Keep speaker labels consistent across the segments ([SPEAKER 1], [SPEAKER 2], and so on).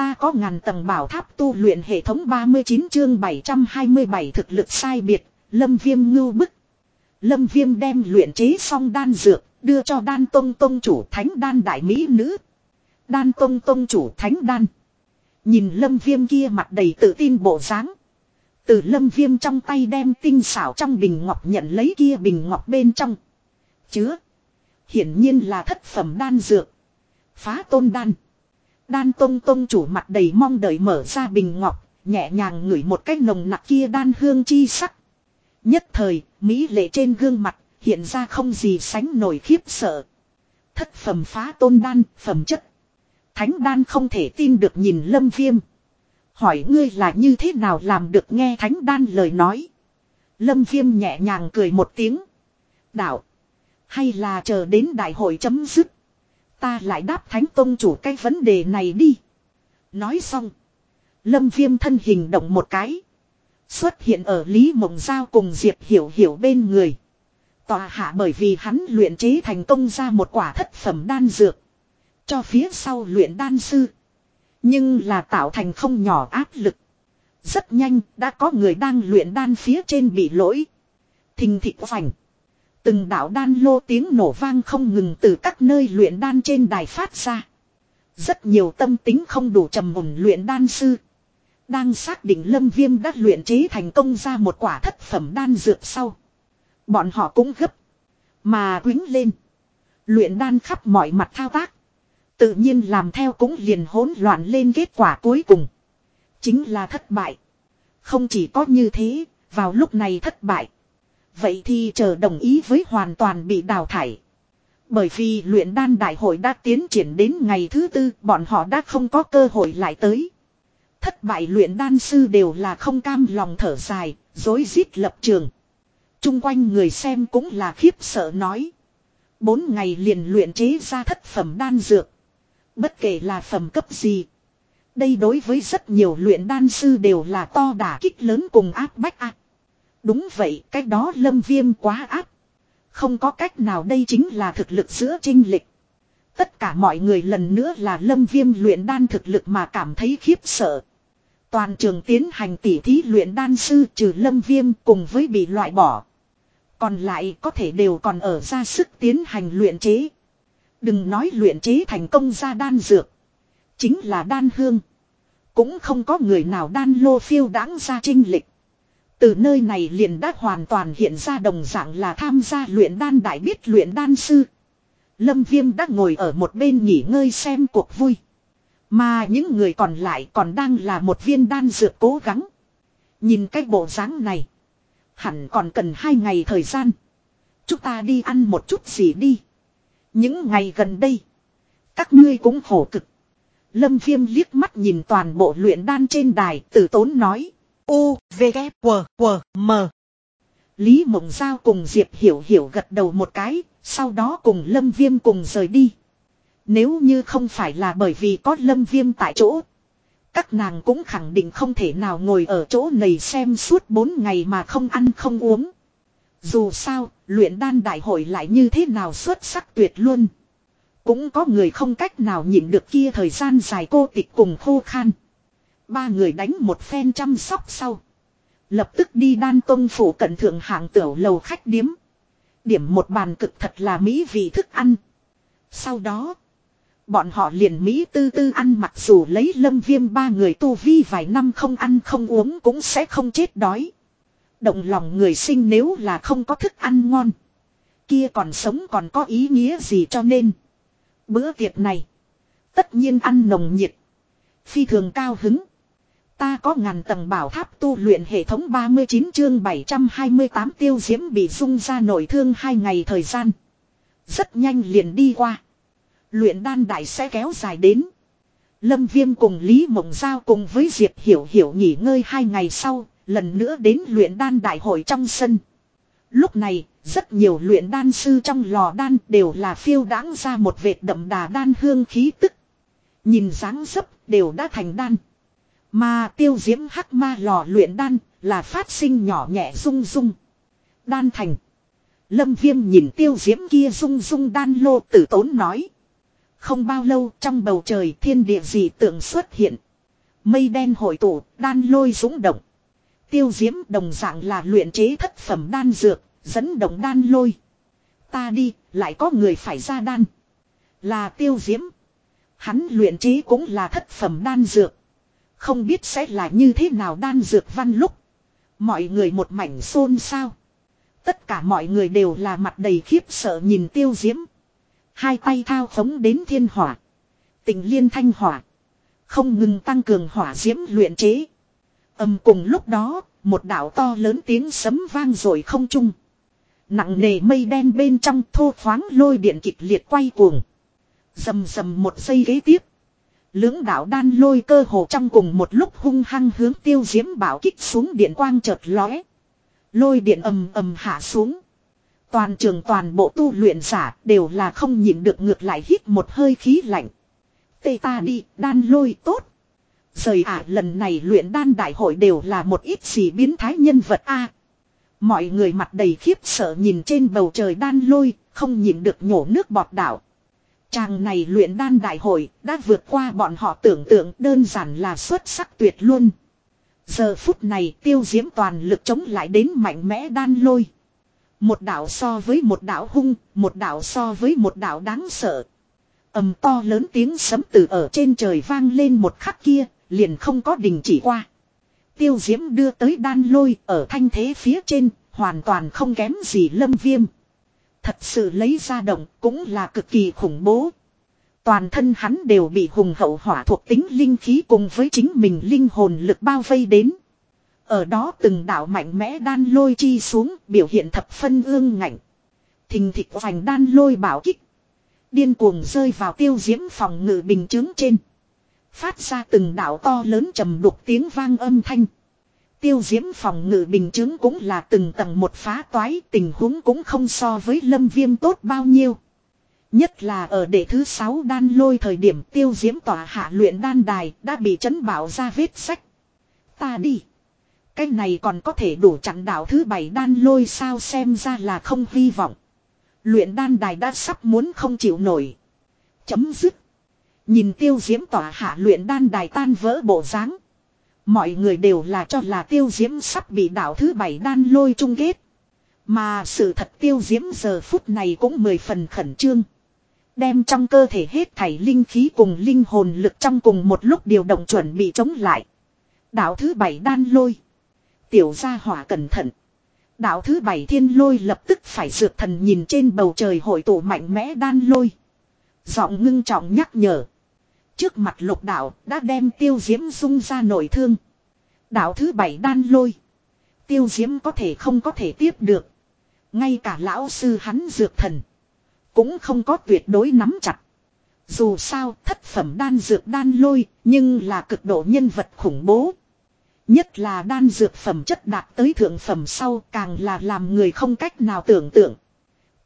[SPEAKER 1] Ta có ngàn tầng bảo tháp tu luyện hệ thống 39 chương 727 thực lực sai biệt, lâm viêm ngưu bức. Lâm viêm đem luyện chế xong đan dược, đưa cho đan tông tông chủ thánh đan đại mỹ nữ. Đan tông tông chủ thánh đan. Nhìn lâm viêm kia mặt đầy tự tin bộ dáng Từ lâm viêm trong tay đem tinh xảo trong bình ngọc nhận lấy kia bình ngọc bên trong. Chứa. Hiển nhiên là thất phẩm đan dược. Phá tôn đan. Đan tông tông chủ mặt đầy mong đợi mở ra bình ngọc, nhẹ nhàng ngửi một cái nồng nặc kia đan hương chi sắc. Nhất thời, Mỹ lệ trên gương mặt, hiện ra không gì sánh nổi khiếp sợ. Thất phẩm phá tôn đan, phẩm chất. Thánh đan không thể tin được nhìn lâm viêm. Hỏi ngươi là như thế nào làm được nghe thánh đan lời nói. Lâm viêm nhẹ nhàng cười một tiếng. Đạo. Hay là chờ đến đại hội chấm dứt. Ta lại đáp thánh tông chủ cái vấn đề này đi. Nói xong. Lâm viêm thân hình động một cái. Xuất hiện ở Lý Mộng Giao cùng Diệp Hiểu Hiểu bên người. Tòa hạ bởi vì hắn luyện chế thành công ra một quả thất phẩm đan dược. Cho phía sau luyện đan sư. Nhưng là tạo thành không nhỏ áp lực. Rất nhanh, đã có người đang luyện đan phía trên bị lỗi. Thình thịt vành. Từng đạo đan lô tiếng nổ vang không ngừng từ các nơi luyện đan trên đài phát ra. Rất nhiều tâm tính không đủ trầm ổn luyện đan sư. Đang xác định lâm viêm đã luyện chế thành công ra một quả thất phẩm đan dược sau. Bọn họ cũng gấp. Mà quính lên. Luyện đan khắp mọi mặt thao tác. Tự nhiên làm theo cũng liền hỗn loạn lên kết quả cuối cùng. Chính là thất bại. Không chỉ có như thế, vào lúc này thất bại. Vậy thì chờ đồng ý với hoàn toàn bị đào thải. Bởi vì luyện đan đại hội đã tiến triển đến ngày thứ tư, bọn họ đã không có cơ hội lại tới. Thất bại luyện đan sư đều là không cam lòng thở dài, dối rít lập trường. Trung quanh người xem cũng là khiếp sợ nói. Bốn ngày liền luyện chế ra thất phẩm đan dược. Bất kể là phẩm cấp gì. Đây đối với rất nhiều luyện đan sư đều là to đả kích lớn cùng áp bách áp. Đúng vậy, cái đó lâm viêm quá áp. Không có cách nào đây chính là thực lực giữa trinh lịch. Tất cả mọi người lần nữa là lâm viêm luyện đan thực lực mà cảm thấy khiếp sợ. Toàn trường tiến hành tỉ thí luyện đan sư trừ lâm viêm cùng với bị loại bỏ. Còn lại có thể đều còn ở ra sức tiến hành luyện chế. Đừng nói luyện chế thành công ra đan dược. Chính là đan hương. Cũng không có người nào đan lô phiêu đáng ra trinh lịch. Từ nơi này liền đã hoàn toàn hiện ra đồng dạng là tham gia luyện đan đại biết luyện đan sư. Lâm Viêm đã ngồi ở một bên nghỉ ngơi xem cuộc vui. Mà những người còn lại còn đang là một viên đan dược cố gắng. Nhìn cái bộ dáng này. Hẳn còn cần hai ngày thời gian. Chúng ta đi ăn một chút gì đi. Những ngày gần đây. Các ngươi cũng khổ cực. Lâm Viêm liếc mắt nhìn toàn bộ luyện đan trên đài tử tốn nói. U, V, K, W, W, M. Lý Mộng Giao cùng Diệp Hiểu Hiểu gật đầu một cái, sau đó cùng Lâm Viêm cùng rời đi. Nếu như không phải là bởi vì có Lâm Viêm tại chỗ. Các nàng cũng khẳng định không thể nào ngồi ở chỗ này xem suốt 4 ngày mà không ăn không uống. Dù sao, luyện đan đại hội lại như thế nào xuất sắc tuyệt luôn. Cũng có người không cách nào nhịn được kia thời gian dài cô tịch cùng khô khan. Ba người đánh một phen chăm sóc sau. Lập tức đi đan tông phủ cận thượng hạng tiểu lầu khách điếm. Điểm một bàn cực thật là mỹ vị thức ăn. Sau đó. Bọn họ liền Mỹ tư tư ăn mặc dù lấy lâm viêm ba người tu vi vài năm không ăn không uống cũng sẽ không chết đói. Động lòng người sinh nếu là không có thức ăn ngon. Kia còn sống còn có ý nghĩa gì cho nên. Bữa tiệc này. Tất nhiên ăn nồng nhiệt. Phi thường cao hứng. Ta có ngàn tầng bảo tháp tu luyện hệ thống 39 chương 728 tiêu diễm bị dung ra nổi thương hai ngày thời gian. Rất nhanh liền đi qua. Luyện đan đại sẽ kéo dài đến. Lâm Viêm cùng Lý Mộng Giao cùng với Diệp Hiểu Hiểu nghỉ ngơi hai ngày sau, lần nữa đến luyện đan đại hội trong sân. Lúc này, rất nhiều luyện đan sư trong lò đan đều là phiêu đáng ra một vệt đậm đà đan hương khí tức. Nhìn dáng dấp đều đã thành đan. Mà tiêu diễm hắc ma lò luyện đan là phát sinh nhỏ nhẹ rung rung. Đan thành. Lâm viêm nhìn tiêu diễm kia rung rung đan lô tử tốn nói. Không bao lâu trong bầu trời thiên địa dị tượng xuất hiện. Mây đen hội tụ, đan lôi dũng động. Tiêu diễm đồng dạng là luyện chế thất phẩm đan dược, dẫn động đan lôi. Ta đi, lại có người phải ra đan. Là tiêu diễm. Hắn luyện chế cũng là thất phẩm đan dược. Không biết sẽ là như thế nào đan dược văn lúc. Mọi người một mảnh xôn xao. Tất cả mọi người đều là mặt đầy khiếp sợ nhìn tiêu diễm. Hai tay thao khống đến thiên hỏa. Tình liên thanh hỏa. Không ngừng tăng cường hỏa diễm luyện chế. Âm cùng lúc đó, một đảo to lớn tiếng sấm vang rồi không trung. Nặng nề mây đen bên trong thô thoáng lôi điện kịch liệt quay cuồng. Dầm dầm một giây ghế tiếp. Lưỡng đạo đan lôi cơ hồ trong cùng một lúc hung hăng hướng tiêu diễm bảo kích xuống điện quang chợt lóe. Lôi điện ầm ầm hạ xuống. Toàn trường toàn bộ tu luyện giả đều là không nhịn được ngược lại hít một hơi khí lạnh. Tê ta đi, đan lôi tốt. Rời ả lần này luyện đan đại hội đều là một ít gì biến thái nhân vật a. Mọi người mặt đầy khiếp sợ nhìn trên bầu trời đan lôi, không nhịn được nhổ nước bọt đảo. Chàng này luyện đan đại hội đã vượt qua bọn họ tưởng tượng đơn giản là xuất sắc tuyệt luôn. Giờ phút này tiêu diễm toàn lực chống lại đến mạnh mẽ đan lôi. Một đảo so với một đảo hung, một đảo so với một đảo đáng sợ. ầm to lớn tiếng sấm từ ở trên trời vang lên một khắc kia, liền không có đình chỉ qua. Tiêu diễm đưa tới đan lôi ở thanh thế phía trên, hoàn toàn không kém gì lâm viêm. Thật sự lấy ra động cũng là cực kỳ khủng bố. Toàn thân hắn đều bị hùng hậu hỏa thuộc tính linh khí cùng với chính mình linh hồn lực bao vây đến. Ở đó từng đạo mạnh mẽ đan lôi chi xuống, biểu hiện thập phân ương ngạnh. Thình thịch vành đan lôi bảo kích. Điên cuồng rơi vào tiêu diễm phòng ngự bình chứng trên. Phát ra từng đạo to lớn trầm đục tiếng vang âm thanh. Tiêu diễm phòng ngự bình chứng cũng là từng tầng một phá toái, tình huống cũng không so với lâm viêm tốt bao nhiêu. Nhất là ở đệ thứ 6 đan lôi thời điểm, tiêu diễm tỏa hạ luyện đan đài, đã bị chấn bảo ra vết sách. Ta đi. Cái này còn có thể đủ chặn đảo thứ bảy đan lôi sao xem ra là không hy vọng. Luyện đan đài đã sắp muốn không chịu nổi. Chấm dứt. Nhìn tiêu diễm tỏa hạ luyện đan đài tan vỡ bộ dáng Mọi người đều là cho là tiêu diễm sắp bị đảo thứ bảy đan lôi chung kết. Mà sự thật tiêu diễm giờ phút này cũng mười phần khẩn trương. Đem trong cơ thể hết thảy linh khí cùng linh hồn lực trong cùng một lúc điều động chuẩn bị chống lại. Đạo thứ bảy đan lôi. Tiểu gia hỏa cẩn thận. Đạo thứ bảy thiên lôi lập tức phải dược thần nhìn trên bầu trời hội tụ mạnh mẽ đan lôi. Giọng ngưng trọng nhắc nhở. Trước mặt lục đạo đã đem tiêu diễm dung ra nổi thương. Đạo thứ bảy đan lôi. Tiêu diễm có thể không có thể tiếp được. Ngay cả lão sư hắn dược thần. Cũng không có tuyệt đối nắm chặt. Dù sao thất phẩm đan dược đan lôi nhưng là cực độ nhân vật khủng bố. Nhất là đan dược phẩm chất đạt tới thượng phẩm sau càng là làm người không cách nào tưởng tượng.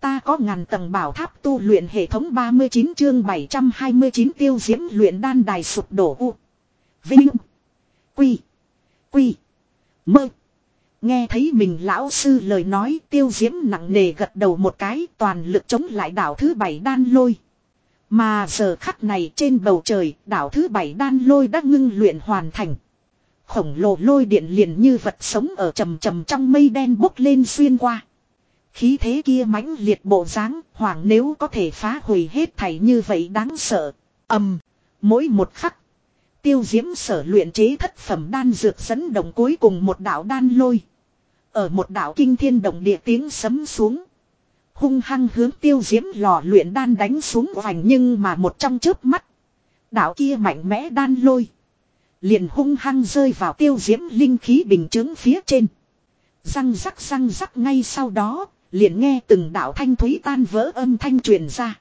[SPEAKER 1] Ta có ngàn tầng bảo tháp tu luyện hệ thống 39 chương 729 tiêu diễm luyện đan đài sụp đổ u. Vinh. Quy. Quy. Mơ. Nghe thấy mình lão sư lời nói, tiêu diễm nặng nề gật đầu một cái, toàn lực chống lại đảo thứ bảy đan lôi. Mà giờ khắc này trên bầu trời, đảo thứ bảy đan lôi đã ngưng luyện hoàn thành. Khổng lồ lôi điện liền như vật sống ở trầm trầm trong mây đen bốc lên xuyên qua. Khí thế kia mãnh liệt bộ dáng hoàng nếu có thể phá hủy hết thảy như vậy đáng sợ. ầm mỗi một khắc. Tiêu diễm sở luyện chế thất phẩm đan dược dẫn động cuối cùng một đạo đan lôi. Ở một đạo kinh thiên động địa tiếng sấm xuống. Hung hăng hướng tiêu diễm lò luyện đan đánh xuống vành nhưng mà một trong chớp mắt. đạo kia mạnh mẽ đan lôi. Liền hung hăng rơi vào tiêu diễm linh khí bình chứng phía trên. Răng rắc răng rắc ngay sau đó, liền nghe từng đạo thanh thúy tan vỡ âm thanh truyền ra.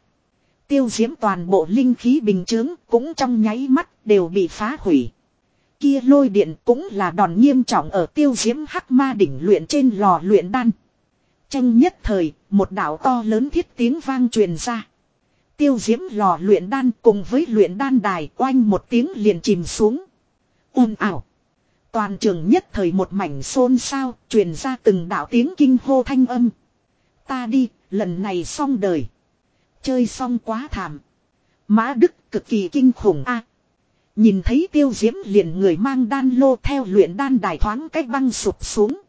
[SPEAKER 1] Tiêu diễm toàn bộ linh khí bình chướng cũng trong nháy mắt đều bị phá hủy kia lôi điện cũng là đòn nghiêm trọng ở tiêu diễm hắc ma đỉnh luyện trên lò luyện đan. Tranh nhất thời, một đạo to lớn thiết tiếng vang truyền ra. Tiêu diễm lò luyện đan cùng với luyện đan đài oanh một tiếng liền chìm xuống. ồn ảo. Toàn trường nhất thời một mảnh xôn xao, truyền ra từng đạo tiếng kinh hô thanh âm. Ta đi, lần này xong đời. Chơi xong quá thảm. Mã Đức cực kỳ kinh khủng a Nhìn thấy tiêu diễm liền người mang đan lô theo luyện đan đài thoáng cách băng sụp xuống.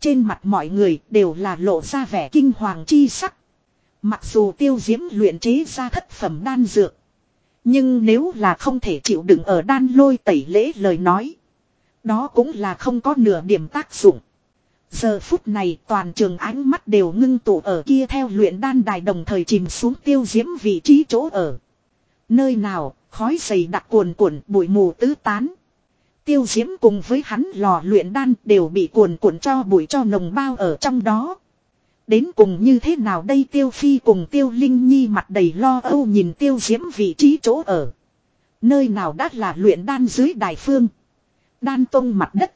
[SPEAKER 1] Trên mặt mọi người đều là lộ ra vẻ kinh hoàng chi sắc. Mặc dù tiêu diễm luyện chế ra thất phẩm đan dược. Nhưng nếu là không thể chịu đựng ở đan lôi tẩy lễ lời nói. Đó cũng là không có nửa điểm tác dụng. Giờ phút này toàn trường ánh mắt đều ngưng tụ ở kia theo luyện đan đài đồng thời chìm xuống tiêu diễm vị trí chỗ ở. Nơi nào, khói dày đặc cuồn cuộn bụi mù tứ tán. Tiêu diễm cùng với hắn lò luyện đan đều bị cuồn cuộn cho bụi cho nồng bao ở trong đó. Đến cùng như thế nào đây tiêu phi cùng tiêu linh nhi mặt đầy lo âu nhìn tiêu diễm vị trí chỗ ở. Nơi nào đã là luyện đan dưới đài phương. Đan tông mặt đất.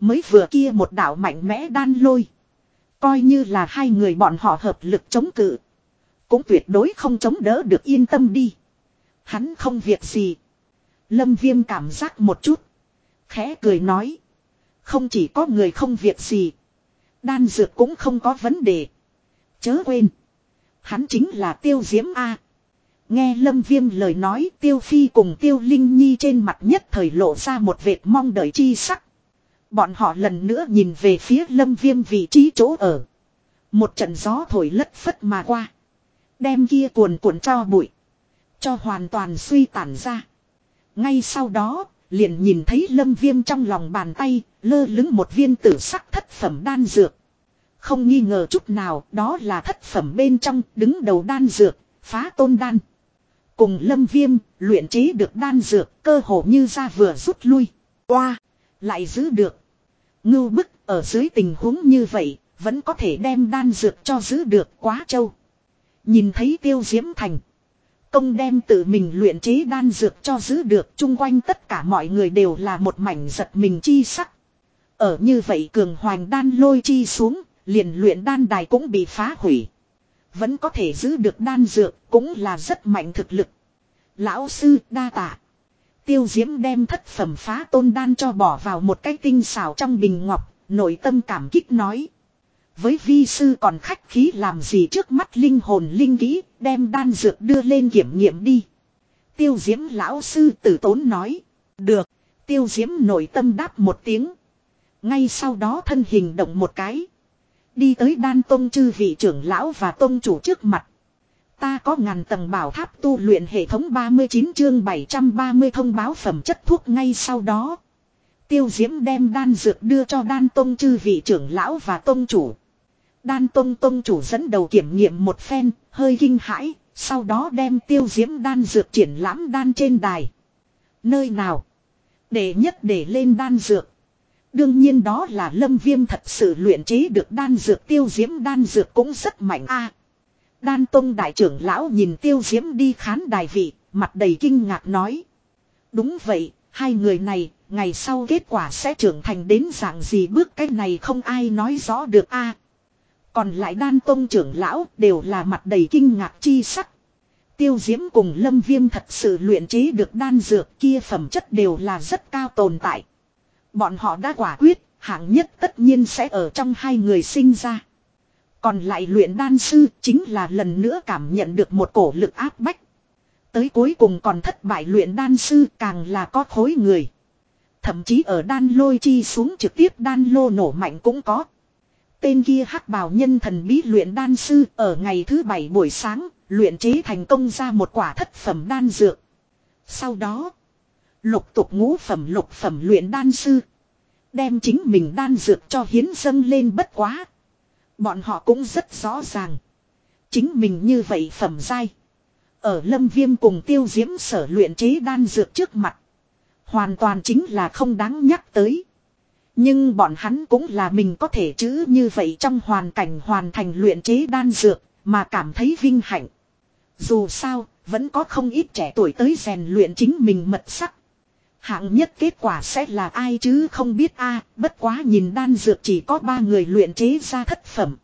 [SPEAKER 1] Mới vừa kia một đạo mạnh mẽ đan lôi. Coi như là hai người bọn họ hợp lực chống cự. Cũng tuyệt đối không chống đỡ được yên tâm đi. Hắn không việc gì. Lâm viêm cảm giác một chút. Khẽ cười nói. Không chỉ có người không việc gì. Đan dược cũng không có vấn đề. Chớ quên. Hắn chính là tiêu diễm A. Nghe Lâm Viêm lời nói, Tiêu Phi cùng Tiêu Linh Nhi trên mặt nhất thời lộ ra một vệt mong đợi chi sắc. Bọn họ lần nữa nhìn về phía Lâm Viêm vị trí chỗ ở. Một trận gió thổi lất phất mà qua. Đem kia cuồn cuộn cho bụi. Cho hoàn toàn suy tản ra. Ngay sau đó, liền nhìn thấy Lâm Viêm trong lòng bàn tay, lơ lứng một viên tử sắc thất phẩm đan dược. Không nghi ngờ chút nào, đó là thất phẩm bên trong, đứng đầu đan dược, phá tôn đan. Cùng lâm viêm, luyện chế được đan dược, cơ hồ như ra vừa rút lui. Qua, lại giữ được. Ngưu bức, ở dưới tình huống như vậy, vẫn có thể đem đan dược cho giữ được quá trâu. Nhìn thấy tiêu diễm thành. Công đem tự mình luyện chế đan dược cho giữ được chung quanh tất cả mọi người đều là một mảnh giật mình chi sắc. Ở như vậy cường hoàng đan lôi chi xuống, liền luyện đan đài cũng bị phá hủy. Vẫn có thể giữ được đan dược cũng là rất mạnh thực lực. Lão sư đa tạ. Tiêu diễm đem thất phẩm phá tôn đan cho bỏ vào một cái tinh xảo trong bình ngọc, nội tâm cảm kích nói. Với vi sư còn khách khí làm gì trước mắt linh hồn linh kỹ, đem đan dược đưa lên kiểm nghiệm đi. Tiêu diễm lão sư tử tốn nói. Được, tiêu diễm nội tâm đáp một tiếng. Ngay sau đó thân hình động một cái. Đi tới đan tông chư vị trưởng lão và tông chủ trước mặt. Ta có ngàn tầng bảo tháp tu luyện hệ thống 39 chương 730 thông báo phẩm chất thuốc ngay sau đó. Tiêu diễm đem đan dược đưa cho đan tông chư vị trưởng lão và tông chủ. Đan tông tông chủ dẫn đầu kiểm nghiệm một phen, hơi kinh hãi, sau đó đem tiêu diễm đan dược triển lãm đan trên đài. Nơi nào? Để nhất để lên đan dược. Đương nhiên đó là lâm viêm thật sự luyện chế được đan dược tiêu diễm đan dược cũng rất mạnh a Đan Tông đại trưởng lão nhìn tiêu diễm đi khán đài vị, mặt đầy kinh ngạc nói. Đúng vậy, hai người này, ngày sau kết quả sẽ trưởng thành đến dạng gì bước cách này không ai nói rõ được a Còn lại đan tông trưởng lão đều là mặt đầy kinh ngạc chi sắc. Tiêu diễm cùng lâm viêm thật sự luyện chế được đan dược kia phẩm chất đều là rất cao tồn tại. Bọn họ đã quả quyết, hạng nhất tất nhiên sẽ ở trong hai người sinh ra. Còn lại luyện đan sư chính là lần nữa cảm nhận được một cổ lực áp bách. Tới cuối cùng còn thất bại luyện đan sư càng là có khối người. Thậm chí ở đan lôi chi xuống trực tiếp đan lô nổ mạnh cũng có. Tên kia hắc bào nhân thần bí luyện đan sư ở ngày thứ bảy buổi sáng, luyện chế thành công ra một quả thất phẩm đan dược. Sau đó, lục tục ngũ phẩm lục phẩm luyện đan sư. Đem chính mình đan dược cho hiến dâng lên bất quá. Bọn họ cũng rất rõ ràng. Chính mình như vậy phẩm dai. Ở lâm viêm cùng tiêu diễm sở luyện chế đan dược trước mặt. Hoàn toàn chính là không đáng nhắc tới. Nhưng bọn hắn cũng là mình có thể chữ như vậy trong hoàn cảnh hoàn thành luyện chế đan dược mà cảm thấy vinh hạnh. Dù sao, vẫn có không ít trẻ tuổi tới rèn luyện chính mình mật sắc. Hạng nhất kết quả sẽ là ai chứ không biết a bất quá nhìn đan dược chỉ có ba người luyện chế ra thất phẩm.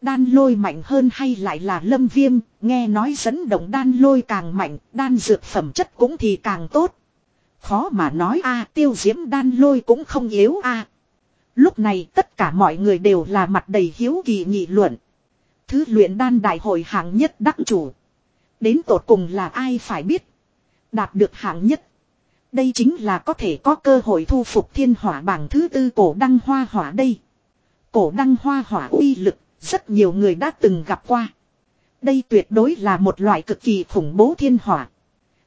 [SPEAKER 1] Đan lôi mạnh hơn hay lại là lâm viêm, nghe nói dẫn động đan lôi càng mạnh, đan dược phẩm chất cũng thì càng tốt. Khó mà nói a tiêu diễm đan lôi cũng không yếu a Lúc này tất cả mọi người đều là mặt đầy hiếu kỳ nghị luận. Thứ luyện đan đại hội hạng nhất đắc chủ. Đến tột cùng là ai phải biết. Đạt được hạng nhất. Đây chính là có thể có cơ hội thu phục thiên hỏa bảng thứ tư cổ đăng hoa hỏa đây. Cổ đăng hoa hỏa uy lực, rất nhiều người đã từng gặp qua. Đây tuyệt đối là một loại cực kỳ khủng bố thiên hỏa.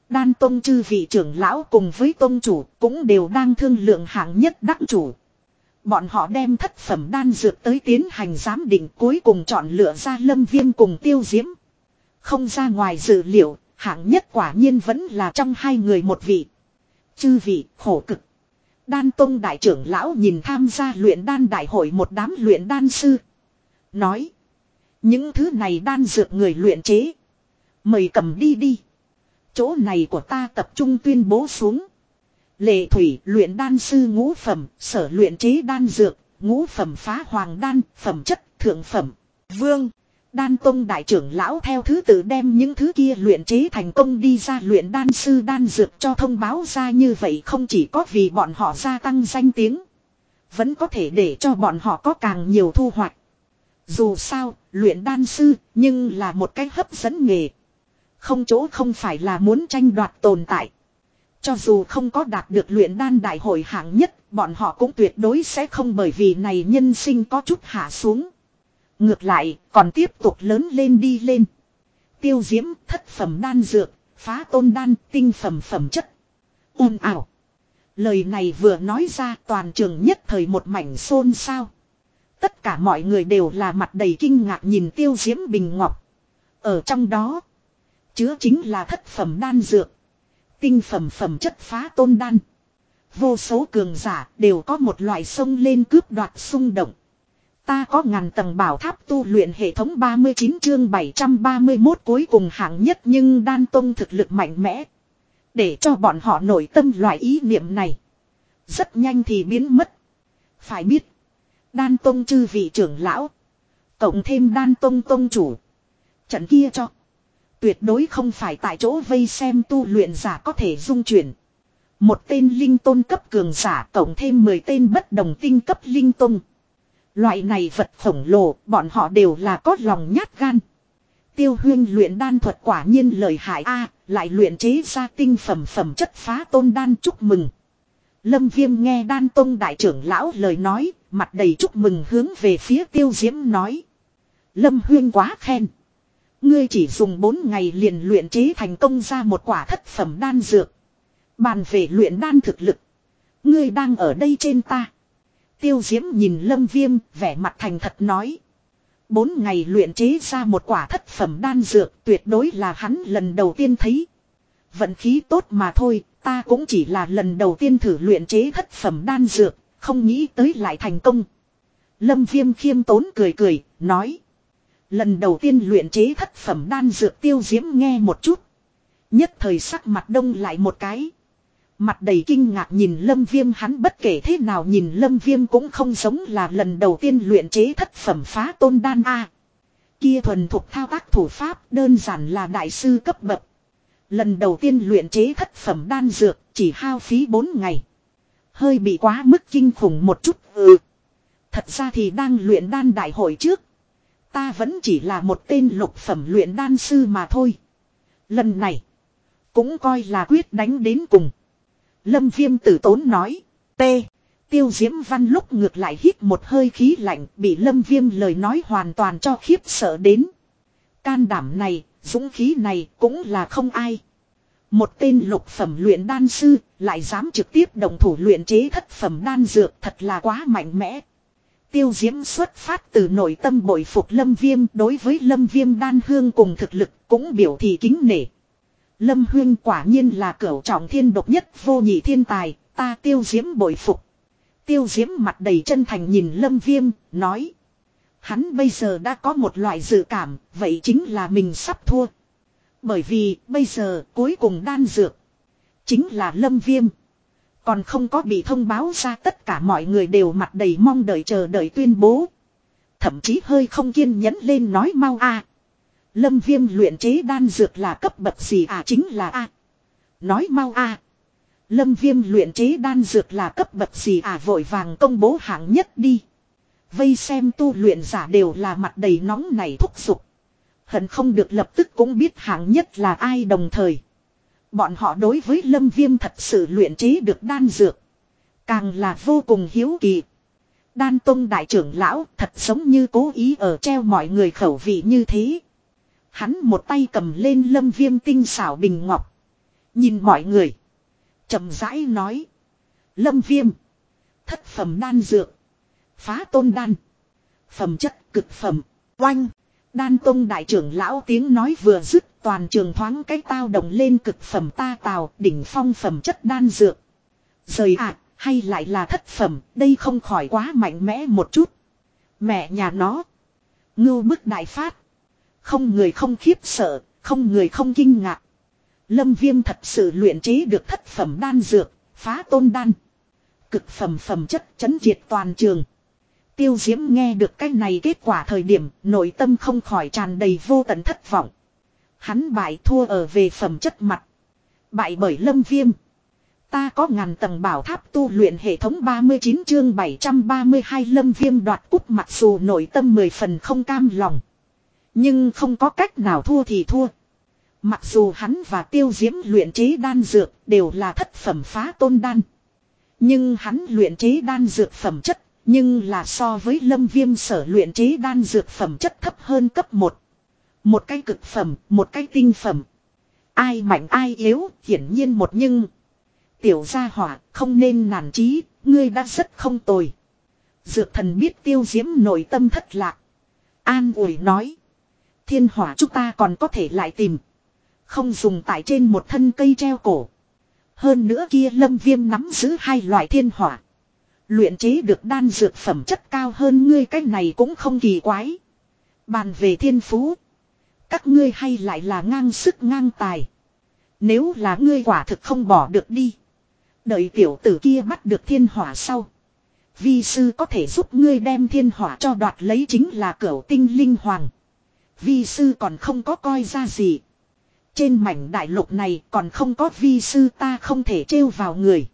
[SPEAKER 1] Đan Tông chư vị trưởng lão cùng với Tông chủ cũng đều đang thương lượng hạng nhất đắc chủ. Bọn họ đem thất phẩm đan dược tới tiến hành giám định cuối cùng chọn lựa ra lâm viêm cùng tiêu diễm. Không ra ngoài dự liệu, hạng nhất quả nhiên vẫn là trong hai người một vị. Chư vị khổ cực. Đan Tông đại trưởng lão nhìn tham gia luyện đan đại hội một đám luyện đan sư. Nói. Những thứ này đan dược người luyện chế. Mời cầm đi đi. Chỗ này của ta tập trung tuyên bố xuống. Lệ thủy luyện đan sư ngũ phẩm, sở luyện chế đan dược, ngũ phẩm phá hoàng đan, phẩm chất, thượng phẩm. Vương, đan tông đại trưởng lão theo thứ tự đem những thứ kia luyện chế thành công đi ra luyện đan sư đan dược cho thông báo ra như vậy không chỉ có vì bọn họ gia tăng danh tiếng. Vẫn có thể để cho bọn họ có càng nhiều thu hoạch. Dù sao, luyện đan sư, nhưng là một cách hấp dẫn nghề. Không chỗ không phải là muốn tranh đoạt tồn tại. Cho dù không có đạt được luyện đan đại hội hạng nhất, bọn họ cũng tuyệt đối sẽ không bởi vì này nhân sinh có chút hạ xuống. Ngược lại, còn tiếp tục lớn lên đi lên. Tiêu diễm, thất phẩm đan dược, phá tôn đan, tinh phẩm phẩm chất. un ảo. Lời này vừa nói ra toàn trường nhất thời một mảnh xôn xao. Tất cả mọi người đều là mặt đầy kinh ngạc nhìn tiêu diễm bình ngọc. Ở trong đó, chứa chính là thất phẩm đan dược. Tinh phẩm phẩm chất phá tôn đan. Vô số cường giả đều có một loại sông lên cướp đoạt xung động. Ta có ngàn tầng bảo tháp tu luyện hệ thống 39 chương 731 cuối cùng hạng nhất nhưng đan tông thực lực mạnh mẽ. Để cho bọn họ nổi tâm loại ý niệm này. Rất nhanh thì biến mất. Phải biết. Đan tông chư vị trưởng lão. Cộng thêm đan tông tông chủ. Trận kia cho. Tuyệt đối không phải tại chỗ vây xem tu luyện giả có thể dung chuyển. Một tên linh tôn cấp cường giả cộng thêm 10 tên bất đồng tinh cấp linh tôn. Loại này vật khổng lồ bọn họ đều là có lòng nhát gan. Tiêu huyên luyện đan thuật quả nhiên lời hại a lại luyện chế ra tinh phẩm phẩm chất phá tôn đan chúc mừng. Lâm viêm nghe đan tông đại trưởng lão lời nói, mặt đầy chúc mừng hướng về phía tiêu diễm nói. Lâm huyên quá khen. Ngươi chỉ dùng 4 ngày liền luyện chế thành công ra một quả thất phẩm đan dược. Bàn về luyện đan thực lực. Ngươi đang ở đây trên ta. Tiêu diễm nhìn lâm viêm, vẻ mặt thành thật nói. Bốn ngày luyện chế ra một quả thất phẩm đan dược tuyệt đối là hắn lần đầu tiên thấy. Vận khí tốt mà thôi, ta cũng chỉ là lần đầu tiên thử luyện chế thất phẩm đan dược, không nghĩ tới lại thành công. Lâm viêm khiêm tốn cười cười, nói. Lần đầu tiên luyện chế thất phẩm đan dược tiêu diễm nghe một chút. Nhất thời sắc mặt đông lại một cái. Mặt đầy kinh ngạc nhìn lâm viêm, hắn bất kể thế nào nhìn lâm viêm cũng không giống là lần đầu tiên luyện chế thất phẩm phá tôn đan A. Kia thuần thuộc thao tác thủ pháp đơn giản là đại sư cấp bậc. Lần đầu tiên luyện chế thất phẩm đan dược chỉ hao phí 4 ngày. Hơi bị quá mức kinh khủng một chút ừ. Thật ra thì đang luyện đan đại hội trước. Ta vẫn chỉ là một tên lục phẩm luyện đan sư mà thôi. Lần này. Cũng coi là quyết đánh đến cùng. Lâm viêm tử tốn nói. T. Tiêu diễm văn lúc ngược lại hít một hơi khí lạnh. Bị lâm viêm lời nói hoàn toàn cho khiếp sợ đến. Can đảm này, dũng khí này cũng là không ai. Một tên lục phẩm luyện đan sư lại dám trực tiếp đồng thủ luyện chế thất phẩm đan dược thật là quá mạnh mẽ. Tiêu diễm xuất phát từ nội tâm bội phục lâm viêm đối với lâm viêm đan hương cùng thực lực cũng biểu thị kính nể. Lâm huyên quả nhiên là cửu trọng thiên độc nhất vô nhị thiên tài, ta tiêu diễm bội phục. Tiêu diễm mặt đầy chân thành nhìn lâm viêm, nói. Hắn bây giờ đã có một loại dự cảm, vậy chính là mình sắp thua. Bởi vì bây giờ cuối cùng đan dược. Chính là lâm viêm. Còn không có bị thông báo ra tất cả mọi người đều mặt đầy mong đợi chờ đợi tuyên bố. Thậm chí hơi không kiên nhẫn lên nói mau a Lâm viêm luyện chế đan dược là cấp bậc gì à chính là a Nói mau a Lâm viêm luyện chế đan dược là cấp bậc gì à vội vàng công bố hạng nhất đi. Vây xem tu luyện giả đều là mặt đầy nóng này thúc giục. Hận không được lập tức cũng biết hạng nhất là ai đồng thời. Bọn họ đối với lâm viêm thật sự luyện chế được đan dược. Càng là vô cùng hiếu kỳ. Đan Tông đại trưởng lão thật giống như cố ý ở treo mọi người khẩu vị như thế. Hắn một tay cầm lên lâm viêm tinh xảo bình ngọc. Nhìn mọi người. trầm rãi nói. Lâm viêm. Thất phẩm đan dược. Phá tôn đan. Phẩm chất cực phẩm. Oanh. Đan Tông đại trưởng lão tiếng nói vừa dứt toàn trường thoáng cái tao đồng lên cực phẩm ta tào đỉnh phong phẩm chất đan dược. Rời ạ, hay lại là thất phẩm, đây không khỏi quá mạnh mẽ một chút. Mẹ nhà nó. Ngưu bức đại phát. Không người không khiếp sợ, không người không kinh ngạc. Lâm viêm thật sự luyện chế được thất phẩm đan dược, phá tôn đan. Cực phẩm phẩm chất chấn diệt toàn trường. Tiêu diễm nghe được cái này kết quả thời điểm, nội tâm không khỏi tràn đầy vô tận thất vọng. Hắn bại thua ở về phẩm chất mặt. Bại bởi lâm viêm. Ta có ngàn tầng bảo tháp tu luyện hệ thống 39 chương 732 lâm viêm đoạt cúp mặc dù nội tâm 10 phần không cam lòng. Nhưng không có cách nào thua thì thua. Mặc dù hắn và tiêu diễm luyện chế đan dược đều là thất phẩm phá tôn đan. Nhưng hắn luyện chế đan dược phẩm chất, nhưng là so với lâm viêm sở luyện chế đan dược phẩm chất thấp hơn cấp 1. Một cái cực phẩm, một cái tinh phẩm. Ai mạnh ai yếu, hiển nhiên một nhưng. Tiểu gia hỏa, không nên nản trí, ngươi đã rất không tồi. Dược thần biết tiêu diễm nội tâm thất lạc. An ủi nói. Thiên hỏa chúng ta còn có thể lại tìm. Không dùng tại trên một thân cây treo cổ. Hơn nữa kia lâm viêm nắm giữ hai loại thiên hỏa. Luyện chế được đan dược phẩm chất cao hơn ngươi, cái này cũng không kỳ quái. Bàn về thiên phú. Các ngươi hay lại là ngang sức ngang tài. Nếu là ngươi quả thực không bỏ được đi. Đợi tiểu tử kia bắt được thiên hỏa sau. Vi sư có thể giúp ngươi đem thiên hỏa cho đoạt lấy chính là cửu tinh linh hoàng. Vi sư còn không có coi ra gì. Trên mảnh đại lục này còn không có vi sư ta không thể trêu vào người.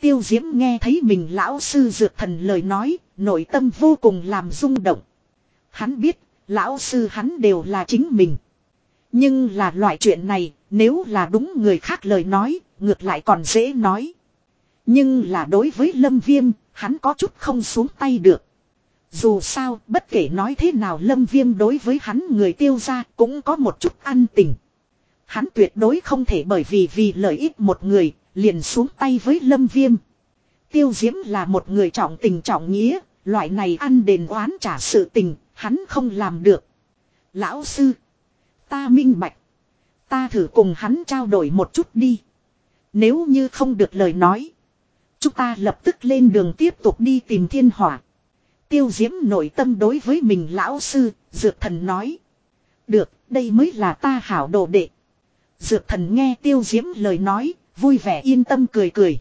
[SPEAKER 1] Tiêu diễm nghe thấy mình lão sư dược thần lời nói, nội tâm vô cùng làm rung động. Hắn biết, lão sư hắn đều là chính mình. Nhưng là loại chuyện này, nếu là đúng người khác lời nói, ngược lại còn dễ nói. Nhưng là đối với lâm viêm, hắn có chút không xuống tay được. Dù sao, bất kể nói thế nào lâm viêm đối với hắn người tiêu ra cũng có một chút an tình. Hắn tuyệt đối không thể bởi vì vì lợi ích một người, liền xuống tay với lâm viêm. Tiêu diễm là một người trọng tình trọng nghĩa, loại này ăn đền oán trả sự tình, hắn không làm được. Lão sư, ta minh bạch. Ta thử cùng hắn trao đổi một chút đi. Nếu như không được lời nói. Chúng ta lập tức lên đường tiếp tục đi tìm thiên hỏa. Tiêu diễm nội tâm đối với mình lão sư, dược thần nói. Được, đây mới là ta hảo đồ đệ. Dược thần nghe tiêu diễm lời nói, vui vẻ yên tâm cười cười.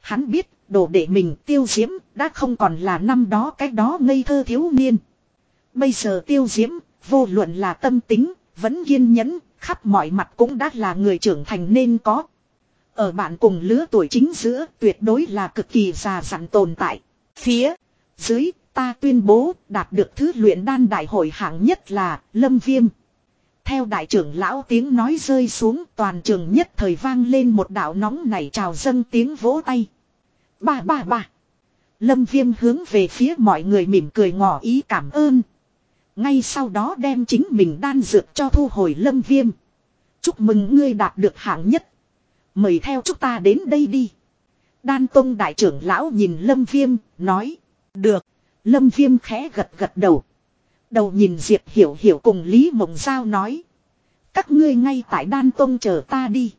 [SPEAKER 1] Hắn biết, đồ đệ mình tiêu diễm, đã không còn là năm đó cách đó ngây thơ thiếu niên. Bây giờ tiêu diễm, vô luận là tâm tính, vẫn kiên nhẫn, khắp mọi mặt cũng đã là người trưởng thành nên có. Ở bạn cùng lứa tuổi chính giữa tuyệt đối là cực kỳ già dặn tồn tại. Phía dưới ta tuyên bố đạt được thứ luyện đan đại hội hạng nhất là Lâm Viêm. Theo đại trưởng lão tiếng nói rơi xuống toàn trường nhất thời vang lên một đạo nóng này trào dâng tiếng vỗ tay. Ba ba ba. Lâm Viêm hướng về phía mọi người mỉm cười ngỏ ý cảm ơn. Ngay sau đó đem chính mình đan dược cho thu hồi Lâm Viêm. Chúc mừng ngươi đạt được hạng nhất. Mời theo chúng ta đến đây đi. Đan Tông đại trưởng lão nhìn Lâm Viêm, nói. Được. Lâm Viêm khẽ gật gật đầu. Đầu nhìn Diệp Hiểu Hiểu cùng Lý Mộng Giao nói. Các ngươi ngay tại Đan Tông chờ ta đi.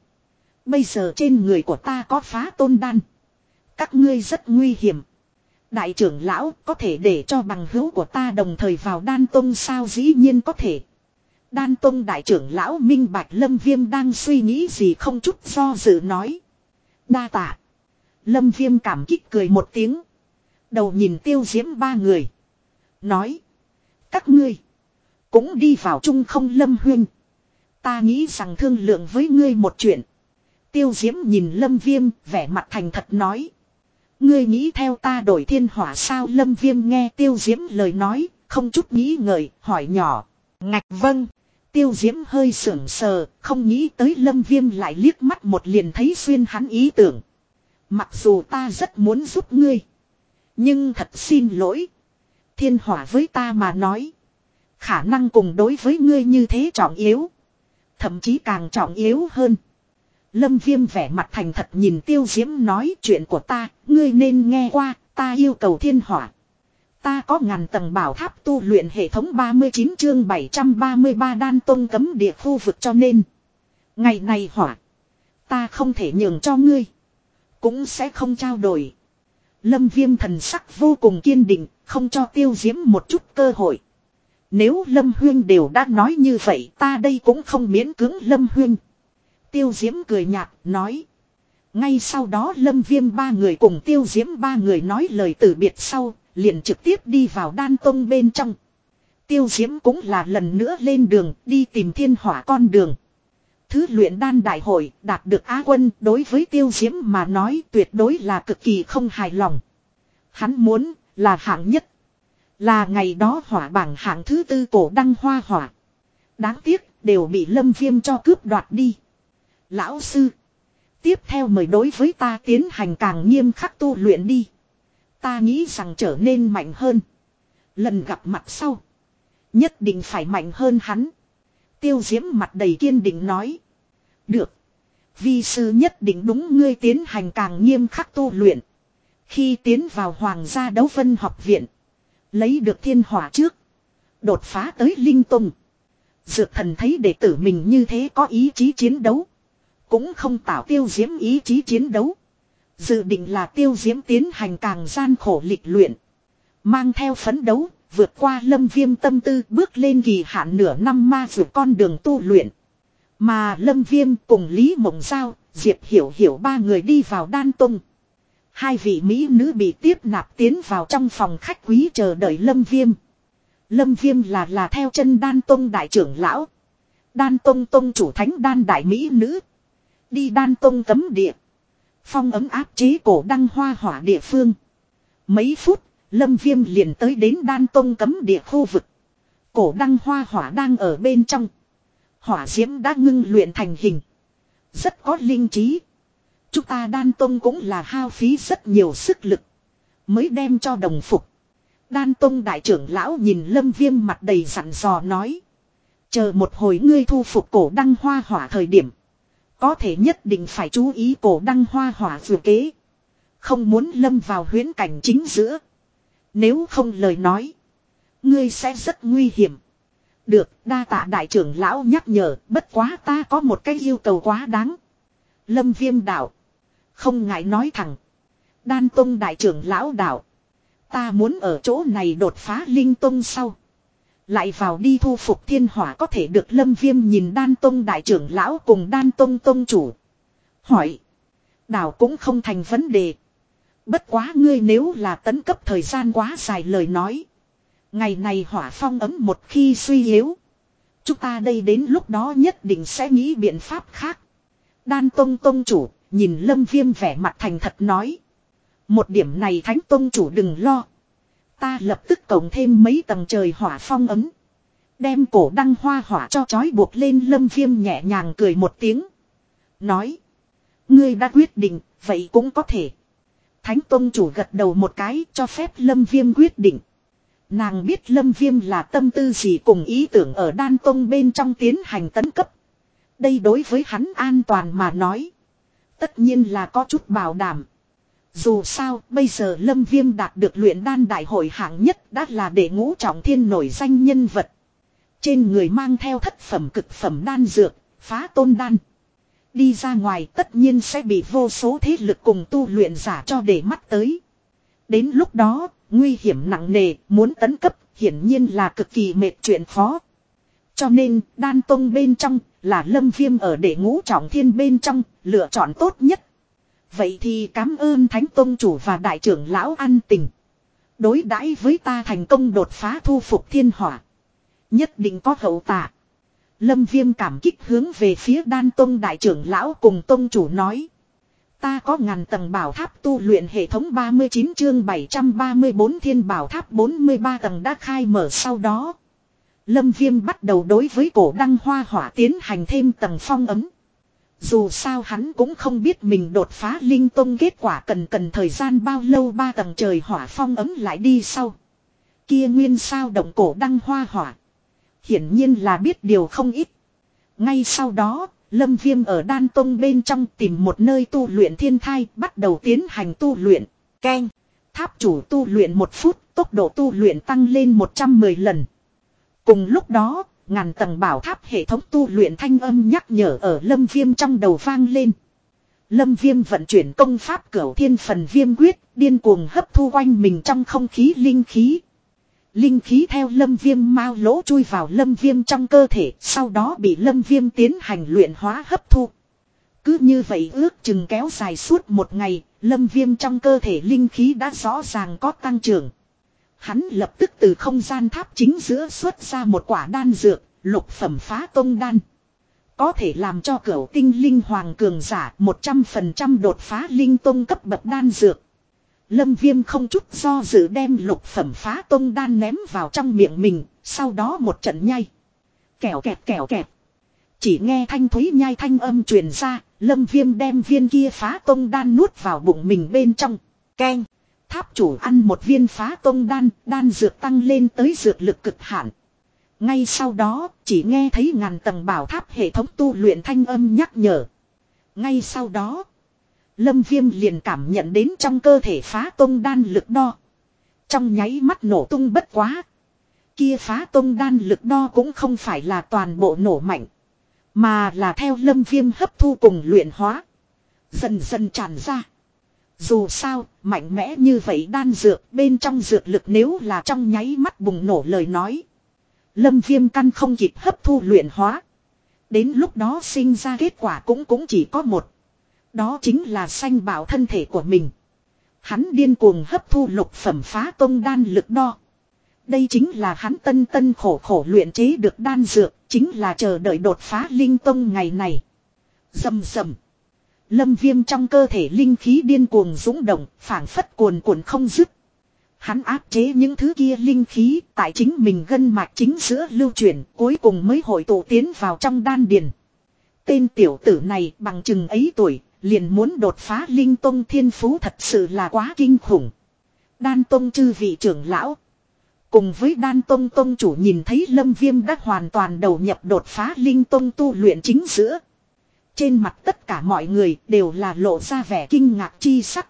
[SPEAKER 1] Bây giờ trên người của ta có phá tôn đan. Các ngươi rất nguy hiểm. Đại trưởng lão có thể để cho bằng hữu của ta đồng thời vào Đan Tông sao dĩ nhiên có thể. Đan Tông đại trưởng lão Minh Bạch Lâm Viêm đang suy nghĩ gì không chút do dự nói. Đa tạ. Lâm Viêm cảm kích cười một tiếng. Đầu nhìn tiêu diễm ba người. Nói. Các ngươi. Cũng đi vào chung không Lâm Huyên. Ta nghĩ rằng thương lượng với ngươi một chuyện. Tiêu diễm nhìn Lâm Viêm vẻ mặt thành thật nói. Ngươi nghĩ theo ta đổi thiên hỏa sao Lâm Viêm nghe tiêu diễm lời nói. Không chút nghĩ ngợi hỏi nhỏ. Ngạch vâng. Tiêu diễm hơi sưởng sờ, không nghĩ tới lâm viêm lại liếc mắt một liền thấy xuyên hắn ý tưởng. Mặc dù ta rất muốn giúp ngươi. Nhưng thật xin lỗi. Thiên hỏa với ta mà nói. Khả năng cùng đối với ngươi như thế trọng yếu. Thậm chí càng trọng yếu hơn. Lâm viêm vẻ mặt thành thật nhìn tiêu diễm nói chuyện của ta, ngươi nên nghe qua, ta yêu cầu thiên hỏa. Ta có ngàn tầng bảo tháp tu luyện hệ thống 39 chương 733 đan tông cấm địa khu vực cho nên. Ngày này hỏa. Ta không thể nhường cho ngươi. Cũng sẽ không trao đổi. Lâm viêm thần sắc vô cùng kiên định, không cho tiêu diễm một chút cơ hội. Nếu Lâm Huyên đều đã nói như vậy ta đây cũng không miễn cưỡng Lâm Huyên. Tiêu Diễm cười nhạt, nói. Ngay sau đó Lâm Viêm ba người cùng Tiêu Diễm ba người nói lời từ biệt sau, liền trực tiếp đi vào đan tông bên trong. Tiêu Diễm cũng là lần nữa lên đường, đi tìm thiên hỏa con đường. Thứ luyện đan đại hội đạt được Á quân đối với Tiêu Diễm mà nói tuyệt đối là cực kỳ không hài lòng. Hắn muốn là hạng nhất. Là ngày đó hỏa bảng hạng thứ tư cổ đăng hoa hỏa. Đáng tiếc đều bị lâm viêm cho cướp đoạt đi. Lão sư. Tiếp theo mời đối với ta tiến hành càng nghiêm khắc tu luyện đi. Ta nghĩ rằng trở nên mạnh hơn. Lần gặp mặt sau. Nhất định phải mạnh hơn hắn. Tiêu diễm mặt đầy kiên định nói. Được. Vi sư nhất định đúng ngươi tiến hành càng nghiêm khắc tu luyện. Khi tiến vào Hoàng gia đấu vân học viện. Lấy được thiên hỏa trước. Đột phá tới linh tùng. Dược thần thấy đệ tử mình như thế có ý chí chiến đấu. Cũng không tạo tiêu diễm ý chí chiến đấu. Dự định là tiêu diễm tiến hành càng gian khổ lịch luyện. Mang theo phấn đấu, vượt qua lâm viêm tâm tư bước lên kỳ hạn nửa năm ma vượt con đường tu luyện. Mà lâm viêm cùng Lý Mộng Giao, Diệp Hiểu Hiểu ba người đi vào đan tung. Hai vị Mỹ nữ bị tiếp nạp tiến vào trong phòng khách quý chờ đợi Lâm Viêm. Lâm Viêm là là theo chân đan tông đại trưởng lão. Đan tông tông chủ thánh đan đại Mỹ nữ. Đi đan tông tấm địa. Phong ấm áp chế cổ đăng hoa hỏa địa phương. Mấy phút, Lâm Viêm liền tới đến đan tông cấm địa khu vực. Cổ đăng hoa hỏa đang ở bên trong. Hỏa diễm đã ngưng luyện thành hình. Rất có linh trí. Chúng ta đan tông cũng là hao phí rất nhiều sức lực. Mới đem cho đồng phục. Đan tông đại trưởng lão nhìn lâm viêm mặt đầy sẵn dò nói. Chờ một hồi ngươi thu phục cổ đăng hoa hỏa thời điểm. Có thể nhất định phải chú ý cổ đăng hoa hỏa vừa kế. Không muốn lâm vào huyến cảnh chính giữa. Nếu không lời nói. Ngươi sẽ rất nguy hiểm. Được, đa tạ đại trưởng lão nhắc nhở, bất quá ta có một cái yêu cầu quá đáng. Lâm viêm đạo. Không ngại nói thẳng. Đan Tông đại trưởng lão đạo. Ta muốn ở chỗ này đột phá linh tông sau. Lại vào đi thu phục thiên hỏa có thể được lâm viêm nhìn đan tông đại trưởng lão cùng đan tông tông chủ. Hỏi. Đảo cũng không thành vấn đề. Bất quá ngươi nếu là tấn cấp thời gian quá dài lời nói. Ngày này hỏa phong ấm một khi suy yếu. Chúng ta đây đến lúc đó nhất định sẽ nghĩ biện pháp khác. Đan tông tông chủ Nhìn lâm viêm vẻ mặt thành thật nói. Một điểm này thánh tông chủ đừng lo. Ta lập tức cộng thêm mấy tầng trời hỏa phong ấm. Đem cổ đăng hoa hỏa cho chói buộc lên lâm viêm nhẹ nhàng cười một tiếng. Nói. Ngươi đã quyết định, vậy cũng có thể. Thánh tôn chủ gật đầu một cái cho phép lâm viêm quyết định. Nàng biết lâm viêm là tâm tư gì cùng ý tưởng ở đan tông bên trong tiến hành tấn cấp. Đây đối với hắn an toàn mà nói. Tất nhiên là có chút bảo đảm. Dù sao, bây giờ Lâm Viêm đạt được luyện đan đại hội hạng nhất đã là để ngũ trọng thiên nổi danh nhân vật. Trên người mang theo thất phẩm cực phẩm đan dược, phá tôn đan. Đi ra ngoài tất nhiên sẽ bị vô số thế lực cùng tu luyện giả cho để mắt tới. Đến lúc đó, nguy hiểm nặng nề, muốn tấn cấp, hiển nhiên là cực kỳ mệt chuyện khó. Cho nên, đan tông bên trong, là lâm viêm ở để ngũ trọng thiên bên trong, lựa chọn tốt nhất. Vậy thì cảm ơn Thánh Tông Chủ và Đại trưởng Lão An Tình. Đối đãi với ta thành công đột phá thu phục thiên hỏa. Nhất định có hậu tạ. Lâm Viêm cảm kích hướng về phía đan tông đại trưởng lão cùng tông chủ nói. Ta có ngàn tầng bảo tháp tu luyện hệ thống 39 chương 734 thiên bảo tháp 43 tầng đã khai mở sau đó. Lâm Viêm bắt đầu đối với cổ đăng hoa hỏa tiến hành thêm tầng phong ấm. Dù sao hắn cũng không biết mình đột phá linh tông kết quả cần cần thời gian bao lâu ba tầng trời hỏa phong ấm lại đi sau. Kia nguyên sao động cổ đăng hoa hỏa. Hiển nhiên là biết điều không ít. Ngay sau đó, Lâm Viêm ở đan tông bên trong tìm một nơi tu luyện thiên thai bắt đầu tiến hành tu luyện. Ken. Tháp chủ tu luyện một phút, tốc độ tu luyện tăng lên 110 lần. Cùng lúc đó, ngàn tầng bảo tháp hệ thống tu luyện thanh âm nhắc nhở ở lâm viêm trong đầu vang lên. Lâm viêm vận chuyển công pháp cửu thiên phần viêm quyết, điên cuồng hấp thu quanh mình trong không khí linh khí. Linh khí theo lâm viêm mau lỗ chui vào lâm viêm trong cơ thể, sau đó bị lâm viêm tiến hành luyện hóa hấp thu. Cứ như vậy ước chừng kéo dài suốt một ngày, lâm viêm trong cơ thể linh khí đã rõ ràng có tăng trưởng. Hắn lập tức từ không gian tháp chính giữa xuất ra một quả đan dược, lục phẩm phá tông đan. Có thể làm cho cửu tinh linh hoàng cường giả 100% đột phá linh tông cấp bậc đan dược. Lâm viêm không chút do dự đem lục phẩm phá tông đan ném vào trong miệng mình, sau đó một trận nhay. Kẹo kẹt kẹo kẹt. Chỉ nghe thanh thúy nhai thanh âm truyền ra, lâm viêm đem viên kia phá tông đan nuốt vào bụng mình bên trong. keng, Tháp chủ ăn một viên phá tông đan, đan dược tăng lên tới dược lực cực hạn. Ngay sau đó, chỉ nghe thấy ngàn tầng bảo tháp hệ thống tu luyện thanh âm nhắc nhở. Ngay sau đó, Lâm Viêm liền cảm nhận đến trong cơ thể phá tông đan lực đo. Trong nháy mắt nổ tung bất quá. Kia phá tông đan lực đo cũng không phải là toàn bộ nổ mạnh. Mà là theo lâm viêm hấp thu cùng luyện hóa. Dần dần tràn ra. Dù sao, mạnh mẽ như vậy đan dược bên trong dược lực nếu là trong nháy mắt bùng nổ lời nói. Lâm viêm căn không kịp hấp thu luyện hóa. Đến lúc đó sinh ra kết quả cũng cũng chỉ có một. Đó chính là sanh bảo thân thể của mình. Hắn điên cuồng hấp thu lục phẩm phá tông đan lực đo. Đây chính là hắn tân tân khổ khổ luyện chế được đan dược, chính là chờ đợi đột phá linh tông ngày này. Dầm dầm. Lâm viêm trong cơ thể linh khí điên cuồng dũng động, phản phất cuồn cuộn không dứt. Hắn áp chế những thứ kia linh khí tại chính mình gân mạch chính giữa lưu chuyển cuối cùng mới hội tụ tiến vào trong đan điền. Tên tiểu tử này bằng chừng ấy tuổi, liền muốn đột phá linh tông thiên phú thật sự là quá kinh khủng. Đan tông chư vị trưởng lão. Cùng với đan tông tông chủ nhìn thấy lâm viêm đã hoàn toàn đầu nhập đột phá linh tông tu luyện chính giữa. Trên mặt tất cả mọi người đều là lộ ra vẻ kinh ngạc chi sắc.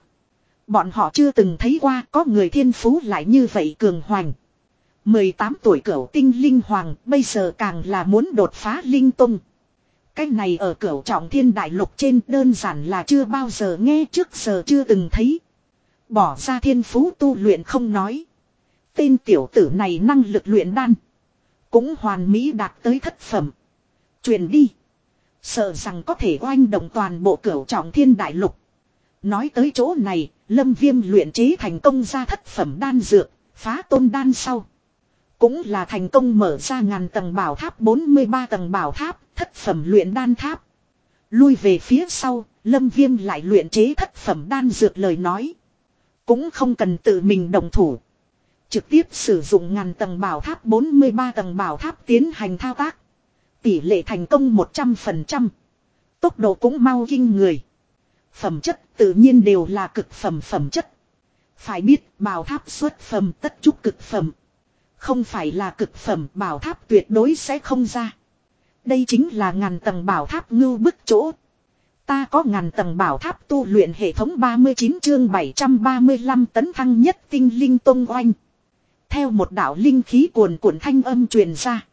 [SPEAKER 1] Bọn họ chưa từng thấy qua có người thiên phú lại như vậy cường hoành. 18 tuổi cửu tinh linh hoàng, bây giờ càng là muốn đột phá linh tông. Cái này ở cửu trọng thiên đại lục trên đơn giản là chưa bao giờ nghe trước giờ chưa từng thấy. Bỏ ra thiên phú tu luyện không nói. Tên tiểu tử này năng lực luyện đan. Cũng hoàn mỹ đạt tới thất phẩm. Truyền đi. Sợ rằng có thể oanh động toàn bộ cửu trọng thiên đại lục. Nói tới chỗ này, lâm viêm luyện chế thành công ra thất phẩm đan dược, phá tôn đan sau. Cũng là thành công mở ra ngàn tầng bảo tháp 43 tầng bảo tháp, thất phẩm luyện đan tháp. Lui về phía sau, lâm viêm lại luyện chế thất phẩm đan dược lời nói. Cũng không cần tự mình đồng thủ. Trực tiếp sử dụng ngàn tầng bảo tháp 43 tầng bảo tháp tiến hành thao tác. Tỷ lệ thành công 100%. Tốc độ cũng mau kinh người. Phẩm chất tự nhiên đều là cực phẩm phẩm chất. Phải biết bảo tháp xuất phẩm tất trúc cực phẩm. Không phải là cực phẩm bảo tháp tuyệt đối sẽ không ra. Đây chính là ngàn tầng bảo tháp ngưu bức chỗ. Ta có ngàn tầng bảo tháp tu luyện hệ thống 39 chương 735 tấn thăng nhất tinh linh tông oanh. Theo một đạo linh khí cuồn cuộn thanh âm truyền ra.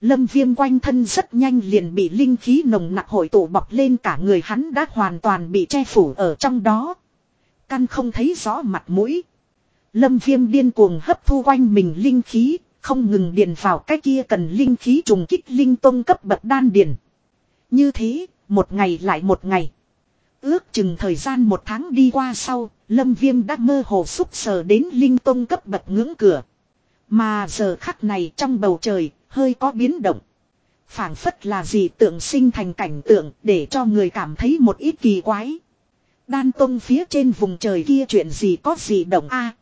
[SPEAKER 1] Lâm viêm quanh thân rất nhanh liền bị linh khí nồng nặc hội tụ bọc lên cả người hắn đã hoàn toàn bị che phủ ở trong đó. Căn không thấy rõ mặt mũi. Lâm viêm điên cuồng hấp thu quanh mình linh khí, không ngừng điền vào cái kia cần linh khí trùng kích linh tông cấp bậc đan điền. Như thế, một ngày lại một ngày. Ước chừng thời gian một tháng đi qua sau, Lâm Viêm đã mơ hồ xúc sờ đến linh tông cấp bậc ngưỡng cửa. Mà giờ khắc này trong bầu trời, hơi có biến động. phảng phất là gì tượng sinh thành cảnh tượng để cho người cảm thấy một ít kỳ quái. Đan tông phía trên vùng trời kia chuyện gì có gì động a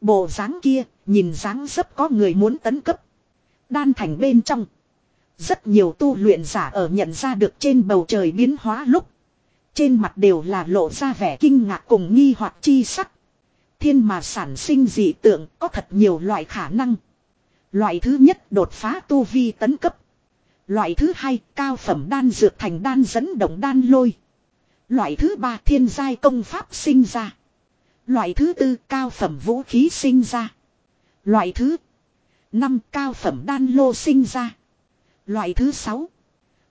[SPEAKER 1] Bộ dáng kia, nhìn dáng dấp có người muốn tấn cấp. Đan thành bên trong. Rất nhiều tu luyện giả ở nhận ra được trên bầu trời biến hóa lúc. Trên mặt đều là lộ ra vẻ kinh ngạc cùng nghi hoặc chi sắc. Thiên mà sản sinh dị tượng có thật nhiều loại khả năng. Loại thứ nhất đột phá tu vi tấn cấp. Loại thứ hai cao phẩm đan dược thành đan dẫn động đan lôi. Loại thứ ba thiên giai công pháp sinh ra. Loại thứ tư cao phẩm vũ khí sinh ra. Loại thứ năm cao phẩm đan lô sinh ra. Loại thứ sáu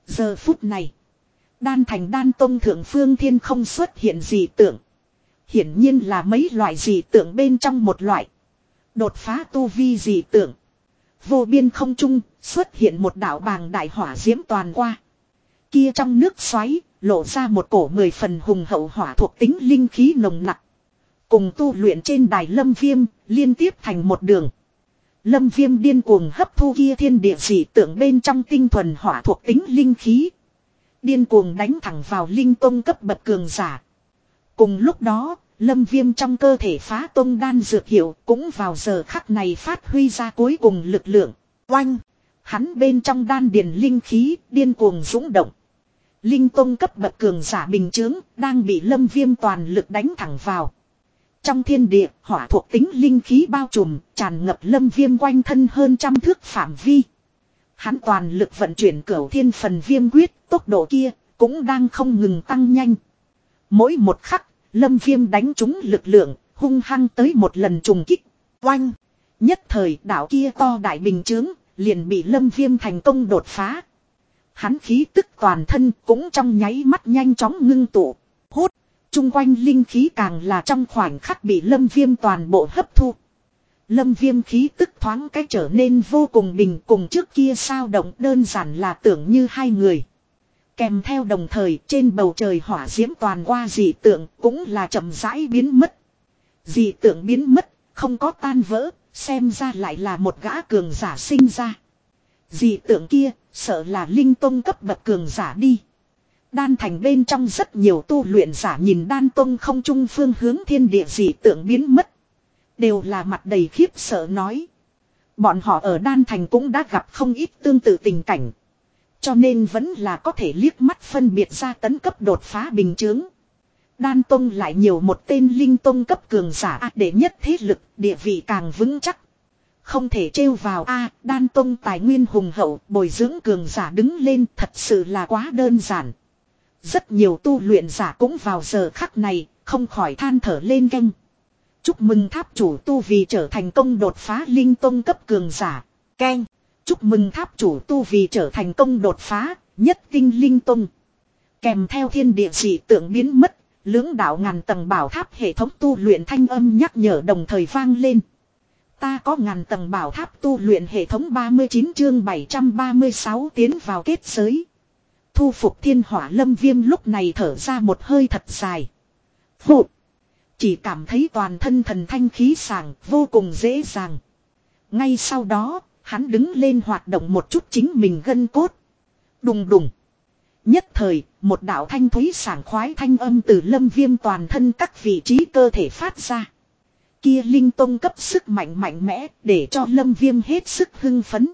[SPEAKER 1] giờ phút này, đan thành đan tông thượng phương thiên không xuất hiện gì tượng. Hiển nhiên là mấy loại dị tượng bên trong một loại. Đột phá tu vi dị tượng. Vô biên không trung xuất hiện một đạo bàng đại hỏa diễm toàn qua. Kia trong nước xoáy, lộ ra một cổ mười phần hùng hậu hỏa thuộc tính linh khí nồng nặc. Cùng tu luyện trên đài lâm viêm liên tiếp thành một đường. Lâm viêm điên cuồng hấp thu kia thiên địa dị tưởng bên trong tinh thuần hỏa thuộc tính linh khí. Điên cuồng đánh thẳng vào linh tông cấp bậc cường giả. Cùng lúc đó, lâm viêm trong cơ thể phá tông đan dược hiệu cũng vào giờ khắc này phát huy ra cuối cùng lực lượng. Oanh! Hắn bên trong đan điền linh khí điên cuồng dũng động. Linh tông cấp bậc cường giả bình chướng đang bị lâm viêm toàn lực đánh thẳng vào. Trong thiên địa, hỏa thuộc tính linh khí bao trùm, tràn ngập lâm viêm quanh thân hơn trăm thước phạm vi. Hắn toàn lực vận chuyển cửu thiên phần viêm quyết, tốc độ kia, cũng đang không ngừng tăng nhanh. Mỗi một khắc, lâm viêm đánh trúng lực lượng, hung hăng tới một lần trùng kích. Oanh! Nhất thời đảo kia to đại bình chướng, liền bị lâm viêm thành công đột phá. Hắn khí tức toàn thân cũng trong nháy mắt nhanh chóng ngưng tụ. Hút! Trung quanh linh khí càng là trong khoảnh khắc bị lâm viêm toàn bộ hấp thu. Lâm viêm khí tức thoáng cái trở nên vô cùng bình cùng trước kia sao động đơn giản là tưởng như hai người. Kèm theo đồng thời trên bầu trời hỏa diễm toàn qua dị tượng cũng là chậm rãi biến mất. Dị tượng biến mất, không có tan vỡ, xem ra lại là một gã cường giả sinh ra. Dị tượng kia, sợ là linh tông cấp bậc cường giả đi. Đan thành bên trong rất nhiều tu luyện giả nhìn đan tông không trung phương hướng thiên địa dị tượng biến mất. Đều là mặt đầy khiếp sợ nói. Bọn họ ở đan thành cũng đã gặp không ít tương tự tình cảnh. Cho nên vẫn là có thể liếc mắt phân biệt ra tấn cấp đột phá bình chướng. Đan Tông lại nhiều một tên linh tông cấp cường giả để nhất thế lực, địa vị càng vững chắc. Không thể trêu vào a đan tông tài nguyên hùng hậu, bồi dưỡng cường giả đứng lên thật sự là quá đơn giản. Rất nhiều tu luyện giả cũng vào giờ khắc này, không khỏi than thở lên canh. Chúc mừng tháp chủ tu vì trở thành công đột phá linh tông cấp cường giả. Ken. Chúc mừng tháp chủ tu vì trở thành công đột phá, nhất tinh linh tông. Kèm theo thiên địa dị tượng biến mất, lưỡng đạo ngàn tầng bảo tháp hệ thống tu luyện thanh âm nhắc nhở đồng thời vang lên. Ta có ngàn tầng bảo tháp tu luyện hệ thống 39 chương 736 tiến vào kết giới. Thu phục thiên hỏa lâm viêm lúc này thở ra một hơi thật dài. Phụ. Chỉ cảm thấy toàn thân thần thanh khí sàng vô cùng dễ dàng. Ngay sau đó, hắn đứng lên hoạt động một chút chính mình gân cốt. Đùng đùng. Nhất thời, một đạo thanh thúy sảng khoái thanh âm từ lâm viêm toàn thân các vị trí cơ thể phát ra. Kia linh tông cấp sức mạnh mạnh mẽ để cho lâm viêm hết sức hưng phấn.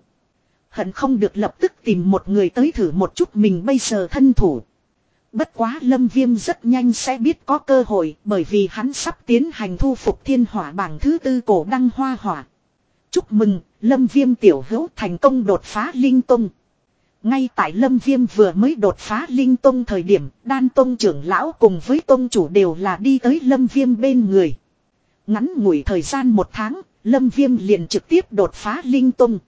[SPEAKER 1] Hận không được lập tức tìm một người tới thử một chút mình bây giờ thân thủ. Bất quá lâm viêm rất nhanh sẽ biết có cơ hội bởi vì hắn sắp tiến hành thu phục thiên hỏa bảng thứ tư cổ đăng hoa hỏa. Chúc mừng, lâm viêm tiểu hữu thành công đột phá linh tông. Ngay tại lâm viêm vừa mới đột phá linh tông thời điểm, đan tông trưởng lão cùng với tông chủ đều là đi tới lâm viêm bên người. Ngắn ngủi thời gian một tháng, lâm viêm liền trực tiếp đột phá linh tông.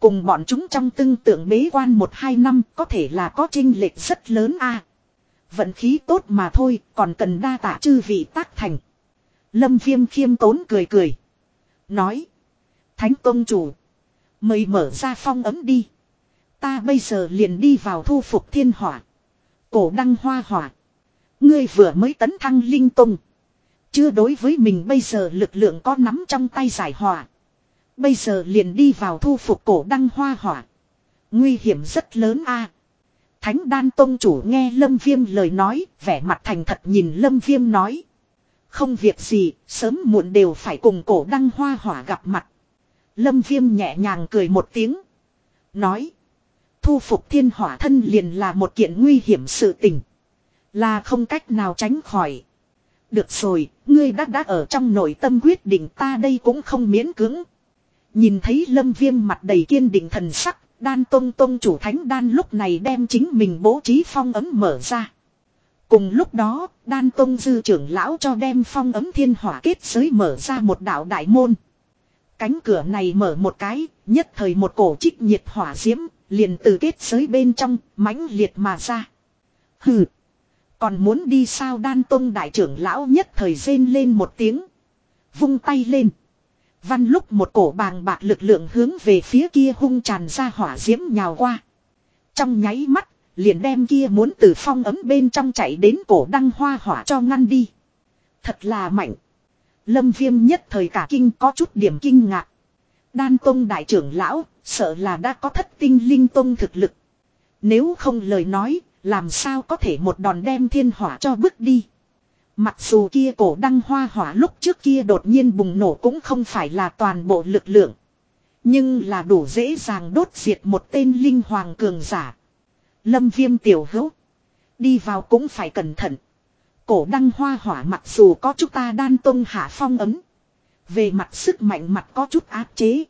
[SPEAKER 1] Cùng bọn chúng trong tương tượng bế quan một hai năm có thể là có trinh lệch rất lớn a Vận khí tốt mà thôi, còn cần đa tạ chư vị tác thành. Lâm viêm khiêm tốn cười cười. Nói. Thánh công Chủ. Mời mở ra phong ấm đi. Ta bây giờ liền đi vào thu phục thiên hỏa. Cổ đăng hoa hỏa. Ngươi vừa mới tấn thăng linh tông. Chưa đối với mình bây giờ lực lượng có nắm trong tay giải hỏa. Bây giờ liền đi vào thu phục cổ đăng hoa hỏa. Nguy hiểm rất lớn a. Thánh đan tông chủ nghe lâm viêm lời nói, vẻ mặt thành thật nhìn lâm viêm nói. Không việc gì, sớm muộn đều phải cùng cổ đăng hoa hỏa gặp mặt. Lâm viêm nhẹ nhàng cười một tiếng. Nói. Thu phục thiên hỏa thân liền là một kiện nguy hiểm sự tình. Là không cách nào tránh khỏi. Được rồi, ngươi đã đã ở trong nội tâm quyết định ta đây cũng không miễn cưỡng. Nhìn thấy lâm viêm mặt đầy kiên định thần sắc, đan tông tông chủ thánh đan lúc này đem chính mình bố trí phong ấm mở ra. Cùng lúc đó, đan tông dư trưởng lão cho đem phong ấm thiên hỏa kết giới mở ra một đạo đại môn. Cánh cửa này mở một cái, nhất thời một cổ trích nhiệt hỏa diễm, liền từ kết giới bên trong, mãnh liệt mà ra. Hừ! Còn muốn đi sao đan tông đại trưởng lão nhất thời rên lên một tiếng. Vung tay lên. Văn lúc một cổ bàng bạc lực lượng hướng về phía kia hung tràn ra hỏa diễm nhào qua. Trong nháy mắt, liền đem kia muốn từ phong ấm bên trong chạy đến cổ đăng hoa hỏa cho ngăn đi. Thật là mạnh. Lâm viêm nhất thời cả kinh có chút điểm kinh ngạc. Đan tông đại trưởng lão, sợ là đã có thất tinh linh tông thực lực. Nếu không lời nói, làm sao có thể một đòn đem thiên hỏa cho bước đi. Mặc dù kia cổ đăng hoa hỏa lúc trước kia đột nhiên bùng nổ cũng không phải là toàn bộ lực lượng. Nhưng là đủ dễ dàng đốt diệt một tên linh hoàng cường giả. Lâm viêm tiểu hữu. Đi vào cũng phải cẩn thận. Cổ đăng hoa hỏa mặc dù có chúng ta đan tông hạ phong ấm. Về mặt sức mạnh mặt có chút áp chế.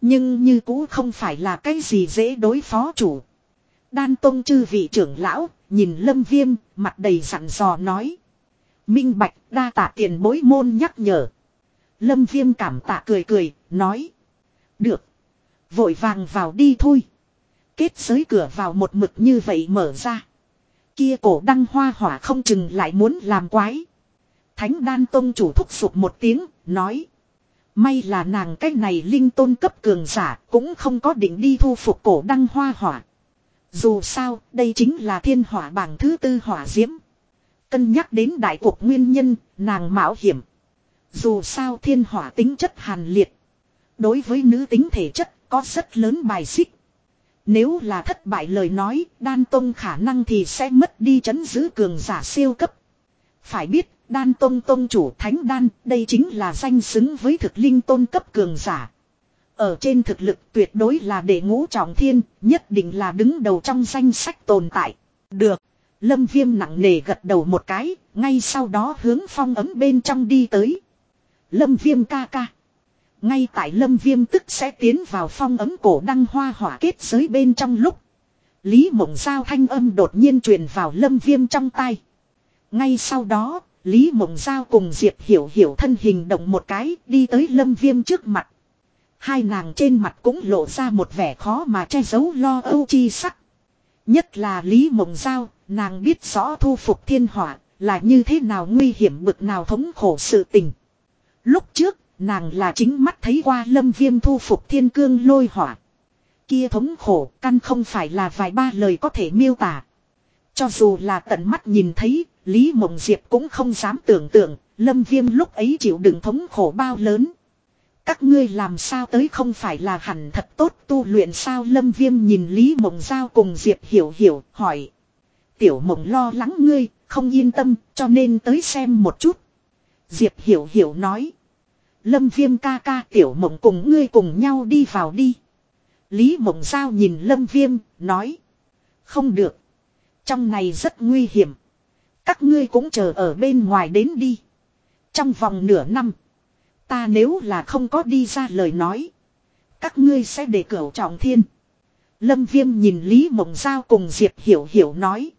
[SPEAKER 1] Nhưng như cũ không phải là cái gì dễ đối phó chủ. Đan tông chư vị trưởng lão, nhìn lâm viêm, mặt đầy sẵn dò nói. Minh bạch đa tạ tiền bối môn nhắc nhở. Lâm viêm cảm tạ cười cười, nói. Được. Vội vàng vào đi thôi. Kết giới cửa vào một mực như vậy mở ra. Kia cổ đăng hoa hỏa không chừng lại muốn làm quái. Thánh đan tông chủ thúc sụp một tiếng, nói. May là nàng cách này linh tôn cấp cường giả cũng không có định đi thu phục cổ đăng hoa hỏa. Dù sao, đây chính là thiên hỏa bảng thứ tư hỏa diễm. Cân nhắc đến đại cuộc nguyên nhân, nàng mạo hiểm. Dù sao thiên hỏa tính chất hàn liệt. Đối với nữ tính thể chất có rất lớn bài xích. Nếu là thất bại lời nói, đan tông khả năng thì sẽ mất đi chấn giữ cường giả siêu cấp. Phải biết, đan tông tông chủ thánh đan, đây chính là danh xứng với thực linh tôn cấp cường giả. Ở trên thực lực tuyệt đối là đệ ngũ trọng thiên, nhất định là đứng đầu trong danh sách tồn tại. Được. Lâm viêm nặng nề gật đầu một cái, ngay sau đó hướng phong ấm bên trong đi tới. Lâm viêm ca ca. Ngay tại lâm viêm tức sẽ tiến vào phong ấm cổ đăng hoa hỏa kết giới bên trong lúc. Lý mộng giao thanh âm đột nhiên truyền vào lâm viêm trong tay. Ngay sau đó, Lý mộng giao cùng Diệp hiểu hiểu thân hình động một cái đi tới lâm viêm trước mặt. Hai nàng trên mặt cũng lộ ra một vẻ khó mà che giấu lo âu chi sắc. Nhất là Lý Mộng Giao, nàng biết rõ thu phục thiên hỏa là như thế nào nguy hiểm bực nào thống khổ sự tình. Lúc trước, nàng là chính mắt thấy qua lâm viêm thu phục thiên cương lôi hỏa. Kia thống khổ căn không phải là vài ba lời có thể miêu tả. Cho dù là tận mắt nhìn thấy, Lý Mộng Diệp cũng không dám tưởng tượng, lâm viêm lúc ấy chịu đựng thống khổ bao lớn. Các ngươi làm sao tới không phải là hẳn thật tốt tu luyện sao lâm viêm nhìn Lý Mộng Giao cùng Diệp Hiểu Hiểu hỏi. Tiểu mộng lo lắng ngươi, không yên tâm, cho nên tới xem một chút. Diệp Hiểu Hiểu nói. Lâm viêm ca ca tiểu mộng cùng ngươi cùng nhau đi vào đi. Lý mộng giao nhìn lâm viêm, nói. Không được. Trong này rất nguy hiểm. Các ngươi cũng chờ ở bên ngoài đến đi. Trong vòng nửa năm. Ta nếu là không có đi ra lời nói. Các ngươi sẽ để cửu trọng thiên. Lâm viêm nhìn Lý Mộng Giao cùng Diệp Hiểu Hiểu nói.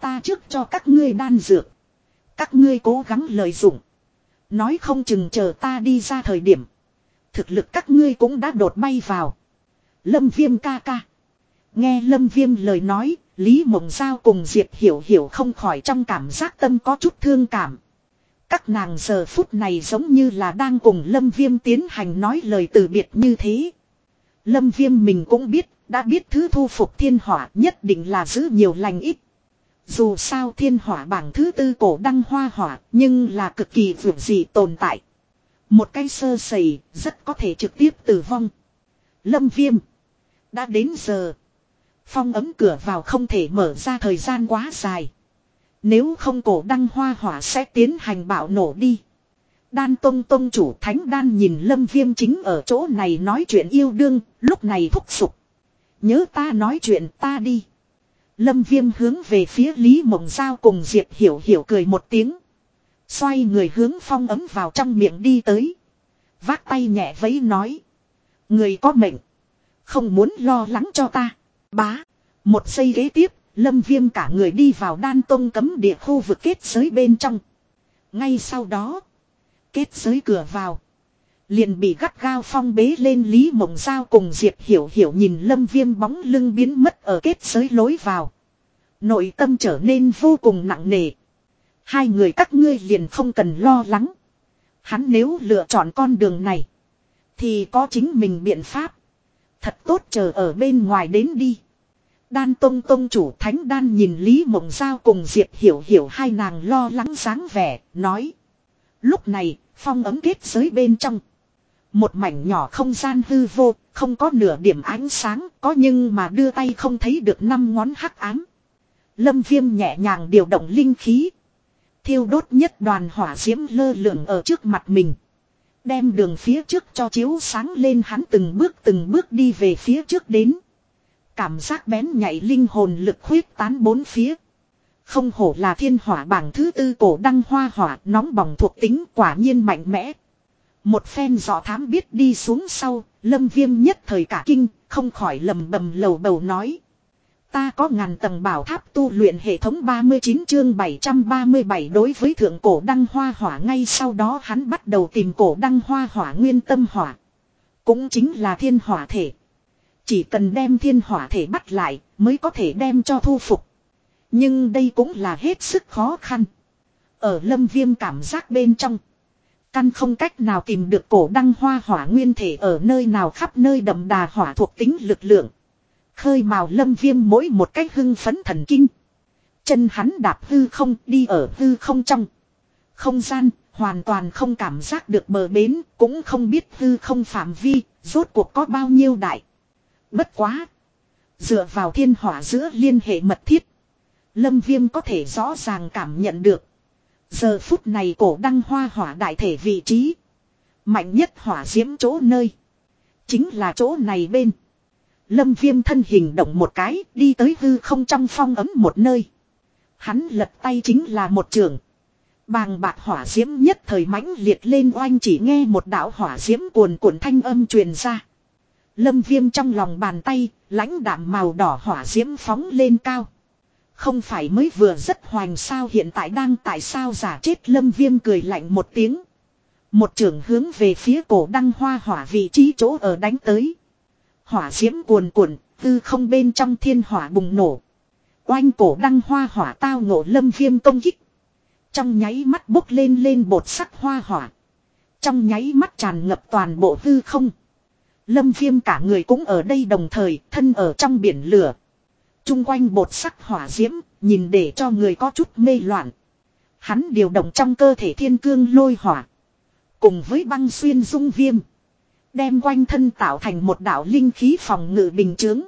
[SPEAKER 1] Ta trước cho các ngươi đan dược. Các ngươi cố gắng lợi dụng. Nói không chừng chờ ta đi ra thời điểm. Thực lực các ngươi cũng đã đột bay vào. Lâm viêm ca ca. Nghe lâm viêm lời nói, Lý Mộng Giao cùng Diệp Hiểu Hiểu không khỏi trong cảm giác tâm có chút thương cảm. Các nàng giờ phút này giống như là đang cùng Lâm Viêm tiến hành nói lời từ biệt như thế. Lâm Viêm mình cũng biết, đã biết thứ thu phục thiên hỏa nhất định là giữ nhiều lành ít. Dù sao thiên hỏa bảng thứ tư cổ đăng hoa hỏa, nhưng là cực kỳ vượt gì tồn tại. Một cái sơ sẩy, rất có thể trực tiếp tử vong. Lâm Viêm. Đã đến giờ. Phong ấm cửa vào không thể mở ra thời gian quá dài. Nếu không cổ đăng hoa hỏa sẽ tiến hành bạo nổ đi. Đan Tông Tông chủ Thánh Đan nhìn Lâm Viêm chính ở chỗ này nói chuyện yêu đương, lúc này thúc sục. Nhớ ta nói chuyện ta đi. Lâm Viêm hướng về phía Lý Mộng Giao cùng Diệp Hiểu Hiểu cười một tiếng. Xoay người hướng phong ấm vào trong miệng đi tới. Vác tay nhẹ vẫy nói. Người có mệnh. Không muốn lo lắng cho ta. Bá. Một giây ghế tiếp, Lâm Viêm cả người đi vào đan tông cấm địa khu vực kết giới bên trong. Ngay sau đó, kết giới cửa vào. Liền bị gắt gao phong bế lên Lý Mộng Giao cùng Diệp Hiểu Hiểu nhìn Lâm Viêm bóng lưng biến mất ở kết giới lối vào. Nội tâm trở nên vô cùng nặng nề. Hai người các ngươi liền không cần lo lắng. Hắn nếu lựa chọn con đường này. Thì có chính mình biện pháp. Thật tốt chờ ở bên ngoài đến đi. Đan Tông Tông chủ Thánh Đan nhìn Lý Mộng Giao cùng Diệp Hiểu Hiểu hai nàng lo lắng dáng vẻ, nói. Lúc này, phong ấm kết giới bên trong. Một mảnh nhỏ không gian hư vô, không có nửa điểm ánh sáng, có nhưng mà đưa tay không thấy được năm ngón hắc ám. Lâm Viêm nhẹ nhàng điều động linh khí. Thiêu đốt nhất đoàn hỏa diễm lơ lửng ở trước mặt mình. Đem đường phía trước cho chiếu sáng lên hắn từng bước từng bước đi về phía trước đến. Cảm giác bén nhạy linh hồn lực khuyết tán bốn phía. Không hổ là thiên hỏa bảng thứ tư cổ đăng hoa hỏa nóng bỏng thuộc tính quả nhiên mạnh mẽ. Một phen dò thám biết đi xuống sau, lâm viêm nhất thời cả kinh, không khỏi lầm bầm lầu bầu nói. Ta có ngàn tầng bảo tháp tu luyện hệ thống 39 chương 737 đối với thượng cổ đăng hoa hỏa ngay sau đó hắn bắt đầu tìm cổ đăng hoa hỏa nguyên tâm hỏa. Cũng chính là thiên hỏa thể. Chỉ cần đem thiên hỏa thể bắt lại mới có thể đem cho thu phục. Nhưng đây cũng là hết sức khó khăn. Ở lâm viêm cảm giác bên trong. Căn không cách nào tìm được cổ đăng hoa hỏa nguyên thể ở nơi nào khắp nơi đậm đà hỏa thuộc tính lực lượng. Khơi màu lâm viêm mỗi một cách hưng phấn thần kinh. Chân hắn đạp hư không đi ở hư không trong. Không gian, hoàn toàn không cảm giác được bờ bến, cũng không biết hư không phạm vi, rốt cuộc có bao nhiêu đại. Bất quá. Dựa vào thiên hỏa giữa liên hệ mật thiết. Lâm viêm có thể rõ ràng cảm nhận được. Giờ phút này cổ đăng hoa hỏa đại thể vị trí. Mạnh nhất hỏa diễm chỗ nơi. Chính là chỗ này bên. Lâm viêm thân hình động một cái đi tới hư không trong phong ấm một nơi. Hắn lật tay chính là một trường. Bàng bạc hỏa diễm nhất thời mãnh liệt lên oanh chỉ nghe một đạo hỏa diễm cuồn cuộn thanh âm truyền ra. Lâm viêm trong lòng bàn tay, lãnh đạm màu đỏ hỏa diễm phóng lên cao. Không phải mới vừa rất hoành sao hiện tại đang tại sao giả chết lâm viêm cười lạnh một tiếng. Một trường hướng về phía cổ đăng hoa hỏa vị trí chỗ ở đánh tới. Hỏa diễm cuồn cuộn, tư không bên trong thiên hỏa bùng nổ. Oanh cổ đăng hoa hỏa tao ngộ lâm viêm công kích. Trong nháy mắt bốc lên lên bột sắc hoa hỏa. Trong nháy mắt tràn ngập toàn bộ hư không. Lâm viêm cả người cũng ở đây đồng thời, thân ở trong biển lửa chung quanh bột sắc hỏa diễm, nhìn để cho người có chút mê loạn. Hắn điều động trong cơ thể thiên cương lôi hỏa. Cùng với băng xuyên dung viêm. Đem quanh thân tạo thành một đạo linh khí phòng ngự bình chướng.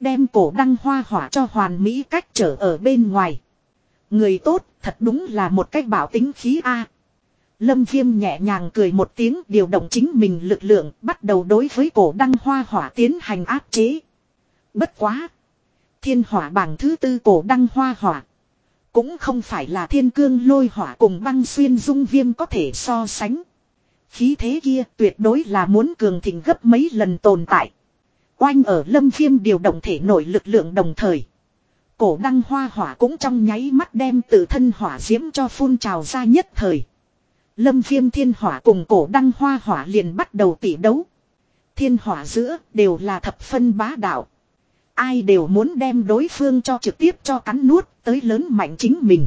[SPEAKER 1] Đem cổ đăng hoa hỏa cho hoàn mỹ cách trở ở bên ngoài. Người tốt thật đúng là một cách bảo tính khí A. Lâm Viêm nhẹ nhàng cười một tiếng điều động chính mình lực lượng bắt đầu đối với cổ đăng hoa hỏa tiến hành áp chế. Bất quá. Thiên hỏa bảng thứ tư cổ đăng hoa hỏa. Cũng không phải là thiên cương lôi hỏa cùng băng xuyên dung viêm có thể so sánh. Khí thế kia tuyệt đối là muốn cường thịnh gấp mấy lần tồn tại. Oanh ở lâm viêm điều động thể nội lực lượng đồng thời. Cổ đăng hoa hỏa cũng trong nháy mắt đem tự thân hỏa diễm cho phun trào ra nhất thời. Lâm viêm thiên hỏa cùng cổ đăng hoa hỏa liền bắt đầu tỉ đấu. Thiên hỏa giữa đều là thập phân bá đạo. Ai đều muốn đem đối phương cho trực tiếp cho cắn nuốt tới lớn mạnh chính mình.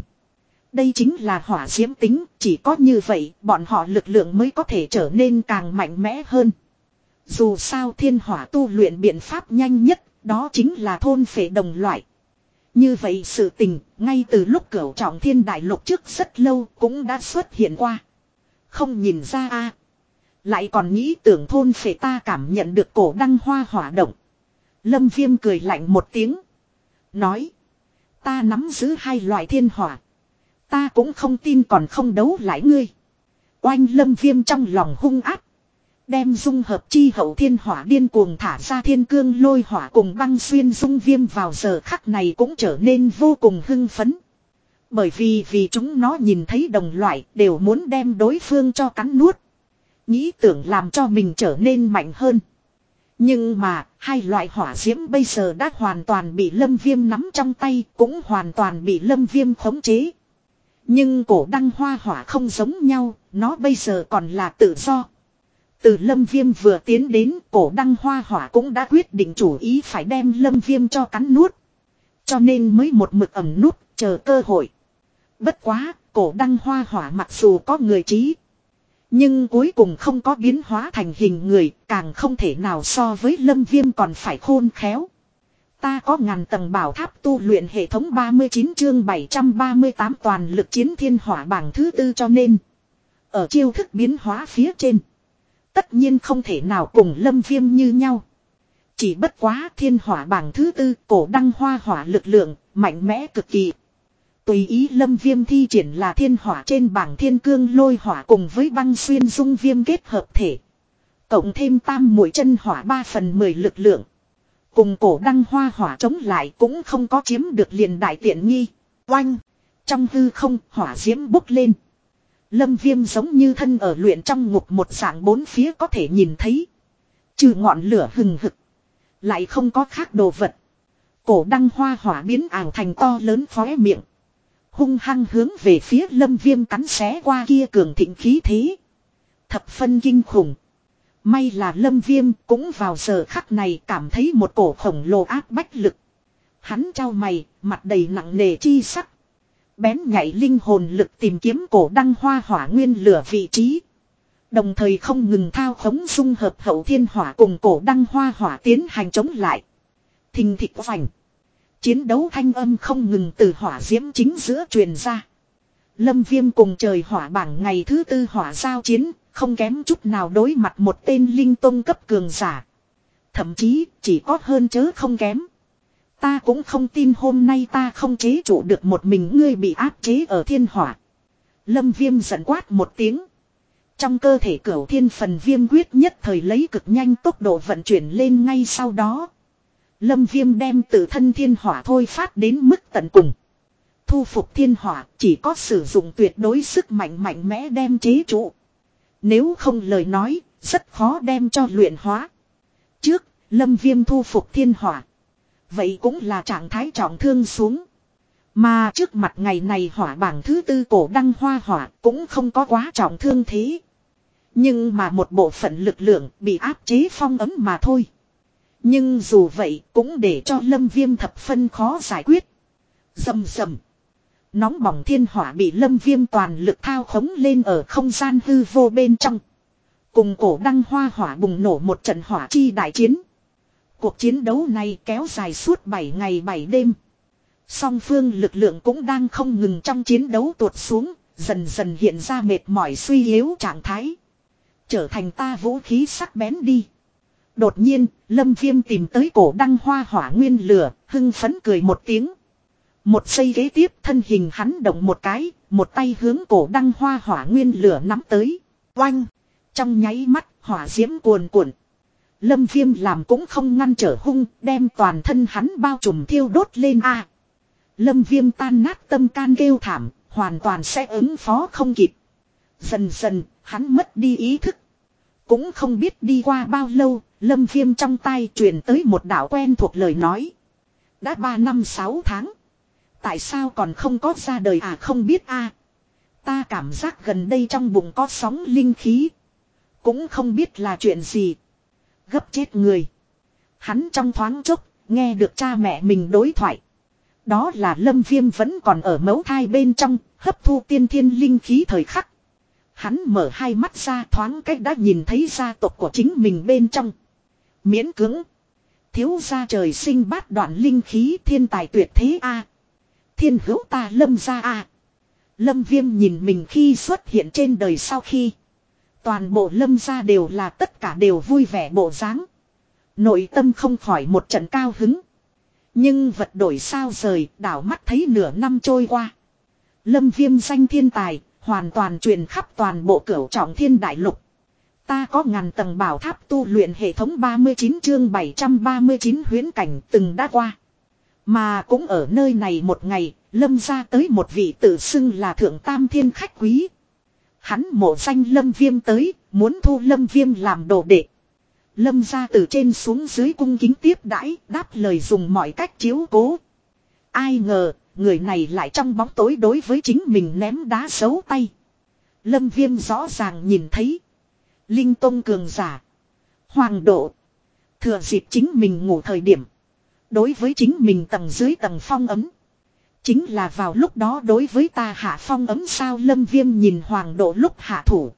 [SPEAKER 1] Đây chính là hỏa diễm tính, chỉ có như vậy bọn họ lực lượng mới có thể trở nên càng mạnh mẽ hơn. Dù sao thiên hỏa tu luyện biện pháp nhanh nhất, đó chính là thôn phệ đồng loại. Như vậy sự tình, ngay từ lúc cửu trọng thiên đại lục trước rất lâu cũng đã xuất hiện qua. Không nhìn ra a Lại còn nghĩ tưởng thôn phệ ta cảm nhận được cổ đăng hoa hỏa động. Lâm viêm cười lạnh một tiếng. Nói. Ta nắm giữ hai loại thiên hỏa. Ta cũng không tin còn không đấu lại ngươi. Oanh lâm viêm trong lòng hung áp. Đem dung hợp chi hậu thiên hỏa điên cuồng thả ra thiên cương lôi hỏa cùng băng xuyên dung viêm vào giờ khắc này cũng trở nên vô cùng hưng phấn. Bởi vì vì chúng nó nhìn thấy đồng loại đều muốn đem đối phương cho cắn nuốt. Nghĩ tưởng làm cho mình trở nên mạnh hơn. Nhưng mà, hai loại hỏa diễm bây giờ đã hoàn toàn bị lâm viêm nắm trong tay, cũng hoàn toàn bị lâm viêm khống chế. Nhưng cổ đăng hoa hỏa không giống nhau, nó bây giờ còn là tự do. Từ lâm viêm vừa tiến đến, cổ đăng hoa hỏa cũng đã quyết định chủ ý phải đem lâm viêm cho cắn nuốt. Cho nên mới một mực ẩm nút, chờ cơ hội. Bất quá, cổ đăng hoa hỏa mặc dù có người trí. Nhưng cuối cùng không có biến hóa thành hình người, càng không thể nào so với lâm viêm còn phải khôn khéo. Ta có ngàn tầng bảo tháp tu luyện hệ thống 39 chương 738 toàn lực chiến thiên hỏa bảng thứ tư cho nên. Ở chiêu thức biến hóa phía trên. Tất nhiên không thể nào cùng lâm viêm như nhau. Chỉ bất quá thiên hỏa bảng thứ tư cổ đăng hoa hỏa lực lượng, mạnh mẽ cực kỳ. Tùy ý lâm viêm thi triển là thiên hỏa trên bảng thiên cương lôi hỏa cùng với băng xuyên dung viêm kết hợp thể. Cộng thêm tam mũi chân hỏa 3 phần 10 lực lượng. Cùng cổ đăng hoa hỏa chống lại cũng không có chiếm được liền đại tiện nghi. Oanh! Trong hư không, hỏa diễm bốc lên. Lâm viêm giống như thân ở luyện trong ngục một dạng bốn phía có thể nhìn thấy. Trừ ngọn lửa hừng hực. Lại không có khác đồ vật. Cổ đăng hoa hỏa biến ảo thành to lớn phóe miệng. Hung hăng hướng về phía lâm viêm cắn xé qua kia cường thịnh khí thế. Thập phân kinh khủng. May là lâm viêm cũng vào giờ khắc này cảm thấy một cổ khổng lồ áp bách lực. Hắn trao mày, mặt đầy nặng nề chi sắc. Bén nhảy linh hồn lực tìm kiếm cổ đăng hoa hỏa nguyên lửa vị trí. Đồng thời không ngừng thao khống dung hợp hậu thiên hỏa cùng cổ đăng hoa hỏa tiến hành chống lại. Thình thịch vành. Chiến đấu thanh âm không ngừng từ hỏa diễm chính giữa truyền ra. Lâm viêm cùng trời hỏa bảng ngày thứ tư hỏa giao chiến, không kém chút nào đối mặt một tên linh tông cấp cường giả. Thậm chí chỉ có hơn chớ không kém. Ta cũng không tin hôm nay ta không chế trụ được một mình ngươi bị áp chế ở thiên hỏa. Lâm viêm giận quát một tiếng. Trong cơ thể cửu thiên phần viêm quyết nhất thời lấy cực nhanh tốc độ vận chuyển lên ngay sau đó. Lâm viêm đem tự thân thiên hỏa thôi phát đến mức tận cùng. Thu phục thiên hỏa chỉ có sử dụng tuyệt đối sức mạnh mạnh mẽ đem chế trụ. Nếu không lời nói, rất khó đem cho luyện hóa. Trước, lâm viêm thu phục thiên hỏa. Vậy cũng là trạng thái trọng thương xuống. Mà trước mặt ngày này hỏa bảng thứ tư cổ đăng hoa hỏa cũng không có quá trọng thương thế. Nhưng mà một bộ phận lực lượng bị áp chế phong ấm mà thôi. Nhưng dù vậy cũng để cho lâm viêm thập phân khó giải quyết. Dầm dầm. Nóng bỏng thiên hỏa bị lâm viêm toàn lực thao khống lên ở không gian hư vô bên trong. Cùng cổ đăng hoa hỏa bùng nổ một trận hỏa chi đại chiến. Cuộc chiến đấu này kéo dài suốt 7 ngày 7 đêm. Song phương lực lượng cũng đang không ngừng trong chiến đấu tuột xuống, dần dần hiện ra mệt mỏi suy yếu trạng thái. Trở thành ta vũ khí sắc bén đi. Đột nhiên, Lâm Viêm tìm tới cổ đăng hoa hỏa nguyên lửa, hưng phấn cười một tiếng. Một giây ghế tiếp thân hình hắn động một cái, một tay hướng cổ đăng hoa hỏa nguyên lửa nắm tới. Oanh! Trong nháy mắt, hỏa diễm cuồn cuộn. Lâm Viêm làm cũng không ngăn trở hung, đem toàn thân hắn bao trùm thiêu đốt lên a Lâm Viêm tan nát tâm can kêu thảm, hoàn toàn sẽ ứng phó không kịp. Dần dần, hắn mất đi ý thức. Cũng không biết đi qua bao lâu, Lâm Viêm trong tay truyền tới một đạo quen thuộc lời nói. Đã 3 năm 6 tháng. Tại sao còn không có ra đời à không biết a Ta cảm giác gần đây trong bụng có sóng linh khí. Cũng không biết là chuyện gì. Gấp chết người. Hắn trong thoáng chốc, nghe được cha mẹ mình đối thoại. Đó là lâm viêm vẫn còn ở mấu thai bên trong, hấp thu tiên thiên linh khí thời khắc. Hắn mở hai mắt ra thoáng cách đã nhìn thấy gia tộc của chính mình bên trong. Miễn cứng. Thiếu gia trời sinh bát đoạn linh khí thiên tài tuyệt thế a Thiên hữu ta lâm gia a Lâm viêm nhìn mình khi xuất hiện trên đời sau khi. Toàn bộ lâm gia đều là tất cả đều vui vẻ bộ dáng Nội tâm không khỏi một trận cao hứng. Nhưng vật đổi sao rời, đảo mắt thấy nửa năm trôi qua. Lâm viêm danh thiên tài, hoàn toàn truyền khắp toàn bộ cửu trọng thiên đại lục. Ta có ngàn tầng bảo tháp tu luyện hệ thống 39 chương 739 huyến cảnh từng đã qua. Mà cũng ở nơi này một ngày, lâm ra tới một vị tự xưng là thượng tam thiên khách quý. Hắn mộ danh lâm viêm tới, muốn thu lâm viêm làm đồ đệ. Lâm ra từ trên xuống dưới cung kính tiếp đãi, đáp lời dùng mọi cách chiếu cố. Ai ngờ, người này lại trong bóng tối đối với chính mình ném đá xấu tay. Lâm viêm rõ ràng nhìn thấy. Linh Tông cường giả. Hoàng độ. Thừa dịp chính mình ngủ thời điểm. Đối với chính mình tầng dưới tầng phong ấm. Chính là vào lúc đó đối với ta hạ phong ấm sao lâm viêm nhìn hoàng độ lúc hạ thủ.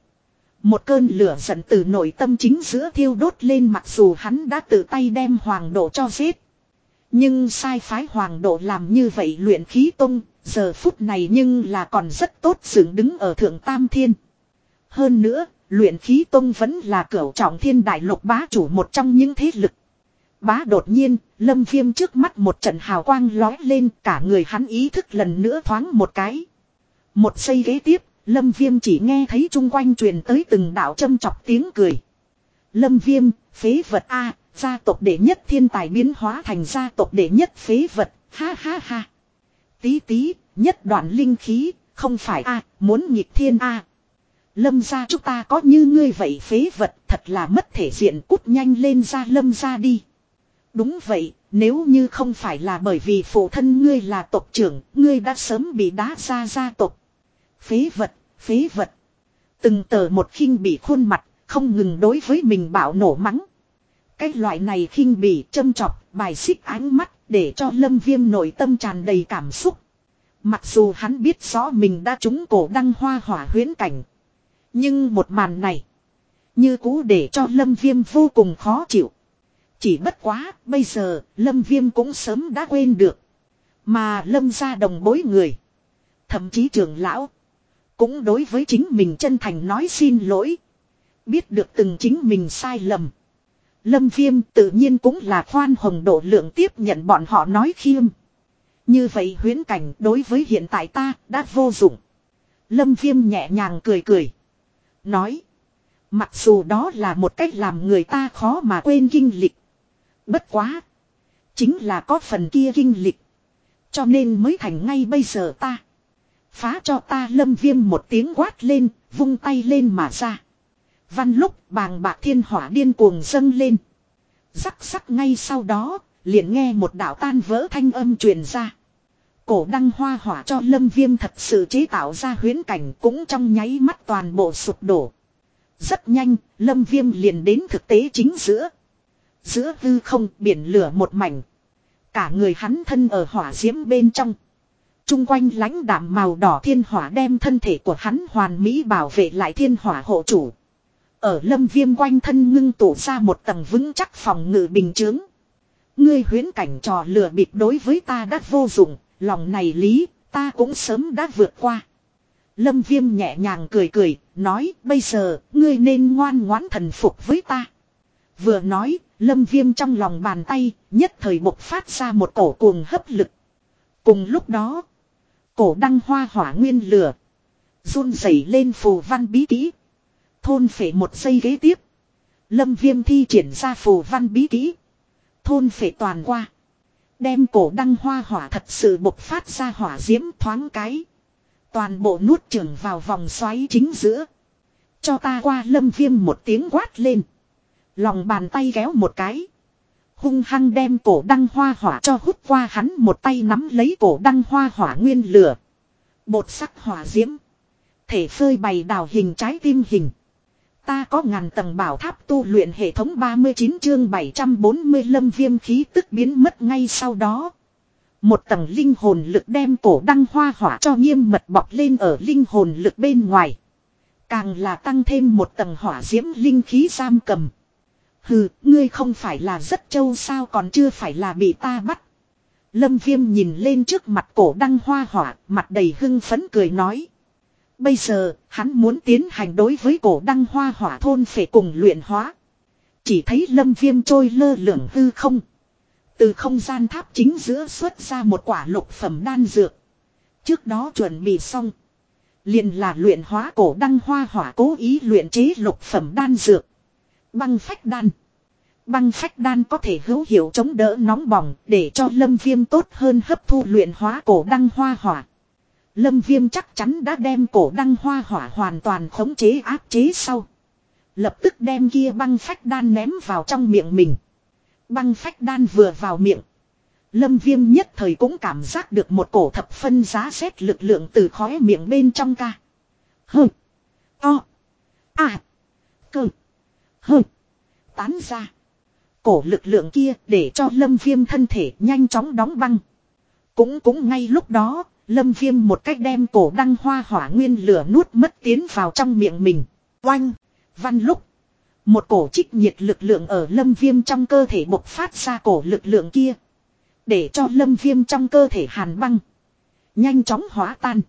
[SPEAKER 1] Một cơn lửa giận từ nội tâm chính giữa thiêu đốt lên mặc dù hắn đã tự tay đem hoàng độ cho giết. Nhưng sai phái hoàng độ làm như vậy luyện khí tông giờ phút này nhưng là còn rất tốt dựng đứng ở thượng tam thiên. Hơn nữa, luyện khí tông vẫn là cửu trọng thiên đại lục bá chủ một trong những thế lực. Bá đột nhiên, lâm viêm trước mắt một trận hào quang lói lên cả người hắn ý thức lần nữa thoáng một cái. Một giây ghế tiếp, lâm viêm chỉ nghe thấy chung quanh truyền tới từng đạo châm chọc tiếng cười. Lâm viêm, phế vật A, gia tộc đệ nhất thiên tài biến hóa thành gia tộc đệ nhất phế vật, ha ha ha. Tí tí, nhất đoạn linh khí, không phải A, muốn nghịch thiên A. Lâm gia chúng ta có như ngươi vậy phế vật, thật là mất thể diện cút nhanh lên ra lâm gia đi. Đúng vậy, nếu như không phải là bởi vì phụ thân ngươi là tộc trưởng, ngươi đã sớm bị đá ra gia tộc. Phế vật, phế vật. Từng tờ một khinh bị khuôn mặt, không ngừng đối với mình bảo nổ mắng. Cái loại này khinh bỉ châm chọc, bài xích ánh mắt, để cho lâm viêm nội tâm tràn đầy cảm xúc. Mặc dù hắn biết rõ mình đã trúng cổ đăng hoa hỏa huyến cảnh. Nhưng một màn này, như cũ để cho lâm viêm vô cùng khó chịu. Chỉ bất quá, bây giờ, Lâm Viêm cũng sớm đã quên được. Mà Lâm ra đồng bối người. Thậm chí trưởng lão. Cũng đối với chính mình chân thành nói xin lỗi. Biết được từng chính mình sai lầm. Lâm Viêm tự nhiên cũng là khoan hồng độ lượng tiếp nhận bọn họ nói khiêm. Như vậy huyến cảnh đối với hiện tại ta đã vô dụng. Lâm Viêm nhẹ nhàng cười cười. Nói. Mặc dù đó là một cách làm người ta khó mà quên kinh lịch. Bất quá. Chính là có phần kia kinh lịch. Cho nên mới thành ngay bây giờ ta. Phá cho ta lâm viêm một tiếng quát lên, vung tay lên mà ra. Văn lúc bàng bạc thiên hỏa điên cuồng dâng lên. Rắc rắc ngay sau đó, liền nghe một đạo tan vỡ thanh âm truyền ra. Cổ đăng hoa hỏa cho lâm viêm thật sự chế tạo ra huyến cảnh cũng trong nháy mắt toàn bộ sụp đổ. Rất nhanh, lâm viêm liền đến thực tế chính giữa. Giữa hư không biển lửa một mảnh. Cả người hắn thân ở hỏa diễm bên trong. Trung quanh lãnh đạm màu đỏ thiên hỏa đem thân thể của hắn hoàn mỹ bảo vệ lại thiên hỏa hộ chủ. Ở lâm viêm quanh thân ngưng tụ ra một tầng vững chắc phòng ngự bình chướng. Ngươi huyến cảnh trò lừa bịp đối với ta đã vô dụng, lòng này lý, ta cũng sớm đã vượt qua. Lâm viêm nhẹ nhàng cười cười, nói bây giờ, ngươi nên ngoan ngoãn thần phục với ta. Vừa nói, lâm viêm trong lòng bàn tay, nhất thời bộc phát ra một cổ cuồng hấp lực. Cùng lúc đó, cổ đăng hoa hỏa nguyên lửa. run rẩy lên phù văn bí kỹ. Thôn phệ một giây ghế tiếp. Lâm viêm thi triển ra phù văn bí kỹ. Thôn phệ toàn qua. Đem cổ đăng hoa hỏa thật sự bộc phát ra hỏa diễm thoáng cái. Toàn bộ nuốt trưởng vào vòng xoáy chính giữa. Cho ta qua lâm viêm một tiếng quát lên. Lòng bàn tay kéo một cái. Hung hăng đem cổ đăng hoa hỏa cho hút qua hắn một tay nắm lấy cổ đăng hoa hỏa nguyên lửa. Bột sắc hỏa diễm. Thể phơi bày đào hình trái tim hình. Ta có ngàn tầng bảo tháp tu luyện hệ thống 39 chương 740 lâm viêm khí tức biến mất ngay sau đó. Một tầng linh hồn lực đem cổ đăng hoa hỏa cho nghiêm mật bọc lên ở linh hồn lực bên ngoài. Càng là tăng thêm một tầng hỏa diễm linh khí giam cầm. Hừ, ngươi không phải là rất châu sao còn chưa phải là bị ta bắt. Lâm viêm nhìn lên trước mặt cổ đăng hoa hỏa, mặt đầy hưng phấn cười nói. Bây giờ, hắn muốn tiến hành đối với cổ đăng hoa hỏa thôn phải cùng luyện hóa. Chỉ thấy lâm viêm trôi lơ lửng hư không. Từ không gian tháp chính giữa xuất ra một quả lục phẩm đan dược. Trước đó chuẩn bị xong. liền là luyện hóa cổ đăng hoa hỏa cố ý luyện chế lục phẩm đan dược. Băng phách đan. Băng phách đan có thể hữu hiệu chống đỡ nóng bỏng để cho lâm viêm tốt hơn hấp thu luyện hóa cổ đăng hoa hỏa. Lâm viêm chắc chắn đã đem cổ đăng hoa hỏa hoàn toàn khống chế áp chế sau. Lập tức đem kia băng phách đan ném vào trong miệng mình. Băng phách đan vừa vào miệng. Lâm viêm nhất thời cũng cảm giác được một cổ thập phân giá xét lực lượng từ khóe miệng bên trong ca. hừ, To. À. Cơ. hừ, Tán ra. Cổ lực lượng kia để cho lâm viêm thân thể nhanh chóng đóng băng. Cũng cũng ngay lúc đó, lâm viêm một cách đem cổ đăng hoa hỏa nguyên lửa nuốt mất tiến vào trong miệng mình. Oanh. Văn lúc. Một cổ trích nhiệt lực lượng ở lâm viêm trong cơ thể bộc phát ra cổ lực lượng kia. Để cho lâm viêm trong cơ thể hàn băng. Nhanh chóng hóa tan.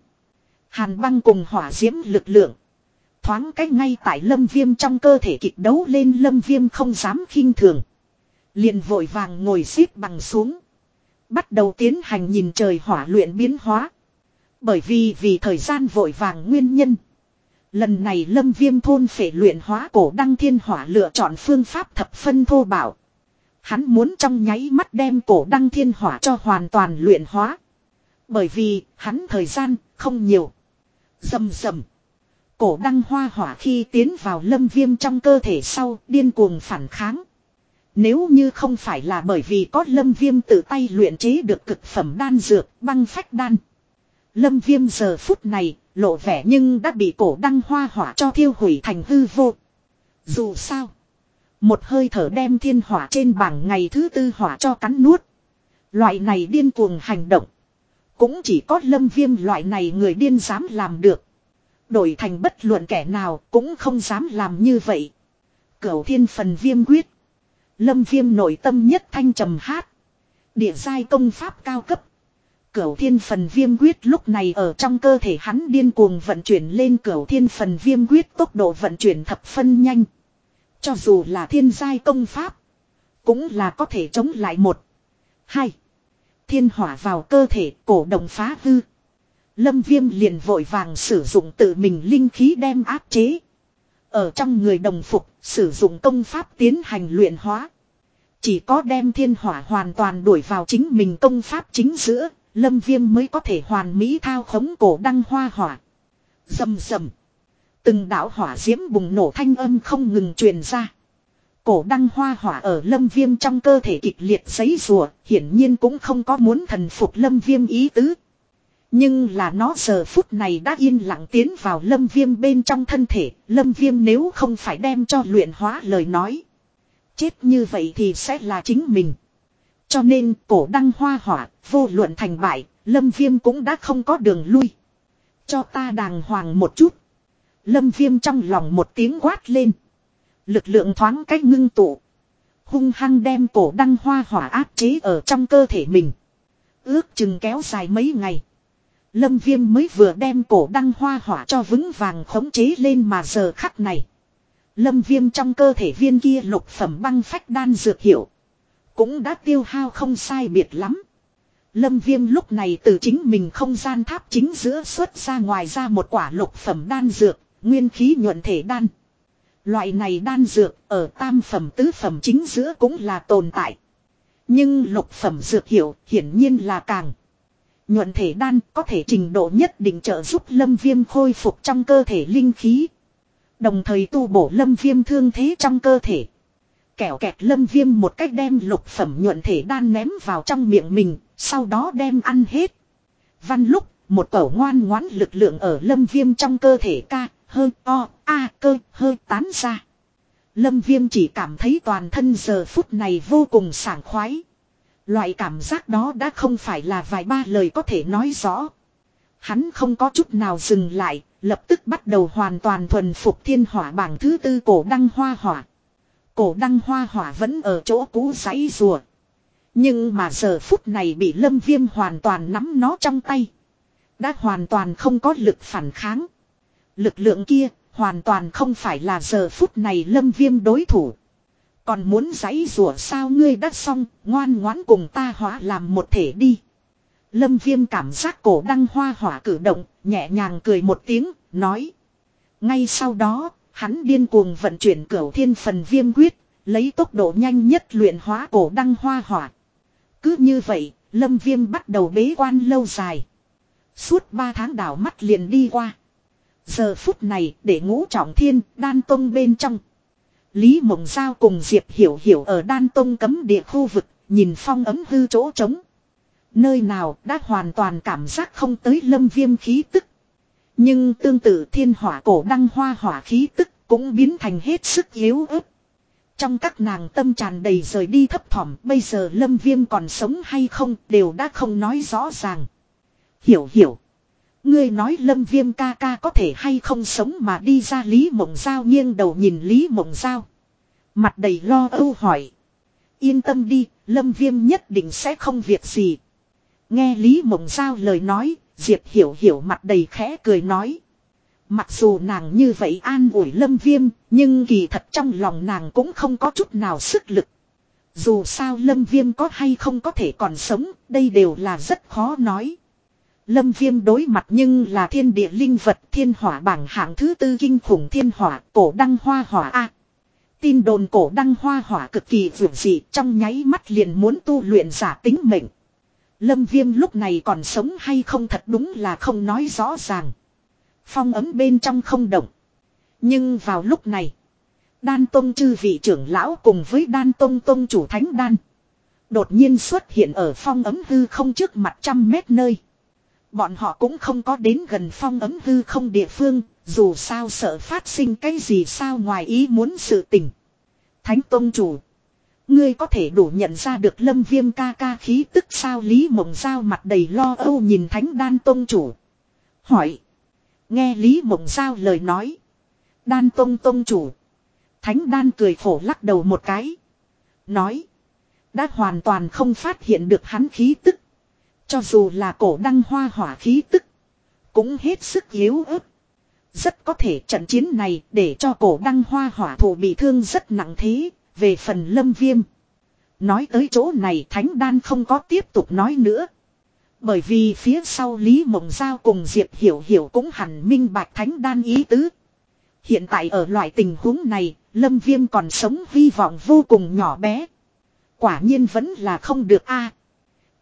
[SPEAKER 1] Hàn băng cùng hỏa diễm lực lượng. Thoáng cách ngay tại lâm viêm trong cơ thể kịch đấu lên lâm viêm không dám khinh thường. liền vội vàng ngồi xếp bằng xuống. Bắt đầu tiến hành nhìn trời hỏa luyện biến hóa. Bởi vì vì thời gian vội vàng nguyên nhân. Lần này lâm viêm thôn phải luyện hóa cổ đăng thiên hỏa lựa chọn phương pháp thập phân thô bảo. Hắn muốn trong nháy mắt đem cổ đăng thiên hỏa cho hoàn toàn luyện hóa. Bởi vì hắn thời gian không nhiều. Dầm dầm. Cổ đăng hoa hỏa khi tiến vào lâm viêm trong cơ thể sau điên cuồng phản kháng. Nếu như không phải là bởi vì có lâm viêm tự tay luyện chế được cực phẩm đan dược, băng phách đan. Lâm viêm giờ phút này, lộ vẻ nhưng đã bị cổ đăng hoa hỏa cho thiêu hủy thành hư vô. Dù sao. Một hơi thở đem thiên hỏa trên bảng ngày thứ tư hỏa cho cắn nuốt. Loại này điên cuồng hành động. Cũng chỉ có lâm viêm loại này người điên dám làm được. Đổi thành bất luận kẻ nào cũng không dám làm như vậy. Cửu thiên phần viêm quyết. Lâm viêm nội tâm nhất thanh trầm hát. Địa giai công pháp cao cấp. Cửu thiên phần viêm quyết lúc này ở trong cơ thể hắn điên cuồng vận chuyển lên cửu thiên phần viêm quyết tốc độ vận chuyển thập phân nhanh. Cho dù là thiên giai công pháp. Cũng là có thể chống lại một. Hai. Thiên hỏa vào cơ thể, cổ đồng phá hư. Lâm viêm liền vội vàng sử dụng tự mình linh khí đem áp chế. Ở trong người đồng phục sử dụng công pháp tiến hành luyện hóa. Chỉ có đem thiên hỏa hoàn toàn đuổi vào chính mình công pháp chính giữa. Lâm viêm mới có thể hoàn mỹ thao khống cổ đăng hoa hỏa. Dầm dầm. Từng đạo hỏa diễm bùng nổ thanh âm không ngừng truyền ra. Cổ đăng hoa hỏa ở lâm viêm trong cơ thể kịch liệt giấy rùa, hiển nhiên cũng không có muốn thần phục lâm viêm ý tứ. Nhưng là nó giờ phút này đã yên lặng tiến vào lâm viêm bên trong thân thể, lâm viêm nếu không phải đem cho luyện hóa lời nói. Chết như vậy thì sẽ là chính mình. Cho nên cổ đăng hoa hỏa, vô luận thành bại, lâm viêm cũng đã không có đường lui. Cho ta đàng hoàng một chút. Lâm viêm trong lòng một tiếng quát lên. Lực lượng thoáng cách ngưng tụ. Hung hăng đem cổ đăng hoa hỏa áp chế ở trong cơ thể mình. Ước chừng kéo dài mấy ngày. Lâm viêm mới vừa đem cổ đăng hoa hỏa cho vững vàng khống chế lên mà giờ khắc này. Lâm viêm trong cơ thể viên kia lục phẩm băng phách đan dược hiệu. Cũng đã tiêu hao không sai biệt lắm. Lâm viêm lúc này từ chính mình không gian tháp chính giữa xuất ra ngoài ra một quả lục phẩm đan dược, nguyên khí nhuận thể đan. Loại này đan dược ở tam phẩm tứ phẩm chính giữa cũng là tồn tại. Nhưng lục phẩm dược hiệu hiển nhiên là càng. Nhuận thể đan có thể trình độ nhất định trợ giúp lâm viêm khôi phục trong cơ thể linh khí. Đồng thời tu bổ lâm viêm thương thế trong cơ thể. Kẻo kẹt lâm viêm một cách đem lục phẩm nhuận thể đan ném vào trong miệng mình, sau đó đem ăn hết. Văn lúc, một cẩu ngoan ngoãn lực lượng ở lâm viêm trong cơ thể ca, hơi o, a cơ, hơi tán ra. Lâm viêm chỉ cảm thấy toàn thân giờ phút này vô cùng sảng khoái. Loại cảm giác đó đã không phải là vài ba lời có thể nói rõ. Hắn không có chút nào dừng lại, lập tức bắt đầu hoàn toàn thuần phục thiên hỏa bảng thứ tư cổ đăng hoa hỏa. Cổ đăng hoa hỏa vẫn ở chỗ cũ giấy rùa. Nhưng mà giờ phút này bị lâm viêm hoàn toàn nắm nó trong tay. Đã hoàn toàn không có lực phản kháng. Lực lượng kia hoàn toàn không phải là giờ phút này lâm viêm đối thủ. Còn muốn giấy rủa sao ngươi đã xong, ngoan ngoãn cùng ta hóa làm một thể đi. Lâm viêm cảm giác cổ đăng hoa hỏa cử động, nhẹ nhàng cười một tiếng, nói. Ngay sau đó, hắn điên cuồng vận chuyển cửu thiên phần viêm quyết, lấy tốc độ nhanh nhất luyện hóa cổ đăng hoa hỏa. Cứ như vậy, lâm viêm bắt đầu bế quan lâu dài. Suốt 3 tháng đảo mắt liền đi qua. Giờ phút này để ngũ trọng thiên đan tông bên trong. Lý Mộng Giao cùng Diệp Hiểu Hiểu ở đan tông cấm địa khu vực, nhìn phong ấm hư chỗ trống. Nơi nào đã hoàn toàn cảm giác không tới lâm viêm khí tức. Nhưng tương tự thiên hỏa cổ đăng hoa hỏa khí tức cũng biến thành hết sức yếu ớt. Trong các nàng tâm tràn đầy rời đi thấp thỏm bây giờ lâm viêm còn sống hay không đều đã không nói rõ ràng. Hiểu hiểu. Ngươi nói lâm viêm ca ca có thể hay không sống mà đi ra Lý Mộng Giao nghiêng đầu nhìn Lý Mộng Giao. Mặt đầy lo âu hỏi. Yên tâm đi, lâm viêm nhất định sẽ không việc gì. Nghe Lý Mộng Giao lời nói, Diệp Hiểu Hiểu mặt đầy khẽ cười nói. Mặc dù nàng như vậy an ủi lâm viêm, nhưng kỳ thật trong lòng nàng cũng không có chút nào sức lực. Dù sao lâm viêm có hay không có thể còn sống, đây đều là rất khó nói. Lâm viêm đối mặt nhưng là thiên địa linh vật thiên hỏa bảng hạng thứ tư kinh khủng thiên hỏa, cổ đăng hoa hỏa A. tin đồn cổ đăng hoa hỏa cực kỳ vượt dị, trong nháy mắt liền muốn tu luyện giả tính mệnh. Lâm viêm lúc này còn sống hay không thật đúng là không nói rõ ràng. Phong ấm bên trong không động. Nhưng vào lúc này. Đan Tông chư vị trưởng lão cùng với Đan Tông Tông chủ Thánh Đan. Đột nhiên xuất hiện ở phong ấm hư không trước mặt trăm mét nơi. Bọn họ cũng không có đến gần phong ấm hư không địa phương, dù sao sợ phát sinh cái gì sao ngoài ý muốn sự tình. Thánh Tông chủ. Ngươi có thể đủ nhận ra được lâm viêm ca ca khí tức sao Lý Mộng Giao mặt đầy lo âu nhìn Thánh Đan Tông chủ. Hỏi. Nghe Lý Mộng Giao lời nói. Đan Tông Tông chủ. Thánh Đan cười khổ lắc đầu một cái. Nói. Đã hoàn toàn không phát hiện được hắn khí tức. Cho dù là cổ đăng hoa hỏa khí tức. Cũng hết sức yếu ớt. Rất có thể trận chiến này để cho cổ đăng hoa hỏa thủ bị thương rất nặng thế. Về phần lâm viêm. Nói tới chỗ này thánh đan không có tiếp tục nói nữa. Bởi vì phía sau Lý Mộng Giao cùng Diệp Hiểu Hiểu cũng hẳn minh bạch thánh đan ý tứ. Hiện tại ở loại tình huống này, Lâm Viêm còn sống hy vọng vô cùng nhỏ bé. Quả nhiên vẫn là không được a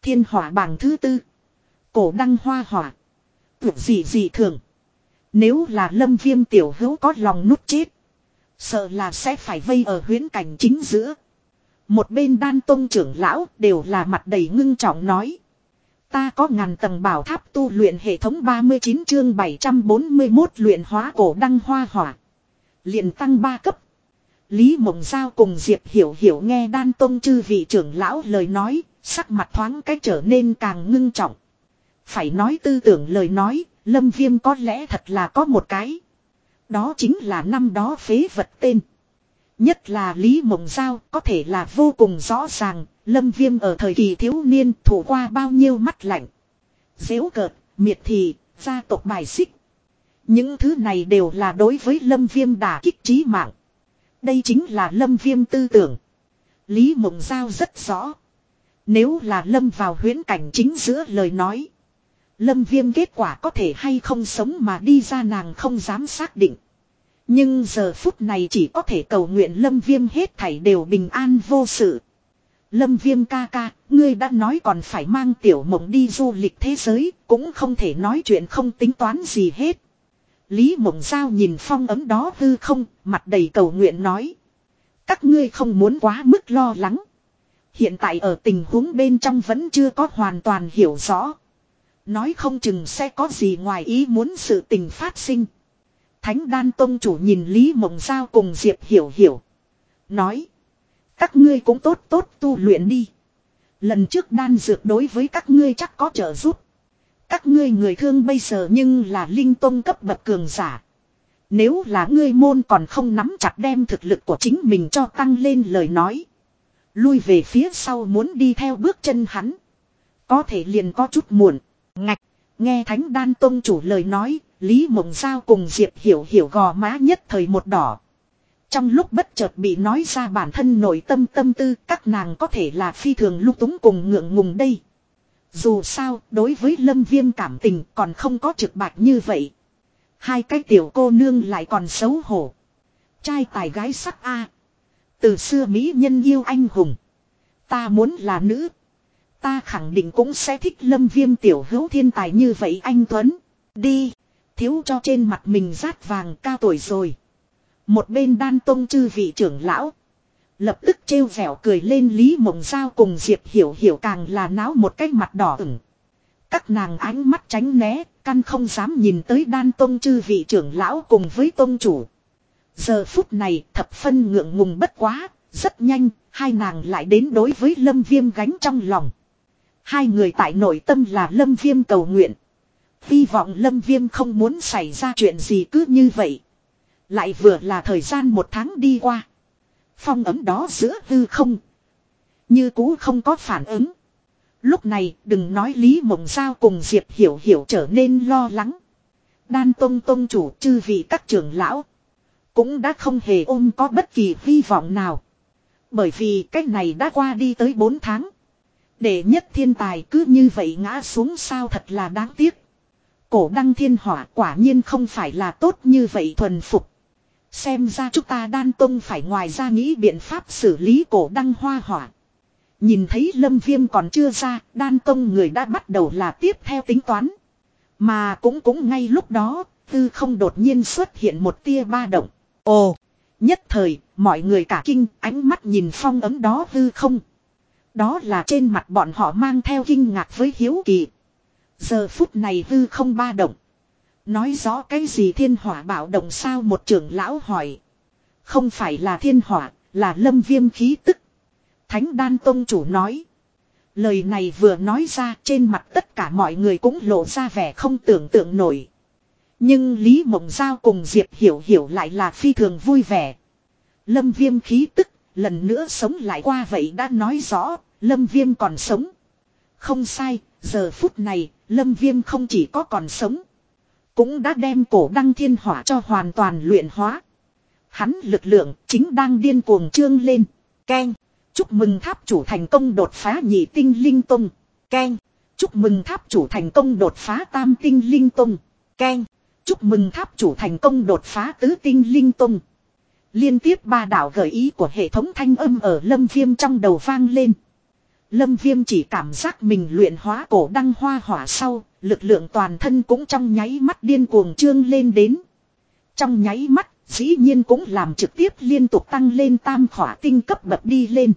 [SPEAKER 1] Thiên hỏa bảng thứ tư. Cổ đăng hoa hỏa. Tuyệt gì gì thường. Nếu là Lâm Viêm tiểu hữu có lòng nút chết. Sợ là sẽ phải vây ở huyến cảnh chính giữa. Một bên đan tông trưởng lão đều là mặt đầy ngưng trọng nói. Ta có ngàn tầng bảo tháp tu luyện hệ thống 39 chương 741 luyện hóa cổ đăng hoa hỏa. liền tăng 3 cấp. Lý Mộng Giao cùng Diệp Hiểu Hiểu nghe đan tông chư vị trưởng lão lời nói, sắc mặt thoáng cách trở nên càng ngưng trọng. Phải nói tư tưởng lời nói, Lâm Viêm có lẽ thật là có một cái. Đó chính là năm đó phế vật tên. Nhất là Lý Mộng Giao có thể là vô cùng rõ ràng, Lâm Viêm ở thời kỳ thiếu niên thủ qua bao nhiêu mắt lạnh. Dễu cợt, miệt thị, gia tộc bài xích. Những thứ này đều là đối với Lâm Viêm đả kích trí mạng. Đây chính là Lâm Viêm tư tưởng. Lý Mộng Giao rất rõ. Nếu là Lâm vào huyễn cảnh chính giữa lời nói. Lâm Viêm kết quả có thể hay không sống mà đi ra nàng không dám xác định. Nhưng giờ phút này chỉ có thể cầu nguyện Lâm Viêm hết thảy đều bình an vô sự. Lâm Viêm ca ca, ngươi đã nói còn phải mang tiểu mộng đi du lịch thế giới, cũng không thể nói chuyện không tính toán gì hết. Lý mộng giao nhìn phong ấm đó hư không, mặt đầy cầu nguyện nói. Các ngươi không muốn quá mức lo lắng. Hiện tại ở tình huống bên trong vẫn chưa có hoàn toàn hiểu rõ. Nói không chừng sẽ có gì ngoài ý muốn sự tình phát sinh. Thánh đan tông chủ nhìn Lý Mộng Giao cùng Diệp Hiểu Hiểu. Nói. Các ngươi cũng tốt tốt tu luyện đi. Lần trước đan dược đối với các ngươi chắc có trợ giúp. Các ngươi người thương bây giờ nhưng là linh tông cấp bậc cường giả. Nếu là ngươi môn còn không nắm chặt đem thực lực của chính mình cho tăng lên lời nói. Lui về phía sau muốn đi theo bước chân hắn. Có thể liền có chút muộn. Ngạch. Nghe Thánh Đan Tông chủ lời nói, Lý Mộng Giao cùng Diệp Hiểu Hiểu gò má nhất thời một đỏ. Trong lúc bất chợt bị nói ra bản thân nội tâm tâm tư các nàng có thể là phi thường lúc túng cùng ngượng ngùng đây. Dù sao, đối với lâm viêm cảm tình còn không có trực bạch như vậy. Hai cái tiểu cô nương lại còn xấu hổ. Trai tài gái sắc A. Từ xưa Mỹ nhân yêu anh hùng. Ta muốn là nữ. Ta khẳng định cũng sẽ thích lâm viêm tiểu hữu thiên tài như vậy anh Tuấn. Đi. Thiếu cho trên mặt mình rát vàng cao tuổi rồi. Một bên đan tông chư vị trưởng lão. Lập tức trêu vẻo cười lên Lý Mộng Giao cùng Diệp Hiểu Hiểu càng là náo một cái mặt đỏ ửng. Các nàng ánh mắt tránh né, căn không dám nhìn tới đan tông chư vị trưởng lão cùng với tông chủ. Giờ phút này thập phân ngượng ngùng bất quá, rất nhanh, hai nàng lại đến đối với lâm viêm gánh trong lòng. Hai người tại nội tâm là lâm viêm cầu nguyện. Hy vọng lâm viêm không muốn xảy ra chuyện gì cứ như vậy. Lại vừa là thời gian một tháng đi qua. Phong ấm đó giữa hư không. Như cũ không có phản ứng. Lúc này đừng nói Lý Mộng Giao cùng Diệp Hiểu Hiểu trở nên lo lắng. Đan Tông Tông chủ chư vị các trưởng lão. Cũng đã không hề ôm có bất kỳ hy vọng nào. Bởi vì cách này đã qua đi tới 4 tháng. Để nhất thiên tài cứ như vậy ngã xuống sao thật là đáng tiếc. Cổ đăng thiên hỏa quả nhiên không phải là tốt như vậy thuần phục. Xem ra chúng ta đan tông phải ngoài ra nghĩ biện pháp xử lý cổ đăng hoa hỏa. Nhìn thấy lâm viêm còn chưa ra, đan tông người đã bắt đầu là tiếp theo tính toán. Mà cũng cũng ngay lúc đó, tư không đột nhiên xuất hiện một tia ba động. Ồ, nhất thời, mọi người cả kinh, ánh mắt nhìn phong ấm đó hư không. Đó là trên mặt bọn họ mang theo kinh ngạc với hiếu kỳ. Giờ phút này hư không ba động. Nói rõ cái gì thiên hỏa bảo động sao một trưởng lão hỏi. Không phải là thiên hỏa, là lâm viêm khí tức. Thánh đan tông chủ nói. Lời này vừa nói ra trên mặt tất cả mọi người cũng lộ ra vẻ không tưởng tượng nổi. Nhưng Lý Mộng Giao cùng Diệp Hiểu Hiểu lại là phi thường vui vẻ. Lâm viêm khí tức, lần nữa sống lại qua vậy đã nói rõ, Lâm viêm còn sống. Không sai, giờ phút này, Lâm viêm không chỉ có còn sống. Cũng đã đem cổ đăng thiên hỏa cho hoàn toàn luyện hóa. Hắn lực lượng chính đang điên cuồng trương lên. Ken. Chúc mừng tháp chủ thành công đột phá nhị tinh linh tông. Ken. Chúc mừng tháp chủ thành công đột phá tam tinh linh tông. Ken. Chúc mừng tháp chủ thành công đột phá tứ tinh linh tông. Liên tiếp ba đạo gợi ý của hệ thống thanh âm ở lâm viêm trong đầu vang lên. Lâm viêm chỉ cảm giác mình luyện hóa cổ đăng hoa hỏa sau, lực lượng toàn thân cũng trong nháy mắt điên cuồng trương lên đến. Trong nháy mắt, dĩ nhiên cũng làm trực tiếp liên tục tăng lên tam khỏa tinh cấp bậc đi lên.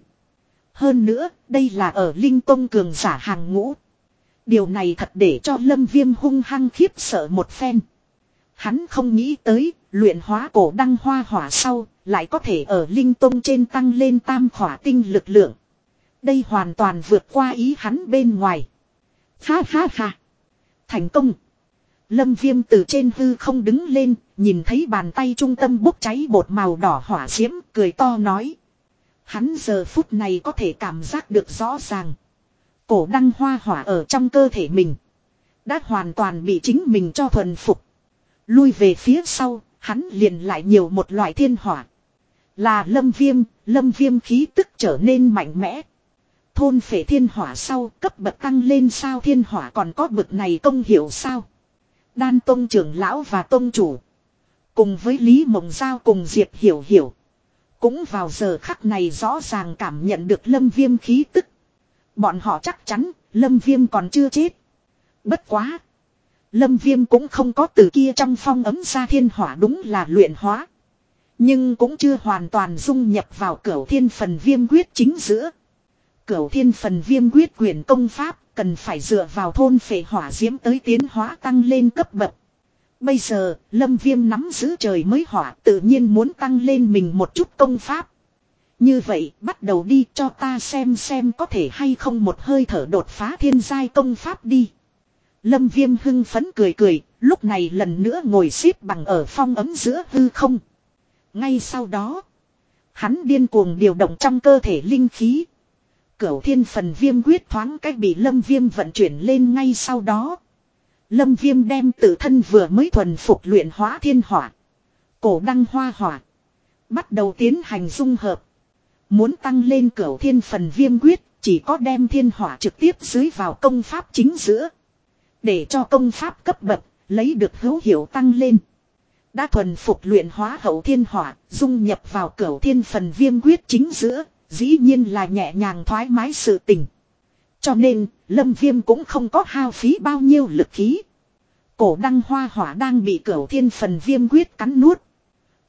[SPEAKER 1] Hơn nữa, đây là ở Linh Tông cường giả hàng ngũ. Điều này thật để cho Lâm Viêm hung hăng khiếp sợ một phen. Hắn không nghĩ tới, luyện hóa cổ đăng hoa hỏa sau, lại có thể ở Linh Tông trên tăng lên tam khỏa tinh lực lượng. Đây hoàn toàn vượt qua ý hắn bên ngoài. Ha ha ha. Thành công. Lâm viêm từ trên hư không đứng lên, nhìn thấy bàn tay trung tâm bốc cháy bột màu đỏ hỏa diễm, cười to nói. Hắn giờ phút này có thể cảm giác được rõ ràng. Cổ đăng hoa hỏa ở trong cơ thể mình. Đã hoàn toàn bị chính mình cho thuần phục. Lui về phía sau, hắn liền lại nhiều một loại thiên hỏa. Là lâm viêm, lâm viêm khí tức trở nên mạnh mẽ. Thôn phệ thiên hỏa sau cấp bậc tăng lên sao thiên hỏa còn có bậc này công hiểu sao. Đan tông trưởng lão và tông chủ. Cùng với Lý Mộng Giao cùng Diệp Hiểu Hiểu. Cũng vào giờ khắc này rõ ràng cảm nhận được lâm viêm khí tức. Bọn họ chắc chắn lâm viêm còn chưa chết. Bất quá. Lâm viêm cũng không có từ kia trong phong ấm ra thiên hỏa đúng là luyện hóa. Nhưng cũng chưa hoàn toàn dung nhập vào cửu thiên phần viêm quyết chính giữa. Cửu thiên phần viêm quyết quyền công pháp cần phải dựa vào thôn phệ hỏa diễm tới tiến hóa tăng lên cấp bậc. Bây giờ, lâm viêm nắm giữ trời mới hỏa tự nhiên muốn tăng lên mình một chút công pháp. Như vậy, bắt đầu đi cho ta xem xem có thể hay không một hơi thở đột phá thiên giai công pháp đi. Lâm viêm hưng phấn cười cười, lúc này lần nữa ngồi xếp bằng ở phong ấm giữa hư không. Ngay sau đó, hắn điên cuồng điều động trong cơ thể linh khí. Cửu thiên phần viêm quyết thoáng cách bị lâm viêm vận chuyển lên ngay sau đó. Lâm viêm đem tự thân vừa mới thuần phục luyện hóa thiên hỏa. Cổ đăng hoa hỏa. Bắt đầu tiến hành dung hợp. Muốn tăng lên cửu thiên phần viêm quyết, chỉ có đem thiên hỏa trực tiếp dưới vào công pháp chính giữa. Để cho công pháp cấp bậc, lấy được hữu hiệu tăng lên. Đã thuần phục luyện hóa hậu thiên hỏa, dung nhập vào cửu thiên phần viêm quyết chính giữa, dĩ nhiên là nhẹ nhàng thoải mái sự tình. Cho nên, lâm viêm cũng không có hao phí bao nhiêu lực khí. Cổ đăng hoa hỏa đang bị cửu thiên phần viêm quyết cắn nuốt.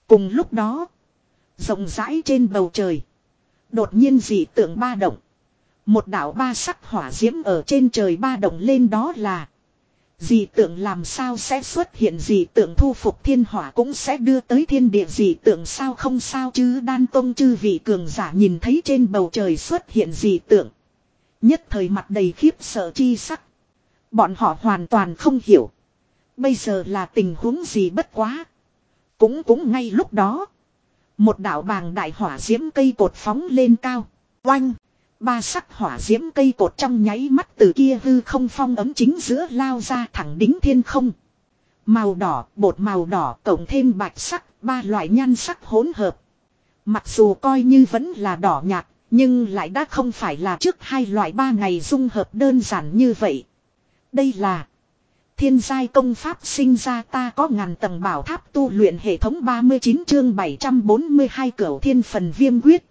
[SPEAKER 1] Cùng lúc đó, rộng rãi trên bầu trời. Đột nhiên dị tượng ba động. Một đảo ba sắc hỏa diễm ở trên trời ba động lên đó là Dị tượng làm sao sẽ xuất hiện dị tượng thu phục thiên hỏa cũng sẽ đưa tới thiên địa dị tượng sao không sao chứ đan tông chư vị cường giả nhìn thấy trên bầu trời xuất hiện dị tượng. Nhất thời mặt đầy khiếp sợ chi sắc. Bọn họ hoàn toàn không hiểu. Bây giờ là tình huống gì bất quá. Cũng cũng ngay lúc đó. Một đạo bàng đại hỏa diễm cây cột phóng lên cao. Oanh! Ba sắc hỏa diễm cây cột trong nháy mắt từ kia hư không phong ấm chính giữa lao ra thẳng đính thiên không. Màu đỏ, bột màu đỏ cộng thêm bạch sắc, ba loại nhan sắc hỗn hợp. Mặc dù coi như vẫn là đỏ nhạt, nhưng lại đã không phải là trước hai loại ba ngày dung hợp đơn giản như vậy. Đây là thiên giai công pháp sinh ra ta có ngàn tầng bảo tháp tu luyện hệ thống 39 chương 742 cửu thiên phần viêm quyết.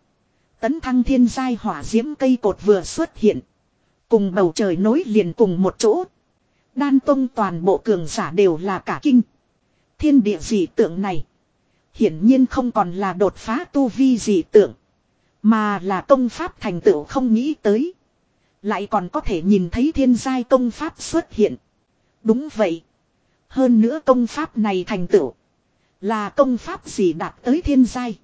[SPEAKER 1] Tấn thăng thiên giai hỏa diễm cây cột vừa xuất hiện. Cùng bầu trời nối liền cùng một chỗ. Đan tông toàn bộ cường giả đều là cả kinh. Thiên địa dị tượng này. Hiển nhiên không còn là đột phá tu vi dị tượng. Mà là công pháp thành tựu không nghĩ tới. Lại còn có thể nhìn thấy thiên giai công pháp xuất hiện. Đúng vậy. Hơn nữa công pháp này thành tựu. Là công pháp gì đạt tới thiên giai.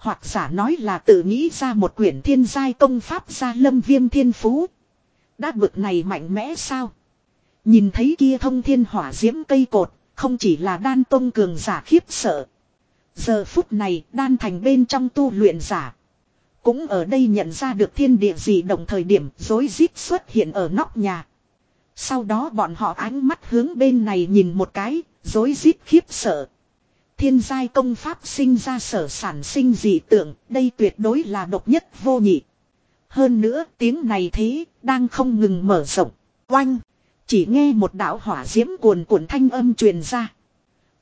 [SPEAKER 1] Hoặc giả nói là tự nghĩ ra một quyển thiên giai công pháp ra lâm viêm thiên phú. Đã bực này mạnh mẽ sao? Nhìn thấy kia thông thiên hỏa diễm cây cột, không chỉ là đan tông cường giả khiếp sợ. Giờ phút này đan thành bên trong tu luyện giả. Cũng ở đây nhận ra được thiên địa gì đồng thời điểm dối rít xuất hiện ở nóc nhà. Sau đó bọn họ ánh mắt hướng bên này nhìn một cái, dối rít khiếp sợ thiên giai công pháp sinh ra sở sản sinh dị tượng, đây tuyệt đối là độc nhất vô nhị. Hơn nữa tiếng này thế, đang không ngừng mở rộng, oanh, chỉ nghe một đạo hỏa diễm cuồn cuộn thanh âm truyền ra.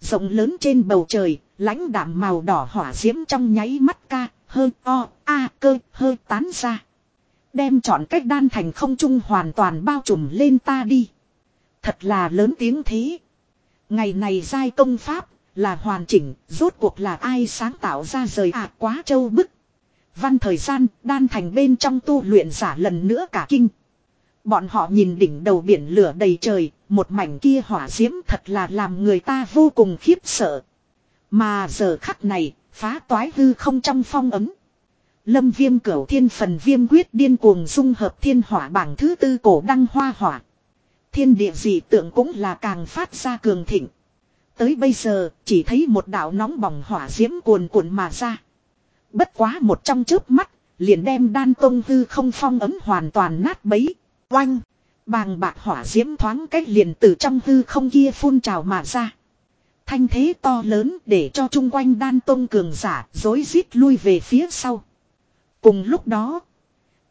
[SPEAKER 1] Rộng lớn trên bầu trời, lãnh đạm màu đỏ hỏa diễm trong nháy mắt ca, hơi o, a cơ, hơi tán ra. Đem chọn cách đan thành không trung hoàn toàn bao trùm lên ta đi. Thật là lớn tiếng thế. Ngày này giai công pháp, là hoàn chỉnh, rốt cuộc là ai sáng tạo ra rời ạc quá châu bức. Văn thời gian, đan thành bên trong tu luyện giả lần nữa cả kinh. Bọn họ nhìn đỉnh đầu biển lửa đầy trời, một mảnh kia hỏa diễm thật là làm người ta vô cùng khiếp sợ. Mà giờ khắc này, phá toái hư không trong phong ấm. Lâm viêm cửu thiên phần viêm quyết điên cuồng dung hợp thiên hỏa bảng thứ tư cổ đăng hoa hỏa. Thiên địa dị tượng cũng là càng phát ra cường thịnh. Tới bây giờ, chỉ thấy một đạo nóng bỏng hỏa diễm cuồn cuộn mà ra. Bất quá một trong chớp mắt, liền đem đan tông hư không phong ấm hoàn toàn nát bấy. Oanh! Bàng bạc hỏa diễm thoáng cách liền từ trong hư không kia phun trào mà ra. Thanh thế to lớn để cho chung quanh đan tông cường giả dối rít lui về phía sau. Cùng lúc đó,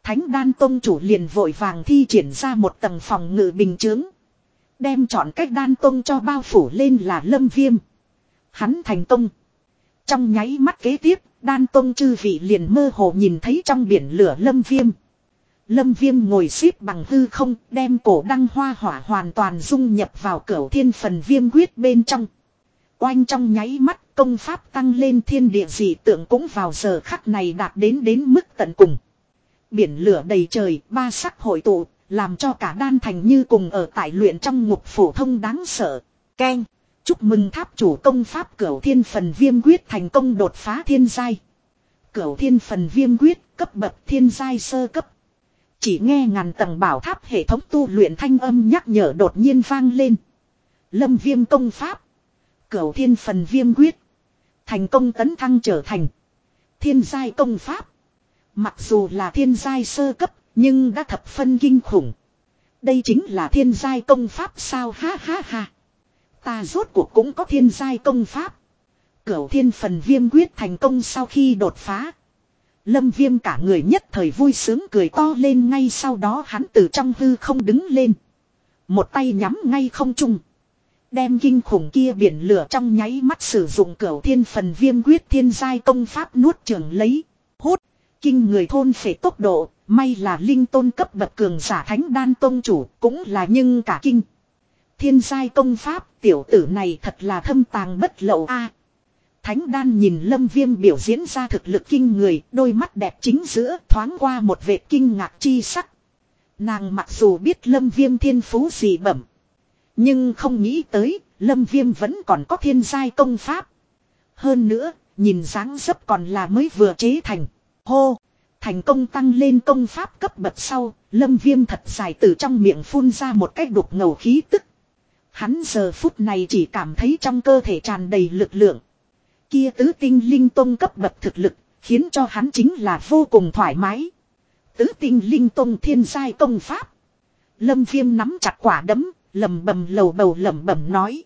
[SPEAKER 1] Thánh đan tông chủ liền vội vàng thi triển ra một tầng phòng ngự bình chướng. Đem chọn cách đan tông cho bao phủ lên là lâm viêm. Hắn thành tông. Trong nháy mắt kế tiếp, đan tông chư vị liền mơ hồ nhìn thấy trong biển lửa lâm viêm. Lâm viêm ngồi xếp bằng hư không, đem cổ đăng hoa hỏa hoàn toàn dung nhập vào cửa thiên phần viêm quyết bên trong. Oanh trong nháy mắt, công pháp tăng lên thiên địa dị tượng cũng vào giờ khắc này đạt đến đến mức tận cùng. Biển lửa đầy trời, ba sắc hội tụ, làm cho cả đan thành như cùng ở tại luyện trong ngục phổ thông đáng sợ. Ken. Chúc mừng tháp chủ công pháp cửu thiên phần viêm quyết thành công đột phá thiên giai. Cửu thiên phần viêm quyết cấp bậc thiên giai sơ cấp. Chỉ nghe ngàn tầng bảo tháp hệ thống tu luyện thanh âm nhắc nhở đột nhiên vang lên. Lâm viêm công pháp. Cửu thiên phần viêm quyết. Thành công tấn thăng trở thành. Thiên giai công pháp. Mặc dù là thiên giai sơ cấp nhưng đã thập phân kinh khủng. Đây chính là thiên giai công pháp sao ha ha ha. Ta rốt cuộc cũng có thiên giai công pháp. Cửu thiên phần viêm quyết thành công sau khi đột phá. Lâm viêm cả người nhất thời vui sướng cười to lên ngay sau đó hắn từ trong hư không đứng lên. Một tay nhắm ngay không trung. Đem kinh khủng kia biển lửa trong nháy mắt sử dụng cửu thiên phần viêm quyết thiên giai công pháp nuốt trường lấy. Hút. Kinh người thôn phải tốc độ. May là linh tôn cấp bậc cường giả thánh đan tôn chủ cũng là nhưng cả kinh. Thiên giai công pháp tiểu tử này thật là thâm tàng bất lậu a. Thánh đan nhìn lâm viêm biểu diễn ra thực lực kinh người, đôi mắt đẹp chính giữa thoáng qua một vệ kinh ngạc chi sắc. Nàng mặc dù biết lâm viêm thiên phú gì bẩm. Nhưng không nghĩ tới, lâm viêm vẫn còn có thiên giai công pháp. Hơn nữa, nhìn dáng dấp còn là mới vừa chế thành. Hô! Thành công tăng lên công pháp cấp bậc sau, lâm viêm thật dài từ trong miệng phun ra một cách đục ngầu khí tức. Hắn giờ phút này chỉ cảm thấy trong cơ thể tràn đầy lực lượng. Kia tứ tinh linh tông cấp bậc thực lực, khiến cho hắn chính là vô cùng thoải mái. Tứ tinh linh tông thiên giai công pháp. Lâm viêm nắm chặt quả đấm, lầm bầm lầu bầu lầm bầm nói.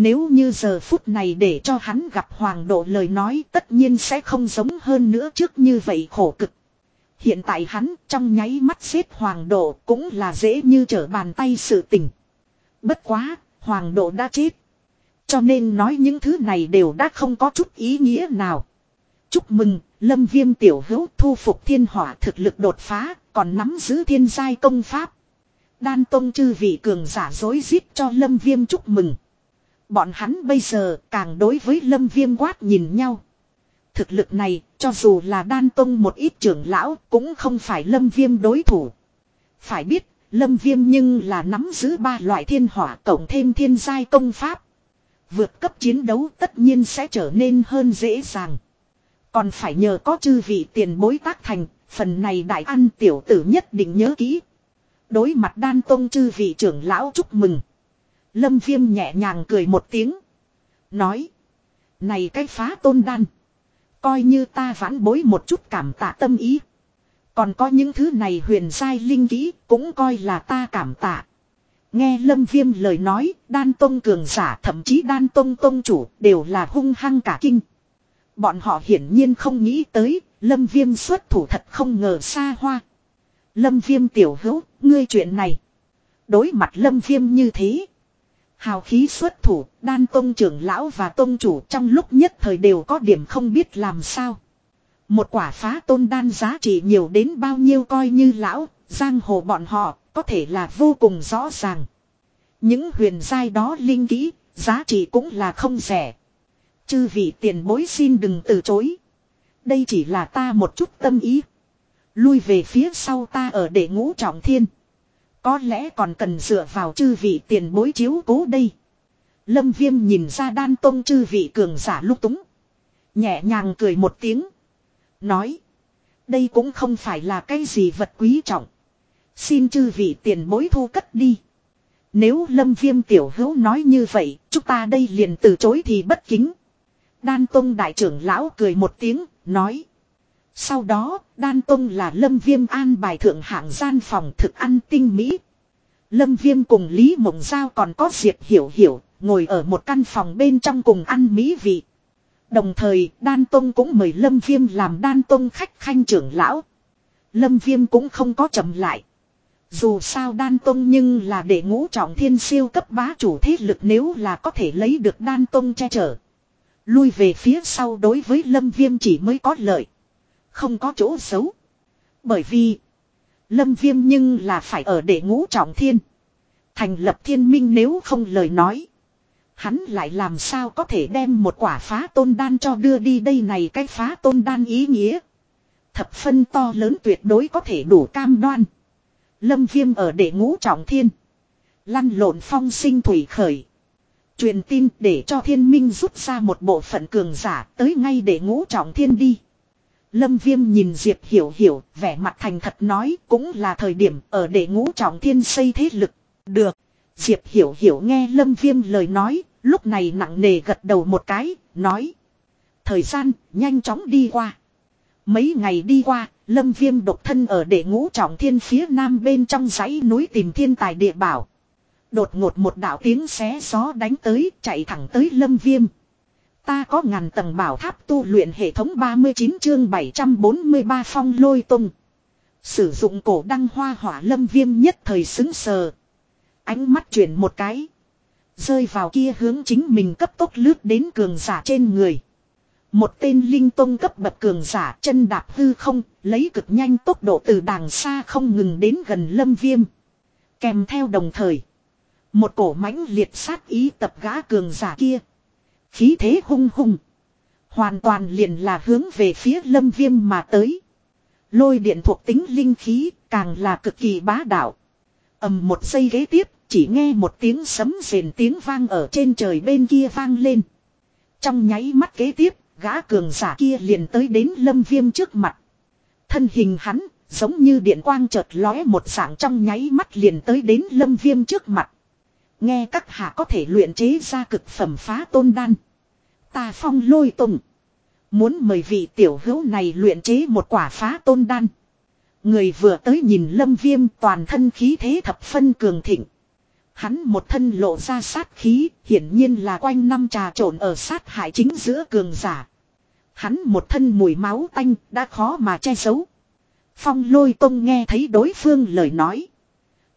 [SPEAKER 1] Nếu như giờ phút này để cho hắn gặp hoàng độ lời nói tất nhiên sẽ không giống hơn nữa trước như vậy khổ cực. Hiện tại hắn trong nháy mắt xếp hoàng độ cũng là dễ như trở bàn tay sự tình. Bất quá, hoàng độ đã chết. Cho nên nói những thứ này đều đã không có chút ý nghĩa nào. Chúc mừng, lâm viêm tiểu hữu thu phục thiên hỏa thực lực đột phá, còn nắm giữ thiên giai công pháp. Đan tông chư vị cường giả dối giết cho lâm viêm chúc mừng. Bọn hắn bây giờ càng đối với lâm viêm quát nhìn nhau. Thực lực này, cho dù là đan tông một ít trưởng lão, cũng không phải lâm viêm đối thủ. Phải biết, lâm viêm nhưng là nắm giữ ba loại thiên hỏa cộng thêm thiên giai công pháp. Vượt cấp chiến đấu tất nhiên sẽ trở nên hơn dễ dàng. Còn phải nhờ có chư vị tiền bối tác thành, phần này đại ăn tiểu tử nhất định nhớ kỹ. Đối mặt đan tông chư vị trưởng lão chúc mừng. Lâm viêm nhẹ nhàng cười một tiếng. Nói. Này cái phá tôn đan. Coi như ta vãn bối một chút cảm tạ tâm ý. Còn có những thứ này huyền sai linh kỹ cũng coi là ta cảm tạ. Nghe lâm viêm lời nói, đan tông cường giả thậm chí đan tông tông chủ đều là hung hăng cả kinh. Bọn họ hiển nhiên không nghĩ tới, lâm viêm xuất thủ thật không ngờ xa hoa. Lâm viêm tiểu hữu, ngươi chuyện này. Đối mặt lâm viêm như thế. Hào khí xuất thủ, đan tông trưởng lão và tông chủ trong lúc nhất thời đều có điểm không biết làm sao. Một quả phá tôn đan giá trị nhiều đến bao nhiêu coi như lão, giang hồ bọn họ, có thể là vô cùng rõ ràng. Những huyền giai đó linh kỹ, giá trị cũng là không rẻ. Chư vị tiền bối xin đừng từ chối. Đây chỉ là ta một chút tâm ý. Lui về phía sau ta ở để ngũ trọng thiên. Có lẽ còn cần dựa vào chư vị tiền bối chiếu cố đây. Lâm viêm nhìn ra đan tông chư vị cường giả lúc túng. Nhẹ nhàng cười một tiếng. Nói. Đây cũng không phải là cái gì vật quý trọng. Xin chư vị tiền bối thu cất đi. Nếu lâm viêm tiểu hữu nói như vậy, chúng ta đây liền từ chối thì bất kính. Đan Tông đại trưởng lão cười một tiếng, nói. Sau đó, Đan Tông là Lâm Viêm an bài thượng hạng gian phòng thực ăn tinh mỹ. Lâm Viêm cùng Lý Mộng Giao còn có Diệp Hiểu Hiểu, ngồi ở một căn phòng bên trong cùng ăn mỹ vị. Đồng thời, Đan Tông cũng mời Lâm Viêm làm Đan Tông khách khanh trưởng lão. Lâm Viêm cũng không có chậm lại. Dù sao Đan Tông nhưng là để ngũ trọng thiên siêu cấp bá chủ thế lực nếu là có thể lấy được Đan Tông che chở. Lui về phía sau đối với Lâm Viêm chỉ mới có lợi. Không có chỗ xấu. Bởi vì. Lâm Viêm nhưng là phải ở để ngũ trọng thiên. Thành lập thiên minh nếu không lời nói. Hắn lại làm sao có thể đem một quả phá tôn đan cho đưa đi đây này cái phá tôn đan ý nghĩa. Thập phân to lớn tuyệt đối có thể đủ cam đoan. Lâm viêm ở để ngũ trọng thiên. Lăn lộn phong sinh thủy khởi. Truyền tin để cho thiên minh rút ra một bộ phận cường giả tới ngay để ngũ trọng thiên đi. Lâm viêm nhìn Diệp Hiểu Hiểu, vẻ mặt thành thật nói cũng là thời điểm ở để ngũ trọng thiên xây thế lực. Được. Diệp Hiểu Hiểu nghe Lâm viêm lời nói, lúc này nặng nề gật đầu một cái, nói. Thời gian, nhanh chóng đi qua. Mấy ngày đi qua, Lâm viêm độc thân ở để ngũ trọng thiên phía nam bên trong dãy núi tìm thiên tài địa bảo. Đột ngột một đạo tiếng xé gió đánh tới, chạy thẳng tới Lâm viêm. Ta có ngàn tầng bảo tháp tu luyện hệ thống 39 chương 743 phong lôi tung. Sử dụng cổ đăng hoa hỏa lâm viêm nhất thời xứng sờ. Ánh mắt chuyển một cái. Rơi vào kia hướng chính mình cấp tốc lướt đến cường giả trên người. Một tên linh tông cấp bậc cường giả chân đạp hư không, lấy cực nhanh tốc độ từ đàng xa không ngừng đến gần lâm viêm. Kèm theo đồng thời. Một cổ mãnh liệt sát ý tập gã cường giả kia. Khí thế hung hung. Hoàn toàn liền là hướng về phía lâm viêm mà tới. Lôi điện thuộc tính linh khí càng là cực kỳ bá đạo. ầm một giây ghế tiếp, chỉ nghe một tiếng sấm rền tiếng vang ở trên trời bên kia vang lên. Trong nháy mắt kế tiếp, gã cường giả kia liền tới đến lâm viêm trước mặt. Thân hình hắn, giống như điện quang chợt lóe một sảng trong nháy mắt liền tới đến lâm viêm trước mặt. Nghe các hạ có thể luyện chế ra cực phẩm phá tôn đan. Ta phong lôi tùng. Muốn mời vị tiểu hữu này luyện chế một quả phá tôn đan. Người vừa tới nhìn lâm viêm toàn thân khí thế thập phân cường thịnh. Hắn một thân lộ ra sát khí, hiển nhiên là quanh năm trà trộn ở sát hại chính giữa cường giả. Hắn một thân mùi máu tanh, đã khó mà che giấu. Phong lôi tông nghe thấy đối phương lời nói.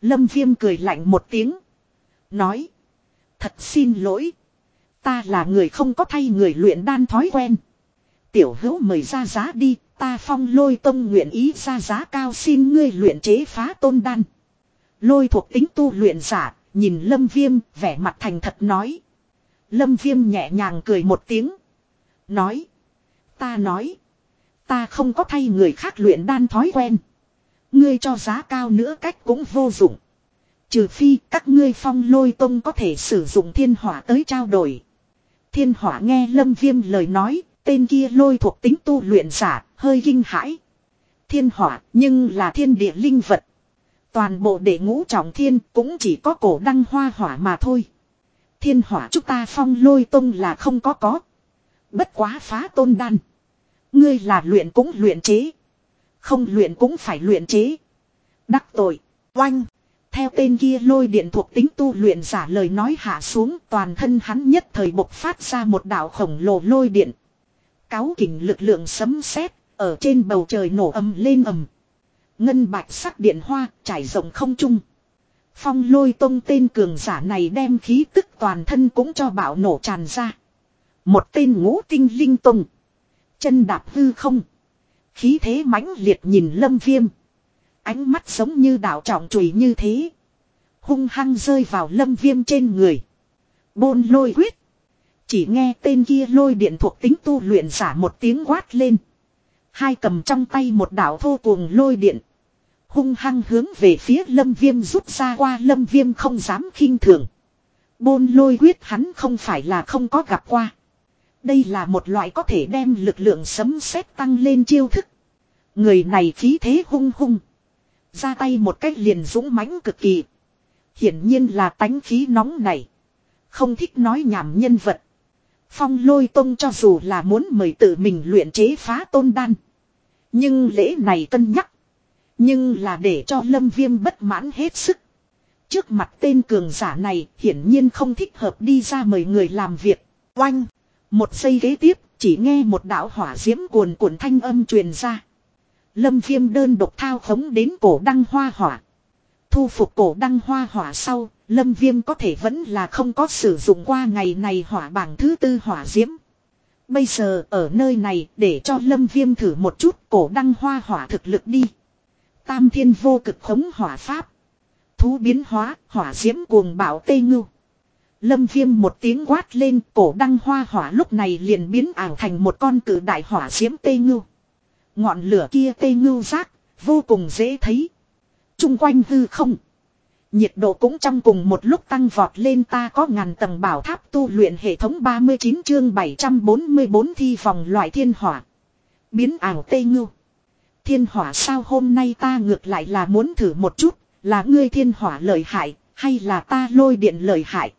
[SPEAKER 1] Lâm viêm cười lạnh một tiếng. Nói. Thật xin lỗi. Ta là người không có thay người luyện đan thói quen. Tiểu hữu mời ra giá đi, ta phong lôi tông nguyện ý ra giá cao xin ngươi luyện chế phá tôn đan. Lôi thuộc tính tu luyện giả, nhìn lâm viêm, vẻ mặt thành thật nói. Lâm viêm nhẹ nhàng cười một tiếng. Nói. Ta nói. Ta không có thay người khác luyện đan thói quen. Ngươi cho giá cao nữa cách cũng vô dụng. Trừ phi các ngươi phong lôi tông có thể sử dụng thiên hỏa tới trao đổi. Thiên hỏa nghe lâm viêm lời nói, tên kia lôi thuộc tính tu luyện giả, hơi kinh hãi. Thiên hỏa nhưng là thiên địa linh vật. Toàn bộ đệ ngũ trọng thiên cũng chỉ có cổ đăng hoa hỏa mà thôi. Thiên hỏa chúng ta phong lôi tông là không có có. Bất quá phá tôn đan. Ngươi là luyện cũng luyện chế. Không luyện cũng phải luyện chế. Đắc tội. Oanh. Theo tên kia lôi điện thuộc tính tu luyện giả lời nói hạ xuống, toàn thân hắn nhất thời bộc phát ra một đạo khổng lồ lôi điện. Cáo kình lực lượng sấm sét, ở trên bầu trời nổ ầm lên ầm. Ngân bạch sắc điện hoa trải rộng không trung. Phong lôi tông tên cường giả này đem khí tức toàn thân cũng cho bạo nổ tràn ra. Một tên ngũ tinh linh tông. Chân đạp hư không. Khí thế mãnh liệt nhìn lâm viêm. Ánh mắt giống như đảo trọng chùy như thế. Hung hăng rơi vào lâm viêm trên người. Bôn lôi quyết. Chỉ nghe tên kia lôi điện thuộc tính tu luyện giả một tiếng quát lên. Hai cầm trong tay một đảo thô cuồng lôi điện. Hung hăng hướng về phía lâm viêm rút ra qua lâm viêm không dám khinh thường. Bôn lôi quyết hắn không phải là không có gặp qua. Đây là một loại có thể đem lực lượng sấm sét tăng lên chiêu thức. Người này khí thế hung hung. Ra tay một cách liền dũng mãnh cực kỳ. Hiển nhiên là tánh khí nóng này. Không thích nói nhảm nhân vật. Phong lôi tông cho dù là muốn mời tự mình luyện chế phá tôn đan. Nhưng lễ này cân nhắc. Nhưng là để cho lâm viêm bất mãn hết sức. Trước mặt tên cường giả này hiển nhiên không thích hợp đi ra mời người làm việc. Oanh! Một giây ghế tiếp, chỉ nghe một đạo hỏa diễm cuồn cuộn thanh âm truyền ra. Lâm viêm đơn độc thao khống đến cổ đăng hoa hỏa. Thu phục cổ đăng hoa hỏa sau, lâm viêm có thể vẫn là không có sử dụng qua ngày này hỏa bảng thứ tư hỏa diễm. Bây giờ ở nơi này để cho lâm viêm thử một chút cổ đăng hoa hỏa thực lực đi. Tam thiên vô cực khống hỏa pháp. Thú biến hóa, hỏa diễm cuồng bảo tê ngưu. Lâm viêm một tiếng quát lên cổ đăng hoa hỏa lúc này liền biến ảo thành một con cử đại hỏa diễm tê ngưu. Ngọn lửa kia tê ngưu giác vô cùng dễ thấy. Trung quanh hư không. Nhiệt độ cũng trong cùng một lúc tăng vọt lên ta có ngàn tầng bảo tháp tu luyện hệ thống 39 chương 744 thi phòng loại thiên hỏa. Biến ảo tê ngưu. Thiên hỏa sao hôm nay ta ngược lại là muốn thử một chút, là ngươi thiên hỏa lợi hại, hay là ta lôi điện lợi hại.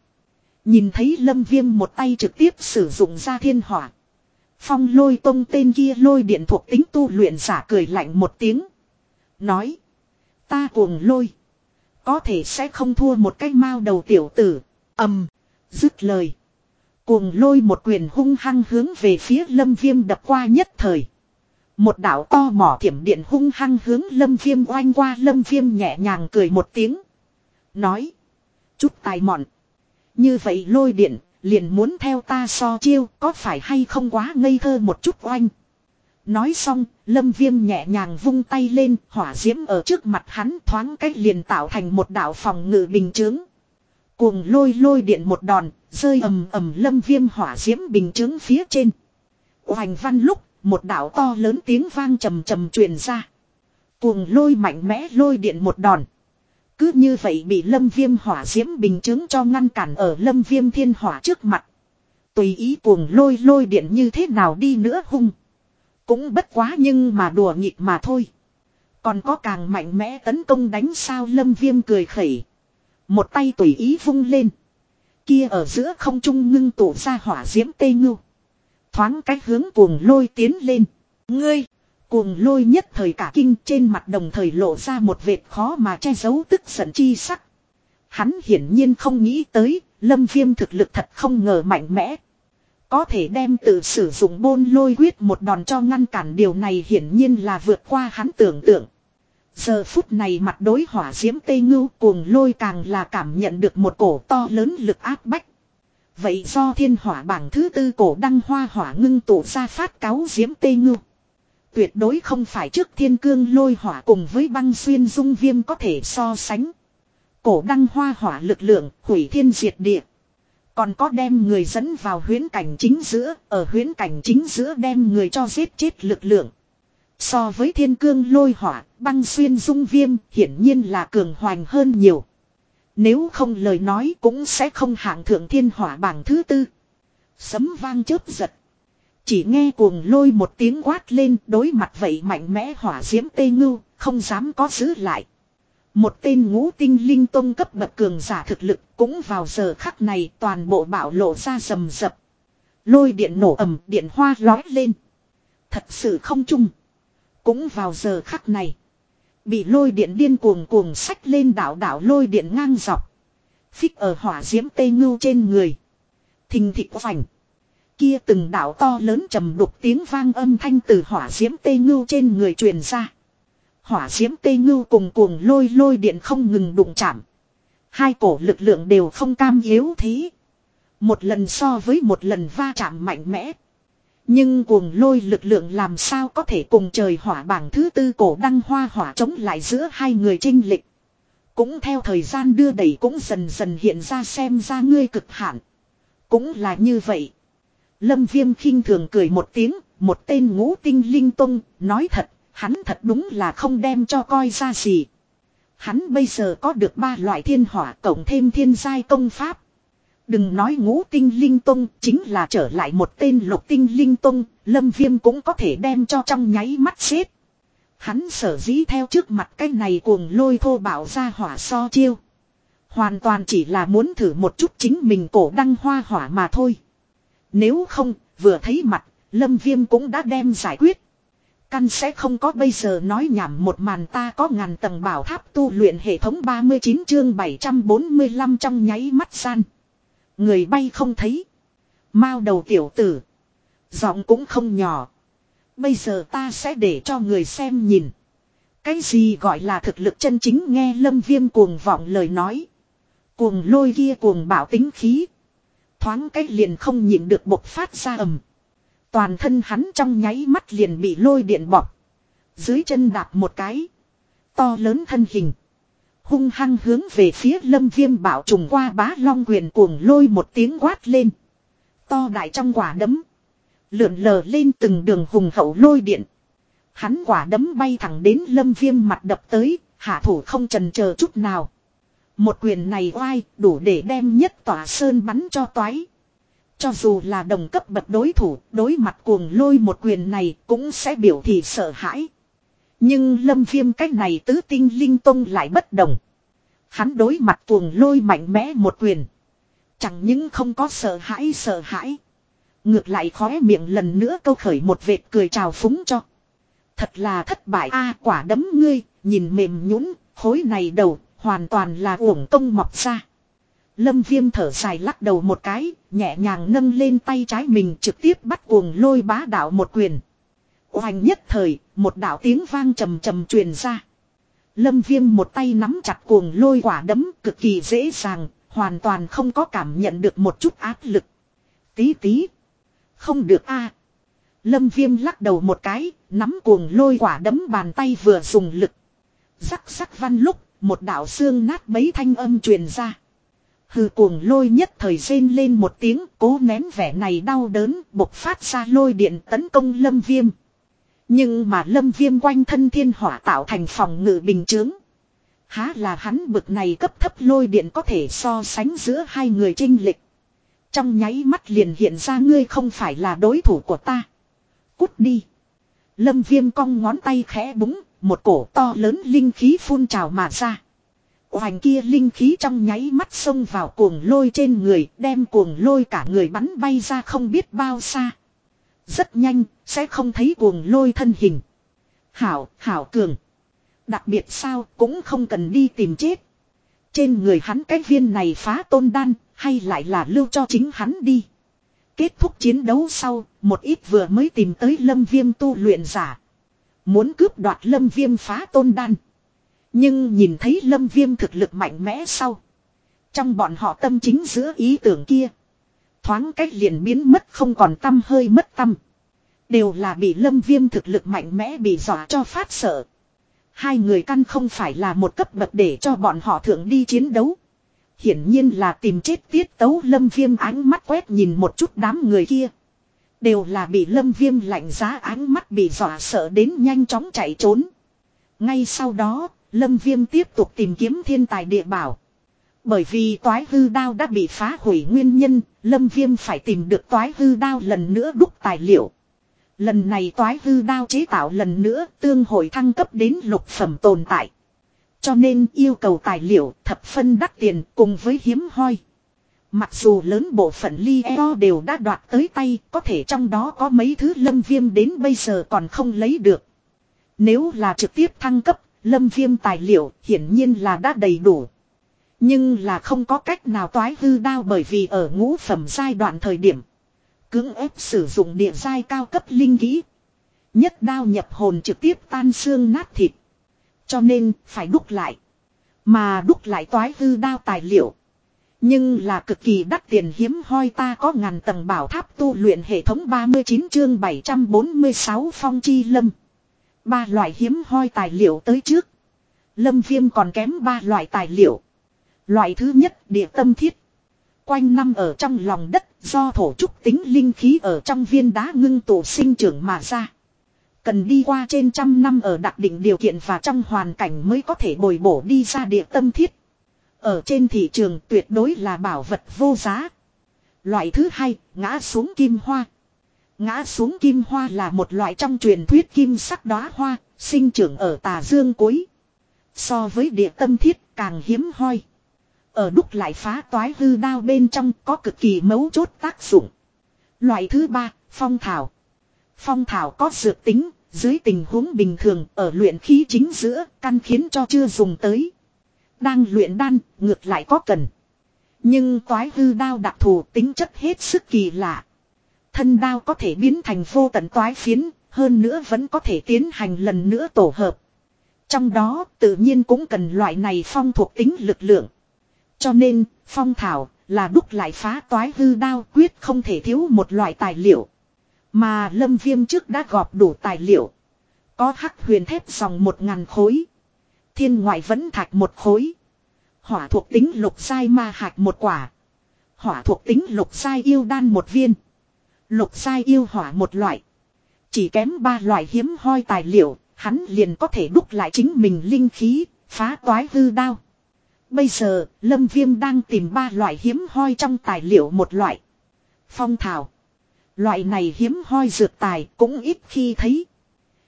[SPEAKER 1] Nhìn thấy lâm viêm một tay trực tiếp sử dụng ra thiên hỏa. Phong lôi tông tên kia lôi điện thuộc tính tu luyện giả cười lạnh một tiếng. Nói. Ta cuồng lôi. Có thể sẽ không thua một cái mao đầu tiểu tử. ầm Dứt lời. Cuồng lôi một quyền hung hăng hướng về phía lâm viêm đập qua nhất thời. Một đảo to mỏ thiểm điện hung hăng hướng lâm viêm oanh qua lâm viêm nhẹ nhàng cười một tiếng. Nói. Chút tài mọn. Như vậy lôi điện, liền muốn theo ta so chiêu, có phải hay không quá ngây thơ một chút oanh. Nói xong, lâm viêm nhẹ nhàng vung tay lên, hỏa diễm ở trước mặt hắn thoáng cách liền tạo thành một đảo phòng ngự bình chướng. Cuồng lôi lôi điện một đòn, rơi ầm ầm lâm viêm hỏa diễm bình chướng phía trên. Hoành văn lúc, một đảo to lớn tiếng vang trầm trầm truyền ra. Cuồng lôi mạnh mẽ lôi điện một đòn. Cứ như vậy bị lâm viêm hỏa diễm bình chứng cho ngăn cản ở lâm viêm thiên hỏa trước mặt. Tùy ý cuồng lôi lôi điện như thế nào đi nữa hung. Cũng bất quá nhưng mà đùa nghịch mà thôi. Còn có càng mạnh mẽ tấn công đánh sao lâm viêm cười khẩy. Một tay tùy ý vung lên. Kia ở giữa không trung ngưng tụ ra hỏa diễm tê ngưu. Thoáng cách hướng cuồng lôi tiến lên. Ngươi! Cuồng lôi nhất thời cả kinh trên mặt đồng thời lộ ra một vệt khó mà che giấu tức giận chi sắc. Hắn hiển nhiên không nghĩ tới, lâm viêm thực lực thật không ngờ mạnh mẽ. Có thể đem tự sử dụng bôn lôi quyết một đòn cho ngăn cản điều này hiển nhiên là vượt qua hắn tưởng tượng. Giờ phút này mặt đối hỏa diễm tây ngưu cuồng lôi càng là cảm nhận được một cổ to lớn lực áp bách. Vậy do thiên hỏa bảng thứ tư cổ đăng hoa hỏa ngưng tụ ra phát cáo diễm tây ngưu. Tuyệt đối không phải trước thiên cương lôi hỏa cùng với băng xuyên dung viêm có thể so sánh. Cổ đăng hoa hỏa lực lượng hủy thiên diệt địa. Còn có đem người dẫn vào huyến cảnh chính giữa, ở huyến cảnh chính giữa đem người cho giết chết lực lượng. So với thiên cương lôi hỏa, băng xuyên dung viêm hiển nhiên là cường hoành hơn nhiều. Nếu không lời nói cũng sẽ không hạng thượng thiên hỏa bảng thứ tư. Sấm vang chớp giật. Chỉ nghe cuồng lôi một tiếng quát lên đối mặt vậy mạnh mẽ hỏa diễm tê ngưu, không dám có giữ lại. Một tên ngũ tinh linh tông cấp bậc cường giả thực lực cũng vào giờ khắc này toàn bộ bạo lộ ra rầm rập. Lôi điện nổ ầm điện hoa lói lên. Thật sự không chung. Cũng vào giờ khắc này. Bị lôi điện điên cuồng cuồng sách lên đảo đảo lôi điện ngang dọc. Phích ở hỏa diễm tê ngưu trên người. Thình thịt vành. Kia từng đảo to lớn trầm đục tiếng vang âm thanh từ hỏa diễm tê ngưu trên người truyền ra. Hỏa diễm tê ngưu cùng cuồng lôi lôi điện không ngừng đụng chạm. Hai cổ lực lượng đều không cam yếu thế. Một lần so với một lần va chạm mạnh mẽ. Nhưng cuồng lôi lực lượng làm sao có thể cùng trời hỏa bảng thứ tư cổ đăng hoa hỏa chống lại giữa hai người trinh lịch. Cũng theo thời gian đưa đẩy cũng dần dần hiện ra xem ra ngươi cực hạn. Cũng là như vậy. Lâm Viêm khinh thường cười một tiếng, một tên ngũ tinh linh tông, nói thật, hắn thật đúng là không đem cho coi ra gì. Hắn bây giờ có được ba loại thiên hỏa cộng thêm thiên giai công pháp. Đừng nói ngũ tinh linh tông, chính là trở lại một tên lục tinh linh tông, lâm viêm cũng có thể đem cho trong nháy mắt xếp. Hắn sở dĩ theo trước mặt cái này cuồng lôi thô bảo ra hỏa so chiêu. Hoàn toàn chỉ là muốn thử một chút chính mình cổ đăng hoa hỏa mà thôi. Nếu không, vừa thấy mặt, Lâm Viêm cũng đã đem giải quyết. Căn sẽ không có bây giờ nói nhảm một màn ta có ngàn tầng bảo tháp tu luyện hệ thống 39 chương 745 trong nháy mắt gian. Người bay không thấy. Mao đầu tiểu tử. Giọng cũng không nhỏ. Bây giờ ta sẽ để cho người xem nhìn. Cái gì gọi là thực lực chân chính nghe lâm viêm cuồng vọng lời nói. Cuồng lôi kia cuồng bảo tính khí. Thoáng cách liền không nhịn được bộc phát ra ầm. Toàn thân hắn trong nháy mắt liền bị lôi điện bọc. Dưới chân đạp một cái. To lớn thân hình. Hung hăng hướng về phía lâm viêm bảo trùng qua bá long quyền cuồng lôi một tiếng quát lên. To đại trong quả đấm. Lượn lờ lên từng đường hùng hậu lôi điện. Hắn quả đấm bay thẳng đến lâm viêm mặt đập tới, hạ thủ không trần chờ chút nào. Một quyền này oai đủ để đem nhất tỏa sơn bắn cho toái. Cho dù là đồng cấp bậc đối thủ, đối mặt cuồng lôi một quyền này cũng sẽ biểu thị sợ hãi. Nhưng lâm viêm cách này tứ tinh linh tông lại bất đồng. Hắn đối mặt cuồng lôi mạnh mẽ một quyền. Chẳng những không có sợ hãi sợ hãi. Ngược lại khóe miệng lần nữa câu khởi một vệt cười chào phúng cho. Thật là thất bại a quả đấm ngươi, nhìn mềm nhũn khối này đầu, hoàn toàn là uổng công mọc ra. Lâm viêm thở dài lắc đầu một cái, nhẹ nhàng nâng lên tay trái mình trực tiếp bắt cuồng lôi bá đạo một quyền. Hoành nhất thời, một đạo tiếng vang trầm trầm truyền ra. Lâm viêm một tay nắm chặt cuồng lôi quả đấm cực kỳ dễ dàng, hoàn toàn không có cảm nhận được một chút áp lực. Tí tí. Không được a Lâm viêm lắc đầu một cái, nắm cuồng lôi quả đấm bàn tay vừa dùng lực. Rắc rắc văn lúc, một đạo xương nát bấy thanh âm truyền ra. Hừ cuồng lôi nhất thời rên lên một tiếng cố nén vẻ này đau đớn bộc phát ra lôi điện tấn công lâm viêm. Nhưng mà lâm viêm quanh thân thiên hỏa tạo thành phòng ngự bình chướng. Há là hắn bực này cấp thấp lôi điện có thể so sánh giữa hai người trinh lịch. Trong nháy mắt liền hiện ra ngươi không phải là đối thủ của ta. Cút đi. Lâm viêm cong ngón tay khẽ búng, một cổ to lớn linh khí phun trào mà ra. Hoành kia linh khí trong nháy mắt xông vào cuồng lôi trên người, đem cuồng lôi cả người bắn bay ra không biết bao xa. Rất nhanh, sẽ không thấy cuồng lôi thân hình. Hảo, hảo cường. Đặc biệt sao, cũng không cần đi tìm chết. Trên người hắn cái viên này phá tôn đan, hay lại là lưu cho chính hắn đi. Kết thúc chiến đấu sau, một ít vừa mới tìm tới lâm viêm tu luyện giả. Muốn cướp đoạt lâm viêm phá tôn đan. Nhưng nhìn thấy lâm viêm thực lực mạnh mẽ sau. Trong bọn họ tâm chính giữa ý tưởng kia. Thoáng cách liền biến mất không còn tâm hơi mất tâm. Đều là bị lâm viêm thực lực mạnh mẽ bị dọa cho phát sợ. Hai người căn không phải là một cấp bậc để cho bọn họ thượng đi chiến đấu. Hiển nhiên là tìm chết tiết tấu lâm viêm ánh mắt quét nhìn một chút đám người kia. Đều là bị lâm viêm lạnh giá ánh mắt bị dọa sợ đến nhanh chóng chạy trốn. Ngay sau đó, lâm viêm tiếp tục tìm kiếm thiên tài địa bảo. Bởi vì toái hư đao đã bị phá hủy nguyên nhân, lâm viêm phải tìm được toái hư đao lần nữa đúc tài liệu. Lần này toái hư đao chế tạo lần nữa tương hội thăng cấp đến lục phẩm tồn tại. Cho nên yêu cầu tài liệu thập phân đắt tiền cùng với hiếm hoi. Mặc dù lớn bộ phận ly eo đều đã đoạt tới tay, có thể trong đó có mấy thứ lâm viêm đến bây giờ còn không lấy được. Nếu là trực tiếp thăng cấp, lâm viêm tài liệu hiển nhiên là đã đầy đủ. Nhưng là không có cách nào toái hư đao bởi vì ở ngũ phẩm giai đoạn thời điểm. Cưỡng ép sử dụng địa giai cao cấp linh kỹ. Nhất đao nhập hồn trực tiếp tan xương nát thịt. Cho nên phải đúc lại. Mà đúc lại toái hư đao tài liệu. Nhưng là cực kỳ đắt tiền hiếm hoi ta có ngàn tầng bảo tháp tu luyện hệ thống 39 chương 746 phong chi lâm. Ba loại hiếm hoi tài liệu tới trước. Lâm viêm còn kém ba loại tài liệu. Loại thứ nhất, địa tâm thiết. Quanh năm ở trong lòng đất, do thổ trúc tính linh khí ở trong viên đá ngưng tụ sinh trưởng mà ra. Cần đi qua trên trăm năm ở đặc định điều kiện và trong hoàn cảnh mới có thể bồi bổ đi ra địa tâm thiết. Ở trên thị trường tuyệt đối là bảo vật vô giá. Loại thứ hai, ngã xuống kim hoa. Ngã xuống kim hoa là một loại trong truyền thuyết kim sắc đóa hoa, sinh trưởng ở tà dương cuối. So với địa tâm thiết càng hiếm hoi. Ở đúc lại phá toái hư đao bên trong có cực kỳ mấu chốt tác dụng. Loại thứ ba, phong thảo. Phong thảo có dược tính, dưới tình huống bình thường ở luyện khí chính giữa, căn khiến cho chưa dùng tới. Đang luyện đan, ngược lại có cần. Nhưng toái hư đao đặc thù tính chất hết sức kỳ lạ. Thân đao có thể biến thành vô tận toái phiến, hơn nữa vẫn có thể tiến hành lần nữa tổ hợp. Trong đó tự nhiên cũng cần loại này phong thuộc tính lực lượng. Cho nên, phong thảo là đúc lại phá toái hư đao quyết không thể thiếu một loại tài liệu. Mà lâm viêm trước đã gọp đủ tài liệu. Có hắc huyền thép dòng một ngàn khối. Thiên ngoại vẫn thạch một khối. Hỏa thuộc tính lục sai ma hạch một quả. Hỏa thuộc tính lục sai yêu đan một viên. Lục sai yêu hỏa một loại. Chỉ kém ba loại hiếm hoi tài liệu, hắn liền có thể đúc lại chính mình linh khí, phá toái hư đao. Bây giờ, Lâm Viêm đang tìm ba loại hiếm hoi trong tài liệu một loại. Phong thảo. Loại này hiếm hoi dược tài cũng ít khi thấy.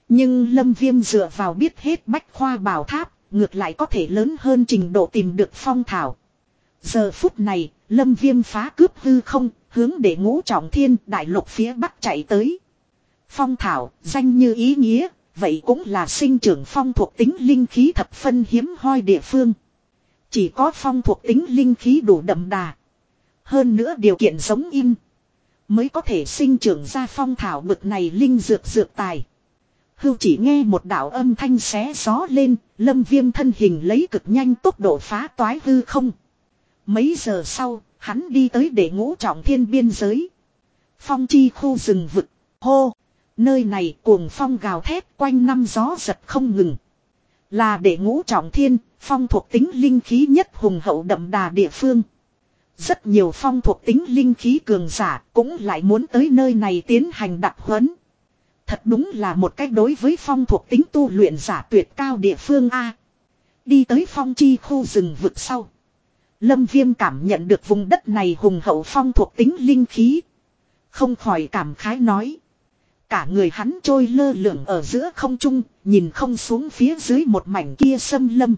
[SPEAKER 1] Nhưng Lâm Viêm dựa vào biết hết bách khoa bảo tháp, ngược lại có thể lớn hơn trình độ tìm được phong thảo. Giờ phút này, Lâm Viêm phá cướp hư không, hướng để ngũ trọng thiên đại lục phía bắc chạy tới. Phong thảo, danh như ý nghĩa, vậy cũng là sinh trưởng phong thuộc tính linh khí thập phân hiếm hoi địa phương. Chỉ có phong thuộc tính linh khí đủ đậm đà. Hơn nữa điều kiện giống in. Mới có thể sinh trưởng ra phong thảo bực này linh dược dược tài. Hưu chỉ nghe một đạo âm thanh xé gió lên, lâm viêm thân hình lấy cực nhanh tốc độ phá toái hư không. Mấy giờ sau, hắn đi tới để ngũ trọng thiên biên giới. Phong chi khu rừng vực, hô. Nơi này cuồng phong gào thét quanh năm gió giật không ngừng. Là để ngũ trọng thiên, phong thuộc tính linh khí nhất hùng hậu đậm đà địa phương. Rất nhiều phong thuộc tính linh khí cường giả cũng lại muốn tới nơi này tiến hành đặc huấn. Thật đúng là một cách đối với phong thuộc tính tu luyện giả tuyệt cao địa phương A. Đi tới phong chi khu rừng vực sau. Lâm viêm cảm nhận được vùng đất này hùng hậu phong thuộc tính linh khí. Không khỏi cảm khái nói. Cả người hắn trôi lơ lửng ở giữa không trung, nhìn không xuống phía dưới một mảnh kia sâm lâm.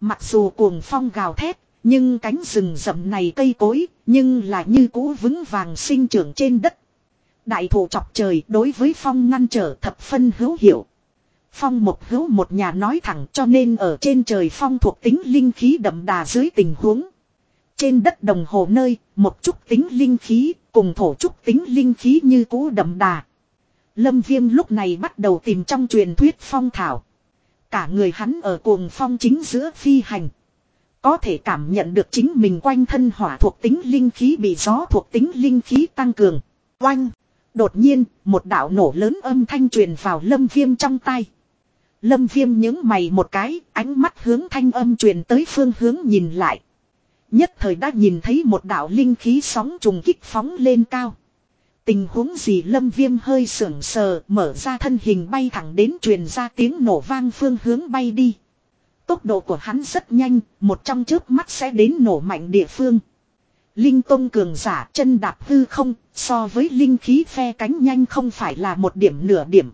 [SPEAKER 1] Mặc dù cuồng phong gào thét, nhưng cánh rừng rậm này cây cối, nhưng là như cũ vững vàng sinh trưởng trên đất. Đại thủ chọc trời đối với phong ngăn trở thập phân hữu hiệu. Phong một hữu một nhà nói thẳng cho nên ở trên trời phong thuộc tính linh khí đậm đà dưới tình huống. Trên đất đồng hồ nơi, một chút tính linh khí, cùng thổ chút tính linh khí như cũ đậm đà. Lâm Viêm lúc này bắt đầu tìm trong truyền thuyết phong thảo. Cả người hắn ở cuồng phong chính giữa phi hành. Có thể cảm nhận được chính mình quanh thân hỏa thuộc tính linh khí bị gió thuộc tính linh khí tăng cường. Oanh! Đột nhiên, một đạo nổ lớn âm thanh truyền vào lâm viêm trong tay. Lâm viêm những mày một cái, ánh mắt hướng thanh âm truyền tới phương hướng nhìn lại. Nhất thời đã nhìn thấy một đạo linh khí sóng trùng kích phóng lên cao. Tình huống gì lâm viêm hơi sưởng sờ mở ra thân hình bay thẳng đến truyền ra tiếng nổ vang phương hướng bay đi. Tốc độ của hắn rất nhanh, một trong trước mắt sẽ đến nổ mạnh địa phương. Linh Tông cường giả chân đạp hư không, so với linh khí phe cánh nhanh không phải là một điểm nửa điểm.